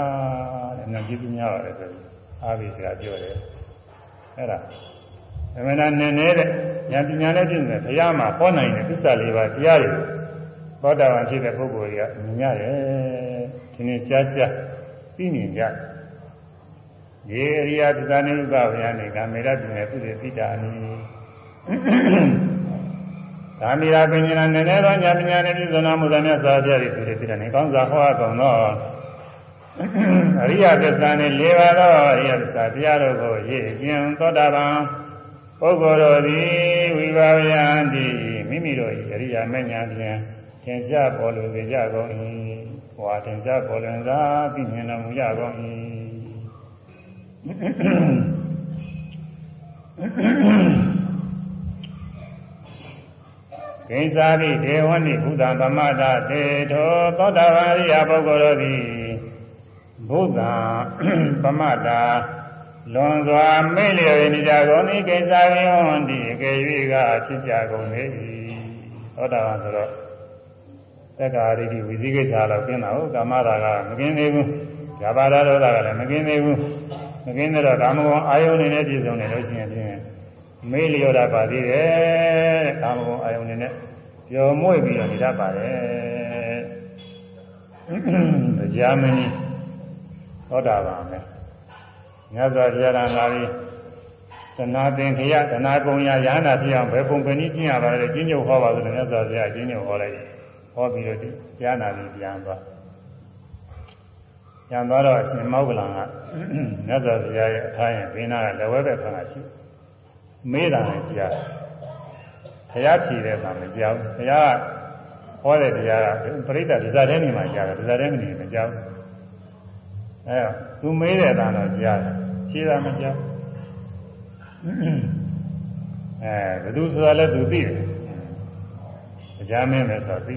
တဲ့နာကြည့်ပြများပါတယ်ဆိုပြီးအားပြီးစကားပြောတယ်အဲ့ဒါ အမှန်တန်နည်းနည်းတဲ့ဉာဏ်ပညာနဲ့ပြည့်စုံတဲ့ဘုရားမှာဟောနိုင်တဲ့သစ္စာလေးပါးတရားတွေသောတာပန်ဖြစ်တဲ့ပုဂ္ဂိုလ်တွေကမြင်ရတယ်ဒီနေ့ရှားရှားသိမြင်ကြရေရိယသစ္စာနိဥပဘုရားနေကမေရပြည့်နဲ့သူတွေသိတာနီသာမိရာပညာနဲ့နည်းနည်းသောဉာဏ်ပညာနဲ့ပြည့်စုံတော်မူသောမြတ်စွာဘုရား၏သူတွေသိတာနေကောင်းစွာဟောအပ်ကုန်သောအရိယသစ္စာနဲ့၄ပါးသောအရိယသစ္စာတရားတို့ကိုရည်ကျင်သောတာပန် ပုဂ္ဂိုလ်တို့သည်ဝိပါယံတိမိမိတို့၏အရိယာမဉ္ဇဉ်ဖြင့်သင်္ချပေါ်လိုစေကြကုန်၏ဟောသင်္ချပေါ်လွန်သာသိမြင်တော်မူကြကုန်၏ကိစ္စာတိဒေဝနိဘုဒ္ဓသမတတေထောသောတာပန်အရိယာပုဂ္ဂိုလ်တို့သည်ဘုဒ္ဓပမတာ လွန်စွာမိလျော်နေကြကုန်ဤကိစ္စဝိဟွန်ဒီအကယ်၍ကဖြစ်ကြကုန်လေ၏သောတာပန်ဆိုတော့သက္ကာရိတိဝိသိကိစ္စတော့ကျင်းတာဟုတ်ကာမရာကမကင်းသေးဘူးဇာပါဒရောဓကလည်းမကင်းသေးဘူးမကင်းတော့ကာမဂုဏ်အာယုန်နေနဲ့ပြည့်စုံနေလို့ရှိရင်ဖြင့်မေးလျော်တာပါသေးတယ်တဲ့ကာမဂုဏ်အာယုန်နဲ့ပျော်မွေ့ပြီးတော့နေတတ်ပါတယ်တရားမင်းကြီးသောတာပန်မယ် မြတ်စွာဘုရားကလာပြီးသနာသင်္ခရသနာကုံရရဟနာဖြစ်အောင်ဘယ်ပုံပဲနည်းကျင့်ရပါလဲကျင့်ကြုံဟောပါဆိုတော့မြတ်စွာဘုရားကျင့်ကြုံဟောလိုက်ဟောပြီးတော့တရားနာပြီးပြန်သွားပြန်သွားတော့အရှင်မောက္ကလံကမြတ်စွာဘုရားရဲ့အထာရင်ဘိနာကလက်ဝဲဘက်ခါရှိမေးတာနဲ့ကြားဘုရားဖြေတဲ့အခါမကြောက်ဘုရားဟောတဲ့တရားကပရိသတ်ဒီစားတဲ့နေမှာကြားတယ်ဒီစားတဲ့နေမကြောက်အဲသူမေးတဲ့အတန်တော့ကြားတယ် ဖြေတာမကြောက်အဲဘယ်သူဆိုတာလဲသူသိတယ်ကြားမင်းပဲဆိုသိ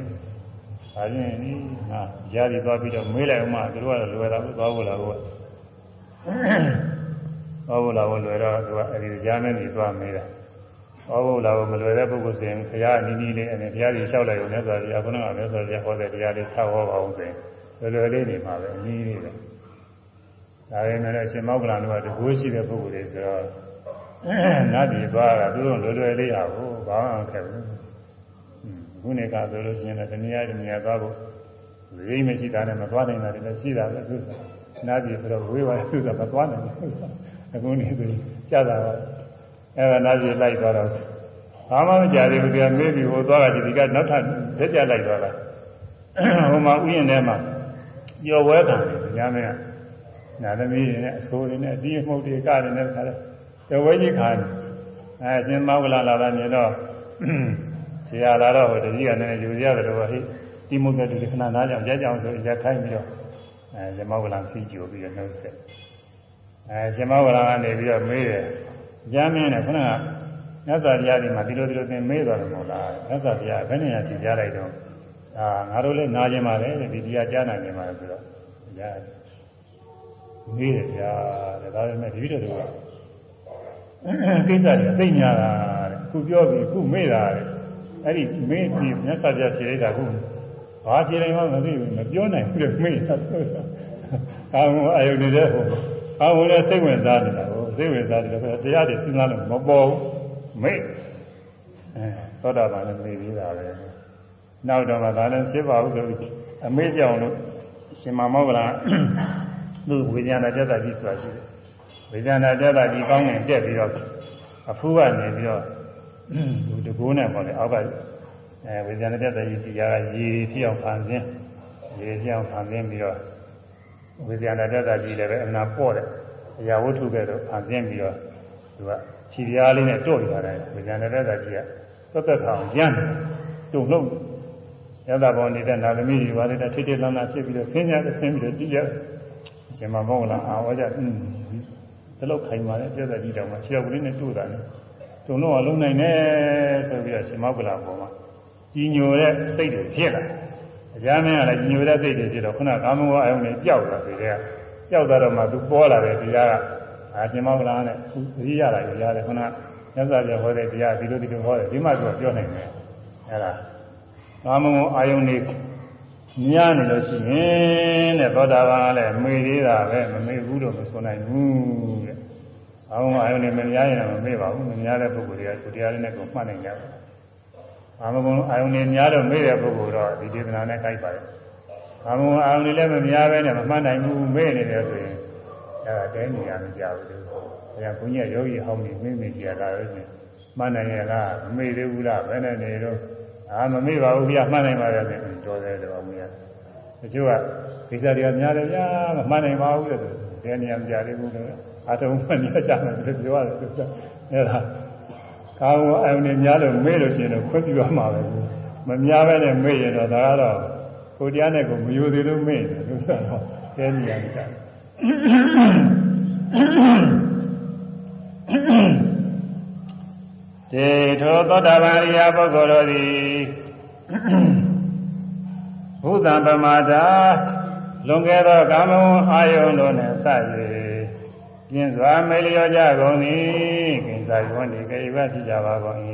ဒါချင်းဒီငါရားဒီသွားပြီးတော့မေးလိုက်အောင်မှသူတို့ကလွယ်တာသွားဖို့လာဖို့သွားဖို့လာဖို့လွယ်တော့သူကအဲဒီကြားမင်းကြီးသွားမေးတယ်သွားဖို့လာဖို့မလွယ်တဲ့ပုဂ္ဂိုလ်ဆိုရင်ဘုရားနီးနီးလေးအနေဘုရားကြီးလျှောက်လိုက်ရုံနဲ့ဆိုတော့ခုနကလည်းဆိုတော့ဟောတဲ့တရားလေးဆောက်ဟောပါအောင်ဆိုရင်လွယ်လွယ်လေးနေမှာပဲအနည်းလေးပဲ ဒါပေမဲ့အရှင်မောက္ကလန်တို့ကတကိုးရှိတဲ့ပုဂ္ဂိုလ်တွေဆိုတော့နတ်ပြည်သွားတာသူတို့လွယ်လွယ်လေးဟာကိုဘာမှမခက်ဘူးခုနေကဆိုလို့ရှိရင်လည်းတနည်းအားဖြင့်သွားဖို့ဝိမရှိတာနဲ့မသွားနိုင်တာတွေလည်းရှိတာပဲသူနတ်ပြည်ဆိုတော့ဝေးပါသူကမသွားနိုင်ဘူးအခုနေဆိုကြာတာပါအဲ့ဒါနတ်ပြည်လိုက်သွားတော့ဘာမှမကြသေးဘူးတရားမေးပြီးဟိုသွားတာဒီကနောက်ထပ်လက်ကြလိုက်သွားတာဟိုမှာဥယျာဉ်ထဲမှာပျော်ဝဲတာတယ်ညာမင်းက နာသမီးတွေနဲ့အဆိုးတွေနဲ့အတီးအမှုတ်တွေကတွေနဲ့ခါတယ်ပျော်ဝဲကြီးခါတယ်အဲရှင်မောကလာလာတာမြင်တော့ဆရာလာတော့ဟိုတကြီးကလည်းယူရတယ်တော့ဟိဒီမုတ်တဲ့ဒီခဏနားကြောင်ကြကြအောင်ဆိုရခိုင်းပြီးတော့အဲရှင်မောကလာစီးကြိုပြီးတော့နှုတ်ဆက်အဲရှင်မောကလာကနေပြီးတော့မေးတယ်ကျမ်းမင်းနဲ့ခဏကမြတ်စွာဘုရားဒီမှာဒီလိုဒီလိုသင်မေးသွားတယ်မဟုတ်လားမြတ်စွာဘုရားဘယ်နေရာကြည့်ကြလိုက်တော့အာငါတို့လည်းနားကျင်ပါလေဒီတရားကြားနာကျင်ပါလေဆိုတော့ ဘုရားမေးတယ်ဗျာတဲ့ဒါပေမဲ့ဒီလိုတော့ကိစ္စတွေသိညာတာတဲ့ခုပြောပြီးခုမေးတာတဲ့အဲ့ဒီမေးပြီးမြတ်စွာဘုရားဖြေလိုက်တာခုဘာဖြေလိုက်မှမသိဘူးမပြောနိုင်ဘူးတဲ့မေးတာဆိုတာအာမအယုန်နေတဲ့ဟိုအာမလည်းစိတ်ဝင်စားနေတာဟိုစိတ်ဝင်စားတယ်တရားတွေစဉ်းစားလို့မပေါ်ဘူးမေ့အဲသောတာပန်လည်းမေ့ပြီးတာပဲနောက်တော့မှဒါလည်းဖြစ်ပါဘူးဆိုပြီးအမေ့ကြောင်လို့ရှင်မမောကလာ သူ့ဝိညာဏတ္တကြီးဆိုတာရှိတယ်ဝိညာဏတ္တကြီးကောင်းငင်တက်ပြီးတော့အဖူးကနေပြီးတော့သူတကိုးနဲ့ပေါ့လေအောက်ကအဲဝိညာဏတ္တကြီးတရားကရေဖြစ်အောင်ဖန်ဆင်းရေဖြစ်အောင်ဖန်ဆင်းပြီးတော့ဝိညာဏတ္တကြီးလည်းပဲအနာပေါ့တဲ့အရာဝတ္ထုကဲတော့ဖန်ဆင်းပြီးတော့သူကခြေပြားလေးနဲ့တော့ရတာဝိညာဏတ္တကြီးကသက်သက်ထောင်ရမ်းတုံလုံးရသဘောနေတဲ့နာသမီးတွေပါလေထိတ်ထိတ်လန့်လန့်ဖြစ်ပြီးတော့ဆင်းရဲဆင်းပြီးတော့ကြည့်ရအ ရှင်မမောကလာအာဝကြอืมဒီလောက်ခိုင်ပါလေပြည့်တဲ့ဒီတောင်မှာခြေောက်ကလေးနဲ့တို့တာနဲ့တုံလုံးအလုံးနိုင်နဲ့ဆိုပြီးတော့ရှင်မောကလာပေါ်မှာကြီးညိုတဲ့စိတ်တွေဖြစ်လာအကြမ်းမင်းကလည်းကြီးညိုတဲ့စိတ်တွေဖြစ်တော့ခုနကာမဂုဏ်အယုံနဲ့ကြောက်လာပြီတဲ့ကြောက်တော့မှသူပေါ်လာတယ်တရားကအာရှင်မောကလာနဲ့သတိရတာရရတယ်ခုနမြတ်စွာဘုရားဟောတဲ့တရားဒီလိုဒီလိုဟောတယ်ဒီမှသူကပြောနိုင်တယ်အဲ့ဒါကာမဂုဏ်အာယုန်နေ များနေလို့ရှိရင်တဲ့သောတာပန်ကလည်းမေ့သေးတာပဲမမေ့ဘူးလို့မဆိုနိုင်ဘူးတဲ့။အာမဂုဏ်အာယုန်နေမများရင်တော့မမေ့ပါဘူး။မများတဲ့ပုဂ္ဂိုလ်တွေကသူတရားလေးနဲ့ကိုမှတ်နိုင်ကြတယ်။အာမဂုဏ်အာယုန်နေများတော့မေ့တဲ့ပုဂ္ဂိုလ်တော့ဒီဒေသနာနဲ့ကြိုက်ပါတယ်။အာမဂုဏ်အာယုန်နေလည်းမများပဲနဲ့မမှတ်နိုင်ဘူးမေ့နေတယ်ဆိုရင်အဲဒါတဲနေရမကြဘူးလို့။ဒါကြောင့်ဘုန်းကြီးယောဂီဟောင်းနေမေ့မေ့ကြရတာလို့ရှိရင်မှတ်နိုင်ရလားမမေ့သေးဘူးလားဘယ်နဲ့နေတော့ အာမမေ့ပါဘူးဗျာမှတ်နိုင်ပါရဲ့တော်တယ်တော့မရတချို့ကကိစ္စတွေကများတယ်ဗျာမမှတ်နိုင်ပါဘူးတဲ့ဒီနေရာမကြသေးဘူးလို့အာတုံမှတ်နေကြတယ်ပြောရတယ်သူကအဲ့ဒါကောင်းအယုန်နေများလို့မေ့လို့ရှိရင်တော့ခွင့်ပြုရမှာပဲမများပဲနဲ့မေ့ရင်တော့ဒါကတော့ကိုတရားနဲ့ကိုမယူသေးလို့မေ့တယ်လို့ဆိုတော့ကျဲနေရကြတယ် တေထောသောတာပန်ရိယာပုဂ္ဂိုလ်တို့သည်ဘုဒ္ဓပမာဒာလွန်ခဲ့သောကာမဝအာယုန်တို့နှင့်စ၍ပြင်းစွာမေလျောကြကုန်၏ကိစ္စယွန်းဒီကိဝဖြစ်ကြပါကုန်၏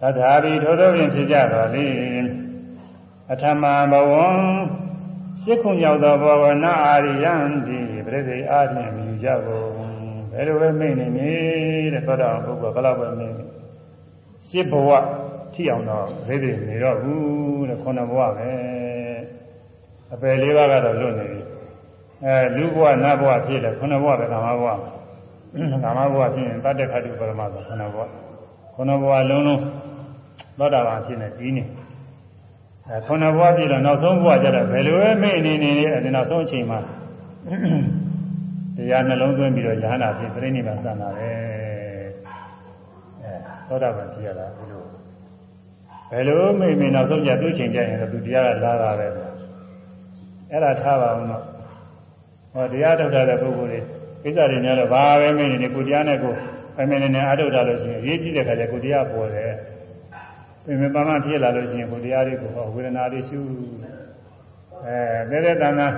သတ္တာရီထိုတို့ဖြင့်ဖြစ်ကြတော်လေအထမဘဝံရှစ်ခုမြောက်သောဘောဝနာအာရိယံဒီပြိသိအာဖြင့်မြူကြကုန် ယ်လိုပဲမိတ်နေနေတဲ့သောတာပုဂ္ဂိုလ်ဘယ်လောက်ပဲမိတ်နေရှစ်ဘဝထိအောင်တော့ဒိဋ္ဌိနေတော့ဘူးတဲ့ခုနဘဝပဲအပယ်လေးပါးကတော့လွတ်နေပြီအဲလူဘဝနတ်ဘဝဖြစ်တယ်ခုနဘဝပဲကာမဘဝကာမဘဝဖြစ်ရင်တတ္တခတုပရမဆိုခုနဘဝခုနဘဝလုံးလုံးသောတာပန်ဖြစ်နေပြီးနေအဲခုနဘဝပြည့်တော့နောက်ဆုံးဘဝကျတော့ဘယ်လိုပဲမိနေနေအဲဒီနောက်ဆုံးအချိန်မှာ တရားနှလုံးသွင်းပြီးတော့ဉာဏ်နာဖြစ်ပြိဋိနိဗ္ဗာန်စံတာပဲအဲသောတာပန်ဖြစ်ရတာဒီလိုဘယ်လိုမိမိနောက်ဆုံးကြသူ့ချိန်ကြရင်တော့သူတရားကလာတာပဲအဲ့ဒါထားပါအောင်တော့ဟောတရားထုတ်တဲ့ပုဂ္ဂိုလ်တွေကိစ္စတွေများတော့ဘာပဲမိနေနေကိုတရားနဲ့ကိုအမေနဲ့နဲ့အထုတ်တာလို့ရှိရင်ရေးကြည့်တဲ့ခါကျကိုတရားပေါ်တယ်ပြင်မပန်းမဖြစ်လာလို့ရှိရင်ကိုတရားတွေကိုဟောဝေဒနာတွေရှုအဲတဲတဲ့တဏ္ဍာ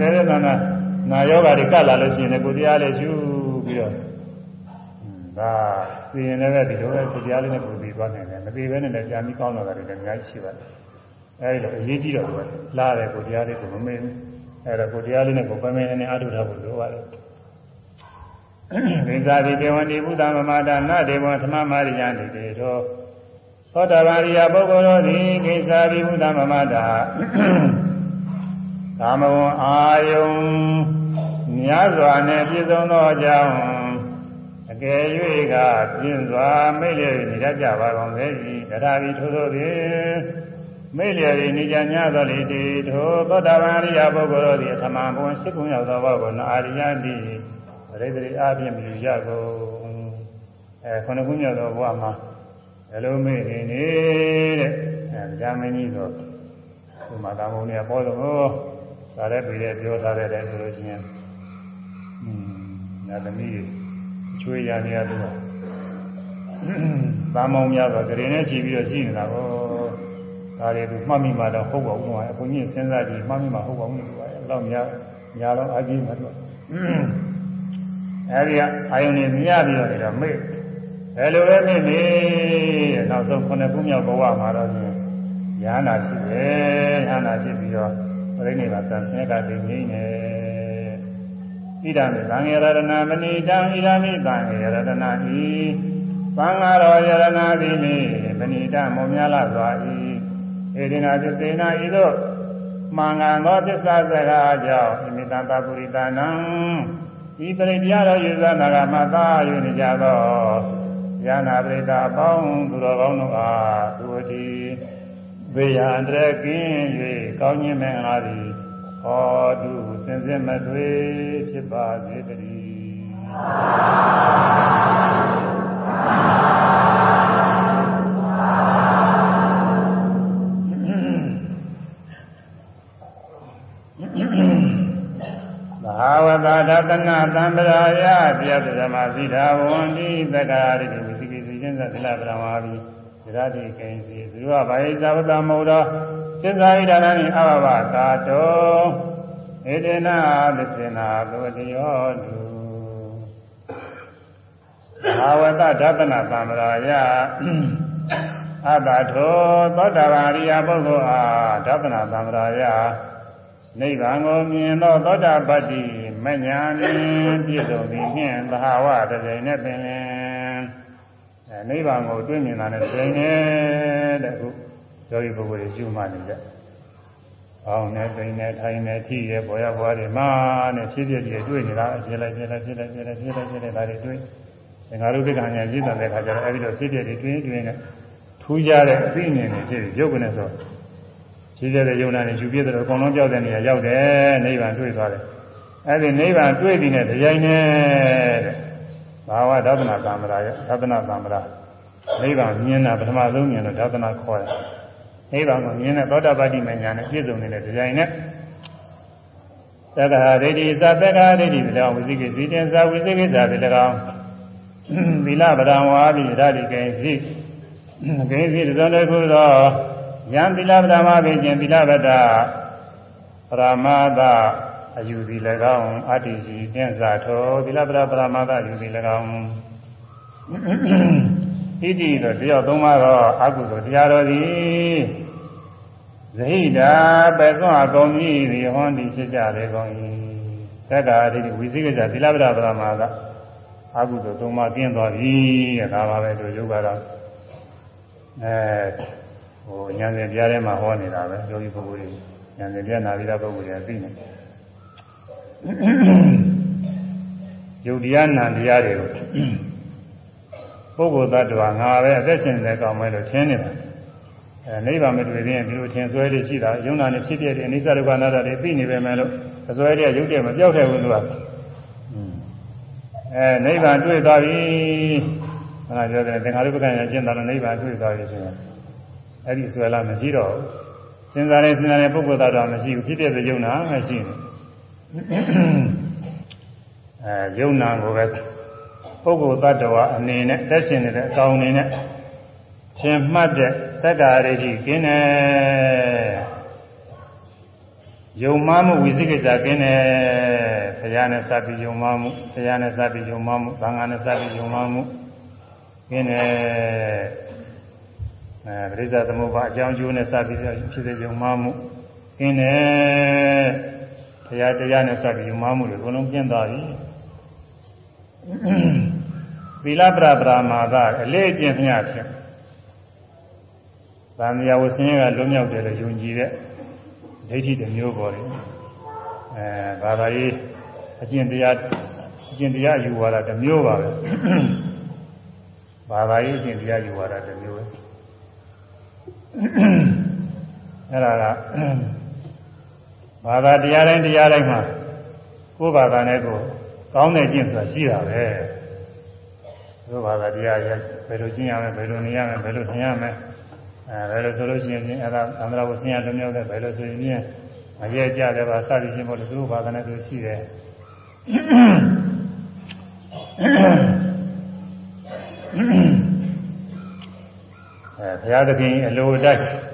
တဲတဲ့တဏ္ဍာ နာယောဂါတွေကလာလို့ရှိရင်ကိုတရားလေးရှုပြီးတော့ဒါသိရင်လည်းဒီလိုပဲကိုတရားလေးနဲ့ကိုပြီးသွားနိုင်တယ်မသိဘဲနဲ့လည်းကြာပြီးကောင်းလာတာတွေလည်းအများကြီးရှိပါတယ်အဲဒီလိုအရေးကြီးတော့တယ်လာတယ်ကိုတရားလေးကိုမမေ့ဘူးအဲဒါကိုတရားလေးနဲ့ကိုပမေနဲ့အားထုတ်ထားဖို့လိုပါတယ်ကိစ္စတိတေဝန္တိဘုဒ္ဓမမတာနဒေဝသမမာရိယနေတေသောသောတာပန်ရိယပုဂ္ဂိုလ်တို့သည်ကိစ္စတိဘုဒ္ဓမမတာ ကာမဝံအာယုံများစွာနဲ့ပြည့်စုံသောအကြောင်းအကယ်၍ကပြင်းစွာမိတ်လျက်နေတတ်ကြပါကုန်စေ၏တရားပြီးထို့သောဖြင့်မိတ်လျက်နေကြညသောလေတေထိုသောတာပန်ရိယပုဂ္ဂိုလ်တို့သည်သမံဘုံရှိကုံရောက်သောဘောကိုနာအာရိယတိပရိသေအားဖြင့်မြူရကုန်အဲခုနကုမြောက်သောဘဝမှာဘယ်လိုမေ့နေနေတဲ့အဲကြာမင်းကြီးတော့ဒီမှာတာမုံနေပေါ်တော့ ဒါလည်းပြည်တဲ့ပြောထားတဲ့ဆိုလို့ရှိရင်อืมနာသမီးချွေးရနေရတော့သာမောင်များတော့ဂရင်နဲ့ချီပြီးတော့ရှိနေတာကိုဒါတွေသူမှတ်မိမှတော့ဟုတ်ပါဘူးကွာအကုန်ကြီးစဉ်းစားကြည့်မှတ်မိမှဟုတ်ပါဘူးကွာအဲ့လောက်များညာတော့အကြီးမှတော့အဲဒီကအာယုန်နေမြင်ရပြီးတော့မေ့ဘယ်လိုပဲမေ့နေနောက်ဆုံးခုနှစ်ခုမြောက်ဘဝမှာတော့ဉာဏ်နာရှိတယ်ဉာဏ်နာရှိပြီးတော့ ပြိဋိဘာသံဆင်းကတည်ငြိမ့်နေဣဒံသံဃေရတနာမဏိတံဣဒာမိသံဃေရတနာဤသံဃာတော်ယရနာတိနိမဏိတမုံများလာစွာဤဧဒိနာသစ္စေနာဤသို့မှန်ကန်သောသစ္စာစကားကြောင့်ဣမိတံပပုရိတနံဤပရိတရားတော်ယူဇနာကမသာယူနေကြသောယနာပရိသအပေါင်းသူတော်ကောင်းတို့အားသူတိ ဘေးရန်တရကင်း၍ကောင်းခြင်းမင်္ဂလာသည်ဟောတုစင်စစ်မသွေဖြစ်ပါစေတည်းဘာဝတာဒသနာသံဗရာယပြယသမာစိတာဝန္တိသက္ကာရိဝိသိကိစီချင်းသသလပရမဝါဘိသရတိကိဉ္စီ ဇုဝဘာယဇဝတမောတော်စိဇာဣဒနာနိအဘဘကာတောဧတေနာသစ္စေနာသောတယောတုဘာဝတဒသနာသံဗရာယအတ္တထောသောတာပန်အရိယပုဂ္ဂိုလ်အားဒသနာသံဗရာယနိဗ္ဗာန်ကိုမြင်သောသောတာပတ္တိမညာနှင့်ပြည့်စုံသည်ဖြင့်သဟာဝတကြိမ်နဲ့ပင်လင်အဲ နိဗ္ဗာန်ကိုတွေ့မြင်တာနဲ့ကြိမ်နဲ့တဲ့ခုယောဂီပုဂ္ဂိုလ်တွေရှုမှတ်နေကြ။အောင်းနဲ့ပိန်နဲ့ထိုင်နဲ့ထိရဲ့ပေါ်ရပွားတွေမှနဲ့ဖြစ်ဖြစ်တွေတွေ့နေတာအဖြစ်လိုက်ဖြစ်လိုက်ဖြစ်လိုက်ဖြစ်လိုက်ဖြစ်လိုက်ဖြစ်လိုက်ဒါတွေတွေ့။ငါတို့ဒီကံညာရည်တန်တဲ့ခါကျတော့အဲဒီလိုဖြစ်ဖြစ်တွေတွေ့တွေ့နေထူးကြတဲ့အသိဉာဏ်တွေဖြစ်ရုပ်ကနေဆိုရှိတဲ့ယုံနာနဲ့ယူပြတဲ့တော့အကုန်လုံးကြောက်တဲ့နေရာရောက်တယ်နိဗ္ဗာန်တွေ့သွားတယ်အဲဒီနိဗ္ဗာန်တွေ့ပြီးတဲ့တရားနဲ့တဲ့ ဘာဝဒသနာသံ္မရာယဒသနာသံ္မရာနိဗ္ဗာန်မြင်တာပထမဆုံးမြင်တော့ဒသနာခေါ်တယ်နိဗ္ဗာန်ကိုမြင်တဲ့သောတာပတိမညာနဲ့ပြည့်စုံနေတဲ့တရားနဲ့သက္ကာဒိဋ္ဌိသသက္ကာဒိဋ္ဌိတရားဝိသိကိစီတင်သာဝိသိကိသာတရားသီလပဒံဝါဒီရတိကေစီကေစီသုံးတစ်ခုတော့ယံသီလပဒမဘေကျင်သီလပဒပရမသ အယူသည်၎င်းအတ္တိစီတင်္စာထောသီလပဒပရမသအယူသည်၎င်းဣတိတော့တယောက်သုံးပါတော့အကုသိုလ်တရားတော်သည်ဇဟိတာပဲစွန့်အကုန်ကြီးသည်ဟောဒီဖြစ်ကြလေကုန်၏သက္ကာဒိဋ္ဌိဝိသိကိစ္စသီလပဒပရမသအကုသိုလ်သုံးပါးကျင်းသွားပြီတဲ့ဒါပါပဲတို့ယုတ်ကတော့အဲဟိုဉာဏ်စဉ်ပြထဲမှာဟောနေတာပဲယောဂီပုဂ္ဂိုလ်တွေဉာဏ်စဉ်ပြနာပြီးသားပုဂ္ဂိုလ်တွေသိနေယု တ်တရားနာတရားတွေကိုပုဂ္ဂိုလ်သတ္တဝါငါပဲအသက်ရှင်တဲ့ကောင်မဲလို့ထင်နေတာအဲနိဗ္ဗာန်မတွေ့ရင်ဒီလိုထင်ဆွဲတွေရှိတာယုံနာနဲ့ဖြစ်ပြတဲ့အနိစ္စဒုက္ခအနတ္တတွေသိနေပေမဲ့လို့အစွဲတွေကရုပ်တည်းမပြောက်တဲ့ဘူးသူကအဲနိဗ္ဗာန်တွေ့သွားပြီခဏပြောတယ်သင်္ခါရုပ္ပကံရကျင့်တာလို့နိဗ္ဗာန်တွေ့သွားပြီဆိုရင်အဲ့ဒီဆွဲလာမရှိတော့ဘူးစဉ်းစားနေစဉ်းစားနေပုဂ္ဂိုလ်သားတော်မရှိဘူးဖြစ်ပြတဲ့ယုံနာမရှိဘူး အဲယုံနာကိုပဲပုဂ္ဂိုလ်သတ္တဝါအနေနဲ့သက်ရှင်နေတဲ့အကောင်အနေနဲ့သင်မှတ်တဲ့သက္ကာရိတိကင်းတယ်ယုံမှမှုဝိသိကိစ္စကင်းတယ်ဘုရားနဲ့စပ်ပြီးယုံမှမှုဘုရားနဲ့စပ်ပြီးယုံမှမှုသံဃာနဲ့စပ်ပြီးယုံမှမှုကင်းတယ်အဲပရိစ္ဆသမုပ္ပါအကြောင်းကျိုးနဲ့စပ်ပြီးဖြစ်တဲ့ယုံမှမှုကင်းတယ် ဘုရားတရားနဲ့စပ်ပြီးယုံမှမှုတွေအကုန်လုံးကျင်းသွားပြီသီလပရပရာမာသအလေးအကျင့်မျှဖြင့်သံဃာဝဆင်းရဲကလွတ်မြောက်တယ်လို့ယုံကြည်တဲ့ဒိဋ္ဌိတစ်မျိုးပေါ်တယ်အဲဘာသာရေးအကျင့်တရားအကျင့်တရားယူဝါဒတစ်မျိုးပါပဲဘာသာရေးအကျင့်တရားယူဝါဒတစ်မျိုးပဲအဲ့ဒါက ဘာသာတရားတိုင်းတရားတိုင်းမှာကိုယ်ဘာသာနဲ့ကိုကောင်းတဲ့ကျင့်ဆိုတာရှိတာပဲဘုရားဘာသာတရားရဲ့ဘယ်လိုကျင့်ရမလဲဘယ်လိုနေရမလဲဘယ်လိုထင်ရမလဲအဲဘယ်လိုဆိုလို့ရှိရင်အဲ့ဒါသံဃာဝဆင်းရဲတစ်မျိုးပဲဘယ်လိုဆိုရင်မရဲကြတယ်ပါစသည်ချင်းပေါ့လေသူတို့ဘာသာနဲ့သူရှိတယ်အဲဘုရားသခင်အလိုတိုက်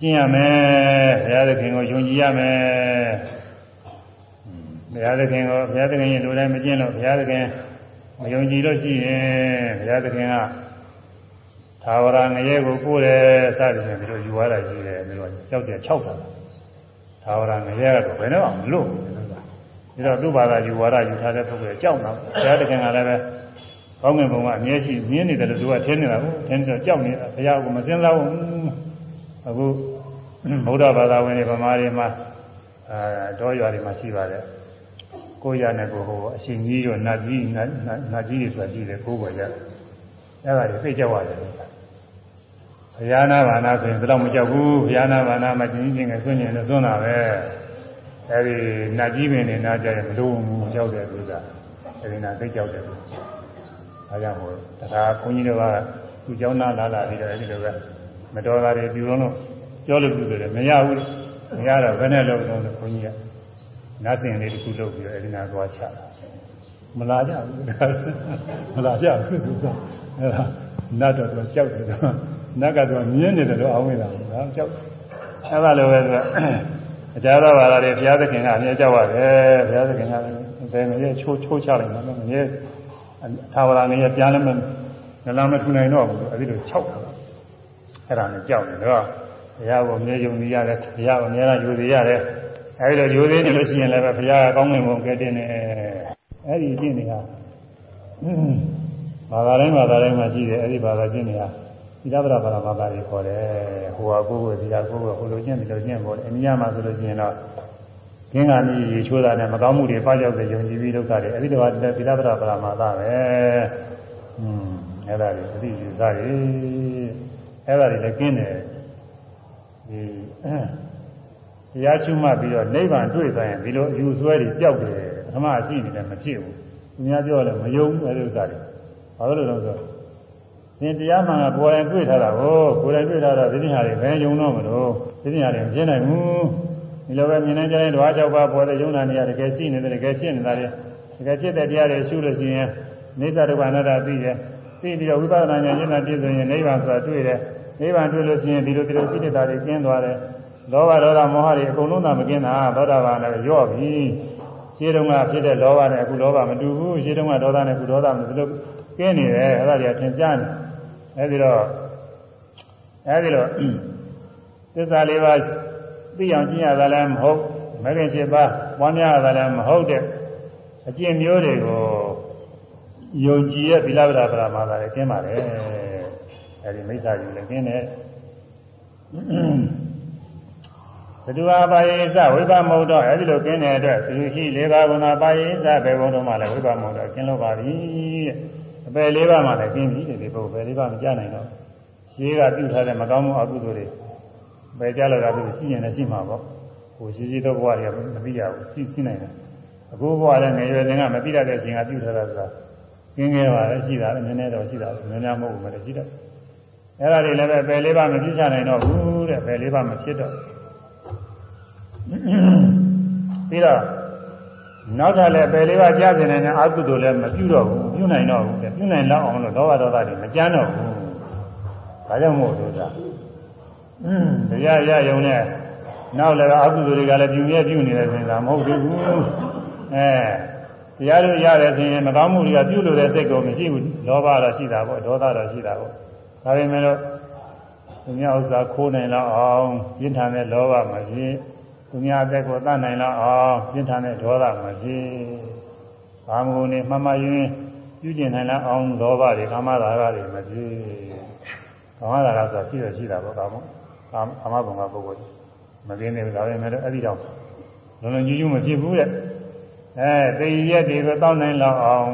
ကျင့်ရမယ်ဘုရားသခင်ကိုယုံကြည်ရမယ်ဘုရားသခင်ကိုဘုရားသခင်ရဲ့လိုတိုင်းမကျင့်လို့ဘုရားသခင်မယုံကြည်လို့ရှိရင်ဘုရားသခင်ကသာဝရငရဲကိုကိုယ်တယ်စသည်ဖြင့်ဒီလိုယူရတာရှိတယ်ဒီလိုကြောက်ကြ6ပါးသာဝရငရဲကတော့ဘယ်တော့မှမလို့ဘူးဒါတော့သူ့ဘာသာယူဝါဒယူထားတဲ့ပုဂ္ဂိုလ်ကြောက်တော့ဘုရားတခင်ကလည်းပဲကောင်းငင်ဘုံကအမြဲရှိမြင်နေတယ်လို့သူကထင်နေတာကိုထင်တော့ကြောက်နေတာဘုရားကမစင်စားဘူး အခုဗုဒ္ဓဘာသာဝင်တွေဗမာတွေမှာအဲတောရွာတွေမှာရှိပါတယ်ကိုရနဲ့ကိုဟိုအရှင်ကြီးတို့နတ်ကြီးနတ်ကြီးတွေဆိုတာရှိတယ်ကိုယ်ပေါ်ရအဲ့ဒါတွေသိကြရတယ်ဘုရားနာဘာနာဆိုရင်တော့မကြောက်ဘူးဘုရားနာဘာနာမှာကျင်းချင်းငယ်ဆွညင်နဲ့ဆွတာပဲအဲ့ဒီနတ်ကြီးပင်နေနာကြရင်မလို့ဘူးကြောက်တယ်သူကအဲ့ဒီနာသိကြောက်တယ်ဒါကြောင့်ဟိုတရားဘုန်းကြီးတွေကသူเจ้าနာလာလာပြီးတော့အဲ့ဒီလိုပဲ မတော်တာတွေပြုလို့ပြောလို့ပြုတယ်မရဘူးမရတော့ဘယ်နဲ့လုပ်လို့လဲဘုန်းကြီးကနတ်စင်လေးတစ်ခုလုပ်ပြီးတော့အဲ့ဒီနာသွားချတာမလာကြဘူးမလာကြဘူးသူကအဲ့ဒါနတ်တော့သူကြောက်တယ်နတ်ကတော့မြင်းနေတယ်လို့အောင်းနေတာဒါကြောက်အဲ့ဒါလိုပဲသူကအကြတော်ဘာသာတွေဘုရားသခင်ကအမြဲကြောက်ရတယ်ဘုရားသခင်ကဘယ်မရဲချိုးချိုးချလိုက်မှာမရဲသာဝရနေရပြန်လည်းမနလမထူနိုင်တော့ဘူးအဲ့ဒီလို၆တာ အဲ့ဒါနဲ့ကြောက်နေတော့ဘုရားကိုအမြဲယုံကြည်ရတယ်ဘုရားကိုအမြဲတမ်းယူသေးရတယ်အဲ့ဒီလိုယူသေးတယ်လို့ရှိရင်လည်းဘုရားကကောင်းငင်ပုံကဲတင်နေအဲ့ဒီအကျင့်တွေကဘာသာတိုင်းဘာသာတိုင်းမှာရှိတယ်အဲ့ဒီဘာသာကျင့်တွေကသီလပရပါရဘာသာတွေခေါ်တယ်ဟိုဟာကိုယ်ကိုယ်သီလကိုယ်ကိုယ်ဟိုလိုကျင့်ဒီလိုကျင့်ပေါ်တယ်အမြင်မှာဆိုလို့ရှိရင်တော့ကျင်းကနေရေချိုးတာနဲ့မကောင်းမှုတွေပါကြောက်တဲ့ယုံကြည်ပြီးဒုက္ခတွေအဲ့ဒီတော့သီလပရပါရမာသာပဲอืมအဲ့ဒါတွေအသိယူစားရ အဲ့ဒါတွေလည်းကျင်းတယ်ဒီတရားရှုမှတ်ပြီးတော့နိဗ္ဗာန်တွေ့သွားရင်ဒီလိုအယူဆွဲတွေပျောက်တယ်ပထမရှိနေတယ်မဖြစ်ဘူးသူများပြောတယ်မယုံဘူးအဲ့ဒီဥစ္စာတွေဘာလို့လဲဆိုတော့သင်တရားမှန်ကကိုယ်တိုင်တွေ့ထားတာကိုကိုယ်တိုင်တွေ့ထားတာဒီနေ့ဟာတွေဘယ်ယုံတော့မလို့ဒီနေ့ဟာတွေမဖြစ်နိုင်ဘူးဒီလိုပဲမြင်နေကြတဲ့ဓဝါ၆ပါးပေါ်တဲ့ယုံနာနေရတကယ်ရှိနေတယ်တကယ်ဖြစ်နေတာတွေတကယ်ဖြစ်တဲ့တရားတွေရှုလို့ရှိရင်နေသဒုက္ခအနတ္တသိတယ်သိပြီးတော့ဝိပဿနာဉာဏ်ရှင်းတာပြည့်စုံရင်နိဗ္ဗာန်ဆိုတာတွေ့တယ် နိဗ္ဗာန်တွေ့လို့ရှိရင်ဒီလိုဒီလိုသိတဲ့တာတွေကျင်းသွားတယ်လောဘဒေါသမောဟတွေအကုန်လုံးသာမကင်းတာသောတာပန်လည်းရော့ပြီရှင်းတုန်းကဖြစ်တဲ့လောဘနဲ့အခုလောဘမတူဘူးရှင်းတုန်းကဒေါသနဲ့အခုဒေါသမတူလို့ကျင်းနေတယ်အဲ့ဒါတွေကသင်ကြားနေအဲဒီတော့အဲဒီတော့သစ္စာလေးပါးသိအောင်ကျင့်ရတာလည်းမဟုတ်မဂ္ဂင်7ပါးပွားများရတာလည်းမဟုတ်တဲ့အကျင့်မျိုးတွေကိုယုံကြည်ရဲ့သီလဗဒပရမာသာလည်းကျင်းပါတယ် အဲဒီမိစ္ဆာကြီးလည်းကျင်းတယ်သတုဟာပါယေသဝိပမုတ်တော့အဲဒီလိုကျင်းတဲ့အတွက်သုရှိ၄ပါးကုဏပါယေသဘေဘုံတို့မှလည်းဝိပမုတ်တော့ကျင်းလို့ပါပြီတဲ့အပယ်၄ပါးမှလည်းကျင်းပြီတဲ့ဒီပုဂ္ဂိုလ်ပယ်၄ပါးမကြနိုင်တော့ရှင်းကပြုထားတဲ့မကောင်းမှုအကုသိုလ်တွေပယ်ကြလို့ကသူရှိရင်လည်းရှိမှာပေါ့ကိုရှိရှိသောဘဝတွေကမသိရဘူးရှိရှိနိုင်တယ်အခုဘဝလည်းငယ်ရွယ်စဉ်ကမသိတတ်တဲ့အချိန်ကပြုထားတာဆိုတာကျင်းခဲ့ပါလေရှိတာလည်းနည်းနည်းတော့ရှိတာနည်းနည်းမဟုတ်ဘူးမတရှိတယ် အဲ့ဒါတွေလည်းပဲပယ်လေးပါမပြည့်ချနိုင်တော့ဘူးတဲ့ပယ်လေးပါမဖြစ်တော့ပြီးတော့နောက်ထပ်လည်းပယ်လေးပါကြားနေတဲ့အကုသိုလ်လည်းမပြုတော့ဘူးပြုနိုင်တော့ဘူးတဲ့ပြုနိုင်လောက်အောင်လို့လောဘဒေါသတွေမကြမ်းတော့ဘူးဒါကြောင့်မို့လို့သာတရားရယုံနဲ့နောက်လည်းအကုသိုလ်တွေကလည်းပြုမြဲပြုနေတယ်ဆိုရင်ဒါမဟုတ်သေးဘူးအဲတရားတို့ရတယ်ဆိုရင်မကောင်းမှုတွေကပြုလို့တဲ့စိတ်ကိုမရှိဘူးလောဘတော့ရှိတာပေါ့ဒေါသတော့ရှိတာပေါ့ ဒါပေမဲ့လို့သူများဥစ္စာခိုးနိုင်လောက်အောင်ပြင်းထန်တဲ့လောဘမဖြစ်သူများအသက်ကိုတတ်နိုင်လောက်အောင်ပြင်းထန်တဲ့ဒေါသမဖြစ်ဘာမကုန်နေမှမယွင်းပြုကျင်နိုင်လောက်အောင်လောဘတွေကာမရာဂတွေမဖြစ်ကာမရာဂဆိုတာရှိရရှိတာပေါ့ကာမကာမဘုံကပုဂ္ဂိုလ်မကင်းနေဘူးဒါပေမဲ့အဲ့ဒီတော့လုံးလုံးကြီးကြီးမဖြစ်ဘူးတဲ့အဲသိရက်တွေကိုတောင်းနိုင်လောက်အောင်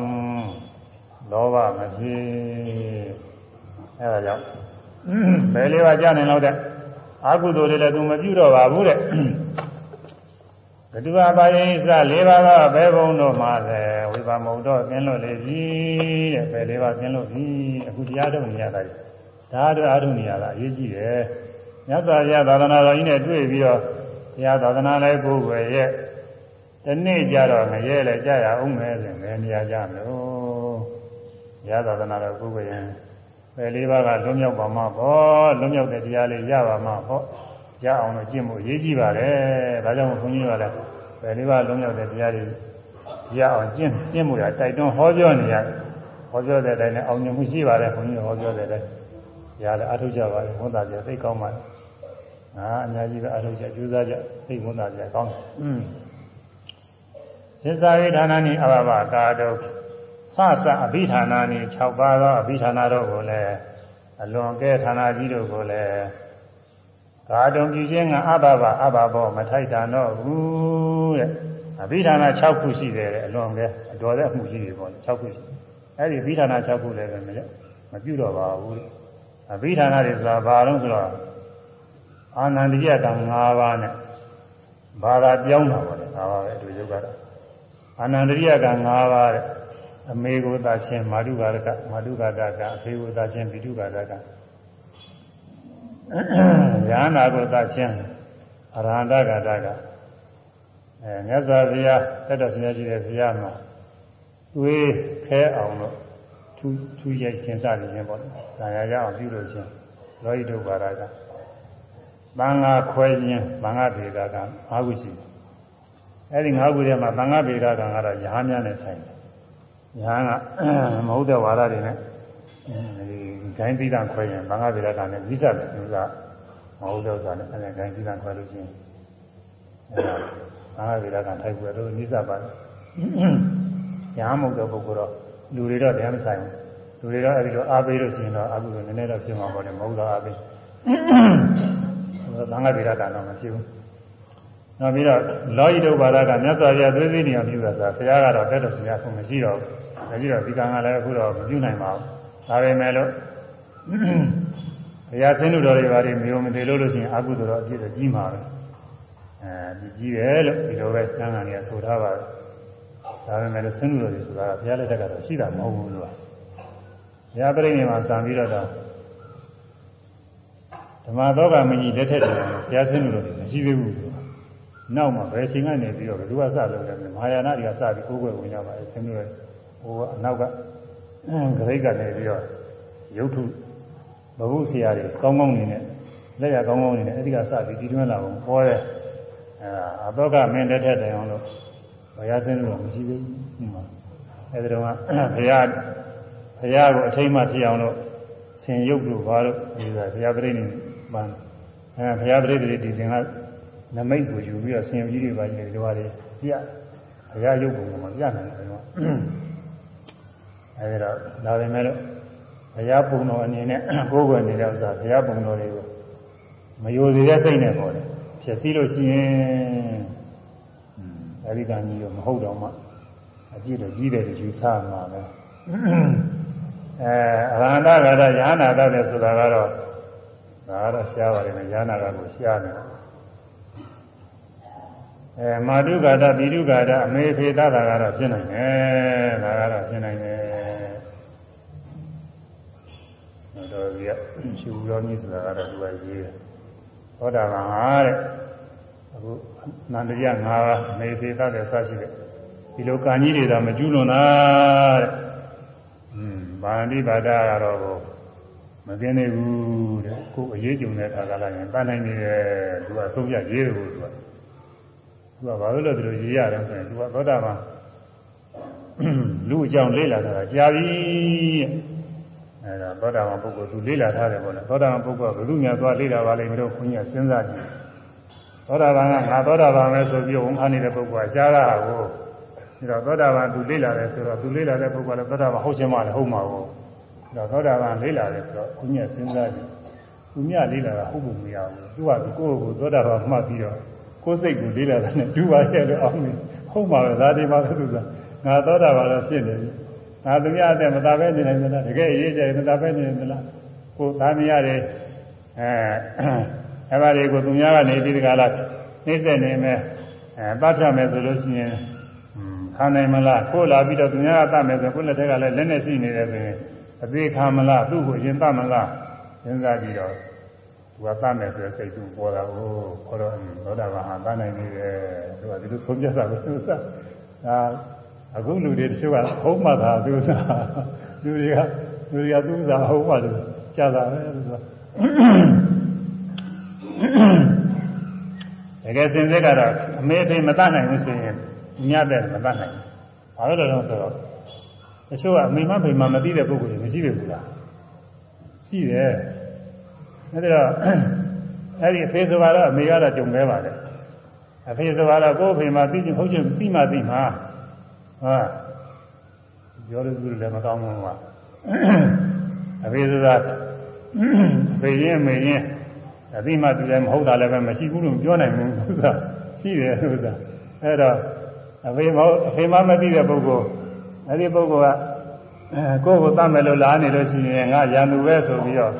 လောဘမဖြစ် အဲဒါကြောင့်ဘယ်လေးပါကြားနိုင်လောက်တဲ့အကုသိုလ်တွေလည်းသူမပြုတော့ပါဘူးတဲ့ဘဒုဝပါရိသ၄ပါးသောဘယ်ဘုံတို့မှာလဲဝိပါမုံတော့ကျင်းလို့လေပြီတဲ့ဘယ်လေးပါကျင်းလို့ပြီအခုတရားထုတ်နေရတာဒါတို့အားထုတ်နေရတာအရေးကြီးတယ်မြတ်စွာဘုရားသာသနာတော်ကြီးနဲ့တွေ့ပြီးတော့ဘုရားသာသနာလည်းကိုယ်ွယ်ရဲ့ဒီနေ့ကြတော့ငရဲလည်းကြာရအောင်မယ်ဆိုရင်နေရာကြမလို့ဘုရားသာသနာတော်ကိုယ်ွယ်ရင် ပယ်လေးပါးကလွံ့မြောက်ပါမှာပေါ့လွံ့မြောက်တဲ့တရားလေးရပါမှာပေါ့ရအောင်လို့ကျင့်ဖို့အရေးကြီးပါတယ်ဒါကြောင့်ဘုန်းကြီးကလည်းပယ်လေးပါးလွံ့မြောက်တဲ့တရားတွေရအောင်ကျင့်ကျင့်မှုရတိုက်တွန်းဟောပြောနေရတယ်ဟောပြောတဲ့အတိုင်းနဲ့အောင်မြင်မှုရှိပါတယ်ဘုန်းကြီးဟောပြောတဲ့အတိုင်းရားလည်းအထုတ်ကြပါလေဝန်တာကြသိကောင်းပါလားငါအများကြီးပဲအထုတ်ကြကြိုးစားကြသိဝန်တာကြကောင်းတယ်อืมသစ္စာဝိဌာဏနိအဘဘကာတု သသအဘိဌာဏနိ6ပါးသောအဘိဌာဏတို့ကိုလည်းအလွန်ကဲဌာနကြီးတို့ကိုလည်းကာတုံပြုခြင်းကအဘဘအဘဘောမထိုက်တာတော့ဘူးတဲ့အဘိဌာဏ6ခုရှိတယ်အလွန်ကဲအတော်တဲ့အမှုကြီးတွေပေါ့6ခုရှိအဲ့ဒီအဘိဌာဏ6ခုလည်းပဲမပြုတော့ပါဘူးတဲ့အဘိဌာဏတွေဆိုတာဘာလို့ဆိုတော့အာနန္ဒိယက၅ပါးနဲ့ဘာသာပြောင်းတာပါလေဒါပါပဲဒီယုတ်ကတော့အာနန္ဒိယက၅ပါးတဲ့ အမေကိုသာချင်းမာတုကာရကမာတုကာကကအဖေကိုသာချင်းပိတုကာရကညာနာကိုသာချင်းအရဟန္တကာတကအဲမြတ်စွာဘုရားတက်တော်ဆင်းရဲရှိတဲ့ဘုရားမှာတွေးခဲအောင်လို့ထူးထူးရဲ့ရှင်းစရခြင်းပေါ့။ဒါရရအောင်ပြုလို့ရှင်လောဟိတုပါရကသံဃာခွဲခြင်းသံဃာဒေတာက၅ခုရှိတယ်။အဲဒီ၅ခုထဲမှာသံဃာဒေတာကကတော့ရဟန်းများနဲ့ဆိုင်တယ်။ ရဟန်းကမဟုတ်တဲ့ဝါဒတွေနဲ့ဒီဂိုင်းသီးတံခွဲရင်သံဃာဒေတာကနဲ့ဝိသတ်တယ်သူကမဟုတ်တဲ့ဥစ္စာနဲ့အဲဂိုင်းသီးတံခွဲလို့ရှိရင်အဲသံဃာဒေတာကထိုက်ွယ်လို့နိစ္စပါတယ်။ရဟန်းမဟုတ်တဲ့ပုဂ္ဂိုလ်တော့လူတွေတော့တရားမဆိုင်ဘူးလူတွေတော့အဲဒီလိုအားပေးလို့ရှိရင်တော့အကုသိုလ်နည်းနည်းတော့ဖြစ်မှာပေါ့လေမဟုတ်တော့အားပေးသံဃာဗေဒကတော့မဖြစ်ဘူး နောက်ပြီးတော့လောဟိတုဘာဒကမြတ်စွာဘုရားသွေးစည်းနေအောင်ပြုတာဆိုတာဘုရားကတော့တက်တော်ဆရာဆုံးမရှိတော့ဘူးဒါကြည့်တော့ဒီကံကလည်းအခုတော့မပြုနိုင်ပါဘူးဒါပေမဲ့လို့ဘုရားဆင်းလို့တော်တွေပါလိမျိုးမသေးလို့လို့ရှိရင်အကုသိုလ်တော့အပြည့်တော့ကြီးမှာပဲအဲဒီကြီးတယ်လို့ဒီလိုပဲသံဃာကြီးဆိုထားပါတယ်ဒါပေမဲ့ဆင်းလို့တယ်ဆိုတာကဘုရားလက်ထက်ကတော့ရှိတာမဟုတ်ဘူးလို့ဘုရားပြိဋိမှာစံပြီးတော့ဓမ္မသောကမကြီးလက်ထက်တယ်ဘုရားဆင်းလို့တယ်မရှိသေးဘူး နောက်မှဘယ်ချိန်ကနေပြီးတော့ဘယ်သူကစလုပ်လဲမဟာယာနတွေကစပြီးကိုယ်ွယ်ဝင်ကြပါလေဆင်းလို့ဟိုအနောက်ကဂရိတ်ကနေပြီးတော့ရုပ်ထုဘဝဆရာတွေကောင်းကောင်းနေနဲ့လက်ရကောင်းကောင်းနေနဲ့အဲဒီကစပြီးဒီတွင်းလာအောင်ပေါ်တယ်အဲအသောကမင်းလက်ထက်တယ်အောင်လို့ဘုရားဆင်းလို့မရှိသေးဘူးဟိုမှာအဲဒီတော့ကဘုရားဘုရားကိုအထိမ့်မှဖြစ်အောင်လို့ဆင်ရုပ်လို့ဘာလို့ဒီကဘုရားပြိဋိနိဗ္ဗာန်အဲဘုရားပြိဋိနိဒီစဉ်က နမိတ်ကိုယူပြီးတော့ဆင်ကြီးတွေပါကြီးတွေဒီဟာတွေပြဘုရားရုပ်ပုံမှာပြနိုင်တယ်တော့အဲအဲဒီတော့ဒါပေမဲ့လို့ဘုရားပုံတော်အနေနဲ့ကိုယ်ကိုယ်နေတဲ့ဥစ္စာဘုရားပုံတော်တွေကိုမယိုသေးတဲ့စိတ်နဲ့ပေါ်တယ်ဖြစ်စည်းလို့ရှိရင်အဲဒီကံကြီးတော့မဟုတ်တော့မှအပြည့်တော့ကြီးတယ်ယူဆမှာပဲအဲအရဟန္တဂါရယ ahanan တတ်တယ်ဆိုတာကတော့ဒါကတော့ရှားပါတယ်နဲ့ယ ahanan ကကိုရှားနေတယ် အဲမာတုဂါဒပိတုဂါဒအမေဖေတတာကတော့ဖြစ်နိုင်တယ်ဒါကတော့ဖြစ်နိုင်တယ်တော်ကြီးကရှူရောမြည်ဆိုတာကတော့သူကရေးတယ်သောတာပန်ဟာတဲ့အခုနန္တရား၅ပါးအမေဖေတတဲ့စရှိတဲ့ဒီလိုကံကြီးတွေတော့မကျူးလွန်တာတဲ့อืมဗာဏိပါဒကတော့မသိနေဘူးတဲ့ကိုယ်အရေးကြုံတဲ့အခါကလည်းတန်နိုင်နေတယ်သူကအဆုံးဖြတ်ရေးတယ်သူက သူကဘာလို့လဲဒီလိုရေးရတယ်ဆိုရင်သူကသောတာပန်လူအကြောင်းလေ့လာတာကြာပြီအဲဒါသောတာပန်ပုဂ္ဂိုလ်သူလေ့လာထားတယ်ပေါ့လေသောတာပန်ပုဂ္ဂိုလ်ကဘယ်သူများသွားလေ့လာပါလိမ့်မလို့ခွန်ကြီးကစဉ်းစားကြည့်သောတာပန်ကငါသောတာပန်ပဲဆိုပြီးဝန်ခံနေတဲ့ပုဂ္ဂိုလ်ကရှားတာကိုဒါတော့သောတာပန်သူလေ့လာတယ်ဆိုတော့သူလေ့လာတဲ့ပုဂ္ဂိုလ်ကသောတာပန်ဟုတ်ချင်မှလည်းဟုတ်မှာကိုဒါသောတာပန်လေ့လာတယ်ဆိုတော့ခွန်ကြီးကစဉ်းစားကြည့်သူမြလေ့လာတာဟုတ်ဖို့မရဘူးသူကကိုယ့်ကိုသောတာပန်မှတ်ပြီးတော့ ကိုယ်စိတ်ကိုလေးလာတာနဲ့ဒူပါရဲ့လို့အောင်နေဟုတ်ပါပဲဒါဒီမှာသူကငါသောတာပန်တော့ဖြစ်နေပြီငါသူများအတဲ့မသာပဲနေနိုင်မလားတကယ်ရေးကြတယ်မသာပဲနေမလားကိုသားမရတဲ့အဲအဲ့ဒါတွေကိုသူများကနေပြီးဒီကလာနှိမ့်ဆက်နေမယ်အဲတတ်ပြမယ်ဆိုလို့ရှိရင်ခံနိုင်မလားကိုလာပြီးတော့သူများကတတ်မယ်ဆိုကိုလက်ထက်ကလည်းလက်နဲ့ရှိနေတယ်ဆိုရင်အသေးခံမလားသူ့ကိုရင်တတ်မလားစဉ်းစားကြည့်တော့သူ ကတတ်မယ်ဆိုတဲ့စိတ်သူပေါ်တာကိုခေါ်တော့သောတာပန်ဟာတတ်နိုင်နေတယ်သူကဒီလိုဆုံးဖြတ်တာကိုသူစားဒါအခုလူတွေတချို့ကဟုတ်မှသာသူစားလူတွေကလူတွေကသူစားဟုတ်မှလို့ကြာတာပဲသူကတကယ်စင်စစ်ကတော့အမေဖေမတတ်နိုင်ဘူးဆိုရင်ညတဲ့မတတ်နိုင်ဘူးဘာလို့လဲဆိုတော့တချို့ကအမေမဖေမမသိတဲ့ပုဂ္ဂိုလ်တွေမရှိဘူးလားရှိတယ် အဲ့ဒါအဲ့ဒီအဖေဆိုတော့အမေကတော့ကြုံမဲပါတယ်အဖေဆိုတော့ကိုယ့်အဖေမှာသိချင်ဟုတ်ချင်ပြီးမှသိမှာဟာပြောလို့သူလည်းမကောင်းဘူးကအဖေဆိုတာဖေရင်မေရင်အသိမှသူလည်းမဟုတ်တာလည်းပဲမရှိဘူးလို့ပြောနိုင်ဘူးဥစ္စာရှိတယ်ဥစ္စာအဲ့တော့အဖေမဟုတ်အဖေမမသိတဲ့ပုဂ္ဂိုလ်အဲ့ဒီပုဂ္ဂိုလ်ကကိုယ့်ကိုတတ်မယ်လို့လာနေလို့ရှိရင်ငါရန်သူပဲဆိုပြီးတော့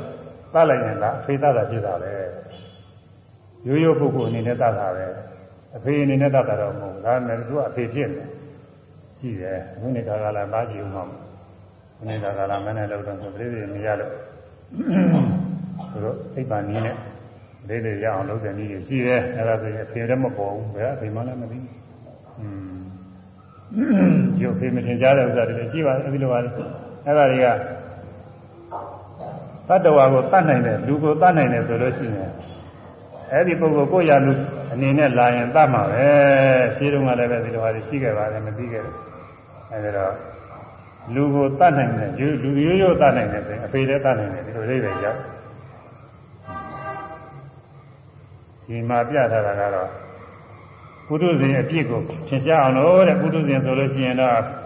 သတ်လိုက်ရင်လားအဖေသတ်တာဖြစ်တာပဲရိုးရိုးပုဂ္ဂိုလ်အနေနဲ့သတ်တာပဲအဖေအနေနဲ့သတ်တာတော့မဟုတ်ဘူးဒါနဲ့သူကအဖေဖြစ်နေရှိတယ်ဝိနည်းကာကလာပါကြည့်ဦးမှာဝိနည်းကာကလာမနဲ့လို့တော့ဆိုပြိတိမရလို့သူတို့အိပ်ပါနည်းနဲ့လေးလေးရအောင်လုပ်တဲ့နည်းတွေရှိတယ်အဲ့ဒါဆိုရင်အဖေလည်းမပေါ်ဘူးဘယ်အဖေမှလည်းမသိဘူးอืมဒီအဖေမထင်ရှားတဲ့ဥစ္စာတွေလည်းရှိပါတယ်အဲဒီလိုပါလေအဲ့ဒါတွေက တတ္တဝါကိုတတ်နိုင်တယ်လူကိုတတ်နိုင်တယ်ဆိုလို့ရှိရင်အဲ့ဒီပုဂ္ဂိုလ်ကိုရလူအနေနဲ့လာရင်တတ်မှာပဲရှင်းတုန်းကလည်းပဲဒီလိုဟာရှိခဲ့ပါတယ်မသိခဲ့ဘူးအဲ့ဒါတော့လူကိုတတ်နိုင်တယ်လူရိုးရိုးတတ်နိုင်တယ်ဆိုရင်အဖေလည်းတတ်နိုင်တယ်ဒီလိုလေးပဲကြောက်ဒီမှာပြထားတာကတော့ပုထုဇဉ်အပြစ်ကိုသင်ရှားအောင်လို့တဲ့ပုထုဇဉ်ဆိုလို့ရှိရင်တော့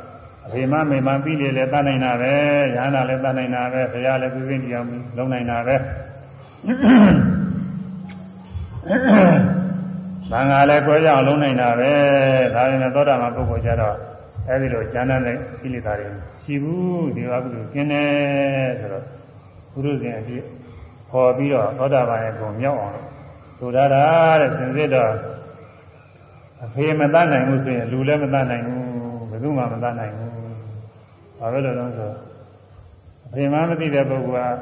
အဖေမမေမပြီးလေလည်းတတ်နိုင်တာပဲရဟန္တာလည်းတတ်နိုင်တာပဲဘုရားလည်းပြည့်ပြည့်တရားလုံးနိုင်တာပဲဘာငါလည်းကြွယ်ကြအောင်လုံးနိုင်တာပဲဒါရင်သောတာပန်ပုဂ္ဂိုလ်ကြတော့အဲဒီလိုဉာဏ်နဲ့ကိလေသာတွေရှိဘူးဒီအကုသိုလ်ကျင်းတယ်ဆိုတော့ပုထုဇဉ်အပြစ်ခေါ်ပြီးတော့သောတာပန်ရဲ့ဂုဏ်မြောက်အောင်ဆိုရတာတဲ့စင်စစ်တော့အဖေမတတ်နိုင်ဘူးဆိုရင်လူလည်းမတတ်နိုင်ဘူးဘယ်သူမှမတတ်နိုင်ဘူး ဘာပဲလို့လဲဆိုအဖေမှမသိတဲ့ပုဂ္ဂိုလ်က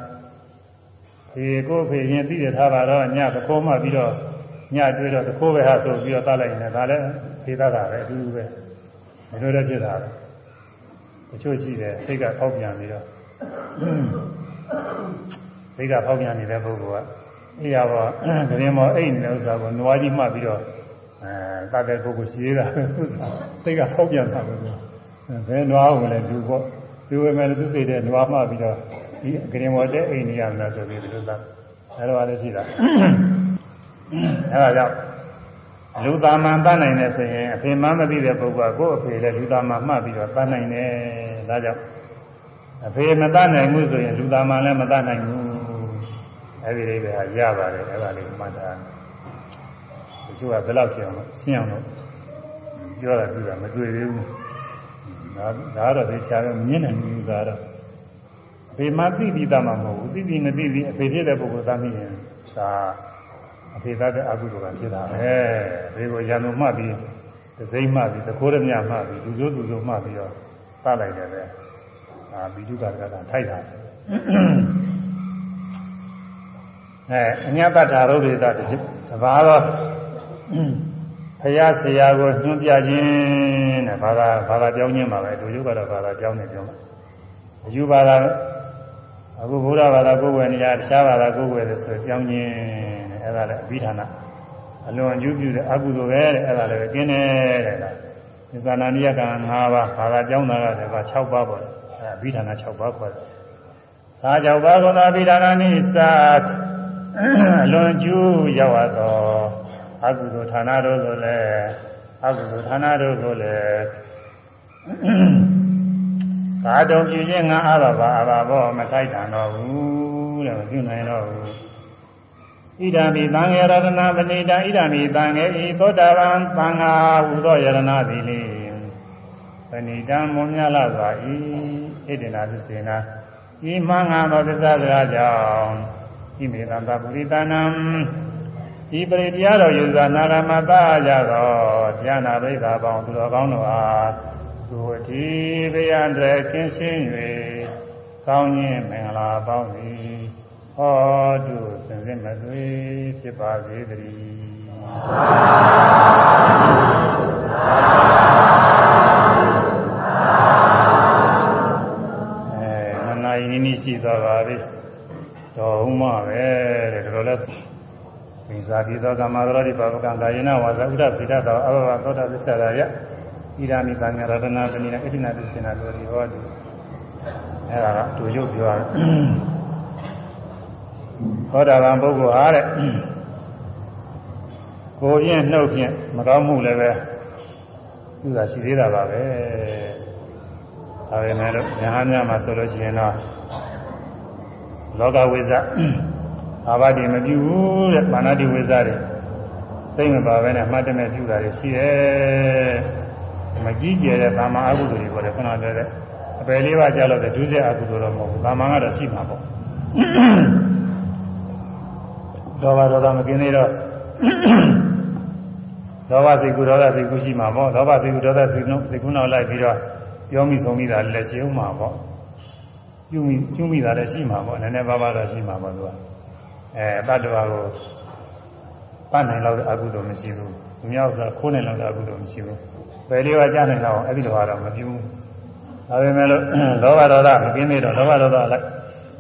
ဒီကိုယ်ဖေရင်သိတယ်ထားပါတော့ညသခိုးမှပြီးတော့ညတွေ့တော့သခိုးပဲဟာဆိုပြီးတော့တတ်လိုက်ရင်ဒါလည်းဖေတတ်တာပဲအတူတူပဲဒီလိုလည်းဖြစ်တာပဲတချို့ရှိတယ်စိတ်ကဖောက်ပြန်ပြီးတော့စိတ်ကဖောက်ပြန်နေတဲ့ပုဂ္ဂိုလ်ကအေးရပါကရင်မောအိတ်နေတဲ့ဥစ္စာကိုနွားကြီးမှပြီးတော့အဲတတ်တဲ့ပုဂ္ဂိုလ်ရှိသေးတာဥစ္စာစိတ်ကဖောက်ပြန်တာပဲ ဘယ်နွားကိုလည်းသူပေါ့သူဝယ်မယ်သူစိတ်တဲ့နွားမှပြီးတော့ဒီကရင်မောတဲ့အိတ်နေရမလားဆိုပြီးဒီလိုသာအဲလိုအားလည်းရှိတာအဲဒါကြောင့်လူသားမှန်တတ်နိုင်တယ်ဆိုရင်အဖေမှမသိတဲ့ပုဂ္ဂိုလ်ကကိုယ့်အဖေလည်းလူသားမှမှတ်ပြီးတော့တတ်နိုင်တယ်ဒါကြောင့်အဖေမတတ်နိုင်ဘူးဆိုရင်လူသားမှလည်းမတတ်နိုင်ဘူးအဲ့ဒီလေးပဲရပါတယ်အဲ့ဒါလေးမှတ်တာတချို့ကဘယ်လောက်ဖြစ်အောင်ရှင်းအောင်လို့ပြောတာပြတာမတွေ့သေးဘူး ဒါဒါတော့သိချာတော့မြင်နိုင်ဘူးဒါတော့ဘေမသိပြီးသားမှမဟုတ်ဘူးသိပြီးမသိပြီးအဖေဖြစ်တဲ့ပုဂ္ဂိုလ်သားမိရင်ဒါအဖေသားတဲ့အကုသိုလ်ကဖြစ်တာပဲဘေကိုရံလို့မှတ်ပြီးသစိမ့်မှတ်ပြီးသခိုးရမြမှတ်ပြီးလူစိုးလူစိုးမှတ်ပြီးတော့သတ်လိုက်တယ်ပဲအာဘိဓုကကတာထိုက်တာအဲအညတတာရုပ်တွေတဘာတော့ ဖရာဆရာကိုညွှန်ပြခြင်းတဲ့ဘာသာဘာသာပြောင်းခြင်းပါပဲဒုယုကတော့ဘာသာပြောင်းနေပြောမှာအယူဘာသာအခုဘုရားဘာသာကိုယ်ဝယ်နေရတခြားဘာသာကိုယ်ဝယ်လို့ဆိုပြောင်းခြင်းတဲ့အဲ့ဒါလည်းအဘိဓမ္မာအလွန်အကျူးပြုတဲ့အကုသိုလ်ပဲတဲ့အဲ့ဒါလည်းပဲကျင်းတယ်တဲ့လားသစ္စာနာနိယကံ၅ပါးဘာသာပြောင်းတာကလည်း6ပါးပေါ့အဲ့အဘိဓမ္မာ6ပါးခေါ်တယ်သာကြောပါးကုဏအဘိဓမ္မာနိစာအလွန်ကျူးရောက်ရတော့ အကုသိုလ်ဌာနတို့ဆိုလည်းအကုသိုလ်ဌာနတို့ဆိုလည်းဘာတုံပြုခြင်းငါအဘဘာအဘဘောမထိုက်တန်တော့ဘူးတဲ့မပြုနိုင်တော့ဘူးဣဒံမိသံဃေရတနာပဏိတံဣဒံမိသံဃေဤသောတာပန်သံဃာဟူသောယရနာသည်လေပဏိတံမွန်မြလာစွာဤဣဒိနာသစ္စေနာဤမှန်ငါသောသစ္စာစကားကြောင့်ဤမေတံတပုရိတနံ ဤပရိတရားတော်ယူစွာနာရမတကြသောဉာဏပိဋကပေါင်းသူတော်ကောင်းတို့အားသူအတိဘယံတည်းကင်းရှင်း၍ကောင်းခြင်းမင်္ဂလာပေါင်းသည်ဟောတုစင်စစ်မသွေဖြစ်ပါစေတည်းအဲနနာယီနီးရှိသွားပါပြီတော်ဟုမှပဲတဲ့တော်လဲ သင်္သာတိသောကမ္မရောတိပါပကံကာယနာဝါစာဥဒ္ဒစိတ္တသောအဘဘသောတာသစ္စာရယဣဒာမိသံဃာရတနာပဏိနဣတိနာသစ္စေနာတို့ဒီဟောဒီအဲ့ဒါကတူရုပ်ပြောရတယ်သောတာပန်ပုဂ္ဂိုလ်အားတဲ့ကိုယ်ဖြင့်နှုတ်ဖြင့်မကောင်းမှုလည်းပဲသူကရှိသေးတာပါပဲဒါပေမဲ့လို့ညာများမှာဆိုလို့ရှိရင်တော့လောကဝိဇ္ဇ အာဘတိမပြုဘူးတဲ့မာနတိဝိဇ္ဇတွေသိမပါပဲနဲ့အမှတ်တမဲ့ပြုတာတွေရှိတယ်မကြီးကျယ်တဲ့သာမန်အကုသိုလ်တွေပေါ်တယ်ခဏတည်းတဲ့အပယ်လေးပါးကြာလို့တဲ့ဒုစရိုက်အကုသိုလ်တော့မဟုတ်ဘူးသာမန်ကတော့ရှိမှာပေါ့ဒေါဘဒေါသမကင်းသေးတော့ဒေါဘစိတ်ကူဒေါသစိတ်ကူရှိမှာပေါ့ဒေါဘစိတ်ကူဒေါသစိတ်နှုတ်စိတ်ကူနောက်လိုက်ပြီးတော့ပြောမိဆုံးမိတာလည်းရှိအောင်မှာပေါ့ပြုမိပြုမိတာလည်းရှိမှာပေါ့နည်းနည်းပါးပါးတော့ရှိမှာပေါ့သူက အဲတတ္တဝါကိုပတ်နိုင်လောက်တဲ့အကုသိုလ်မရှိဘူးသူများကခိုးနိုင်လောက်တဲ့အကုသိုလ်မရှိဘူးပယ်လေးပါးကြားနိုင်တော့အဲ့ဒီလိုကတော့မပြုဘူးဒါပေမဲ့လို့လောဘဒေါသမကင်းသေးတော့လောဘဒေါသလိုက်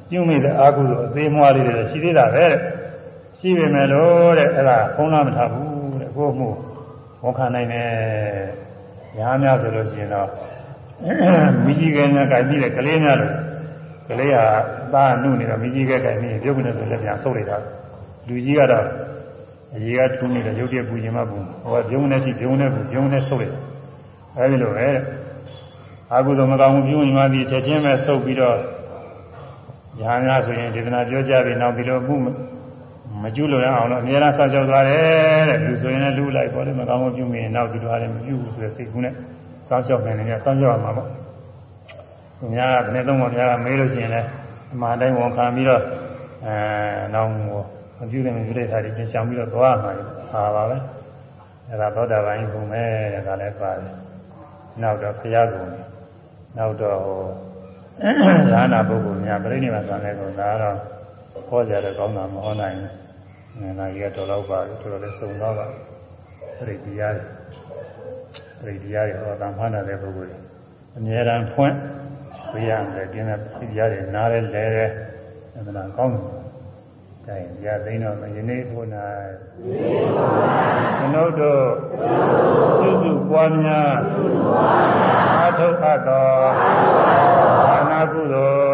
ပြုမိတဲ့အကုသိုလ်အသေးမွားလေးတွေရှိသေးတာပဲတဲ့ရှိပေမဲ့လို့တဲ့အဲ့ဒါဖုံးလာမထားဘူးတဲ့ကိုယ်မှုဝန်ခံနိုင်တယ်ညာများဆိုလို့ရှိရင်တော့မိကြီးကလေးများကြိုက်ပြီးတဲ့ကလေးများလို့ ကလေးဟာသားနှုတ်နေတော့မိကြီးကကြိုက်ပြီးပြုတ်ကနေဆိုလည်းပြန်ဆုပ်လိုက်တာလူကြီးကတော့အရေးကထူးနေတယ်ရုပ်တရက်ပူခြင်းမပူဟောပြုံးနေရှိပြုံးနေပူပြုံးနေဆုပ်လိုက်အဲဒီလိုပဲအာဟုသောမကောင်းမှုပြုံးရင်မှဒီချက်ချင်းပဲဆုပ်ပြီးတော့ညာများဆိုရင်ဒေသနာပြောကြပြီနောက်ဒီလိုမှုမကျူးလွန်အောင်လို့အများအားဆောက်ရှောက်သွားတယ်တဲ့လူဆိုရင်လည်းလူလိုက်ပေါ်တယ်မကောင်းမှုပြုမိရင်နောက်ဒီလိုအားလည်းမပြုဘူးဆိုတဲ့စိတ်ကူးနဲ့ဆောက်ရှောက်နေတယ်ဆောက်ရှောက်ရမှာပေါ့သူ များကဘယ်နဲ့သုံးဖို့များကမေးလို့ရှိရင်လည်းအမှန်တိုင်းဝန်ခံပြီးတော့အဲနောက်မပြုတယ်မပြုတဲ့ဓာတ်တွေသင်ချောင်ပြီးတော့သွားမှာပါပါပဲအဲဒါသောတာပန်ဘုံပဲတဲ့ဒါလည်းပါတယ်နောက်တော့ဘုရားကုံနောက်တော့ဟိုသာနာပုဂ္ဂိုလ်များပြိဋိနိဗ္ဗာန်ဆံတဲ့ကုံဒါတော့ဟောကြတယ်ကောင်းတာမဟောနိုင်ဘူးနာကြီးကတော့တော့ပါတော်တော်လေးစုံတော့ပါပြိတရားတွေပြိတရားတွေဟောတာမှန်းတဲ့ပုဂ္ဂိုလ်တွေအများရန်ဖွင့် ပြရတယ်ကျင်းတဲ့ပြိတရားတွေနားလဲလဲတယ်အမှန်ကောင်းတယ်။ဒါရင်ရသိတော့ယနေ့ထို့၌ကျွန်ုပ်တို့သုစုပွားများအာထုခတ်သောဘာနာကုသိုလ်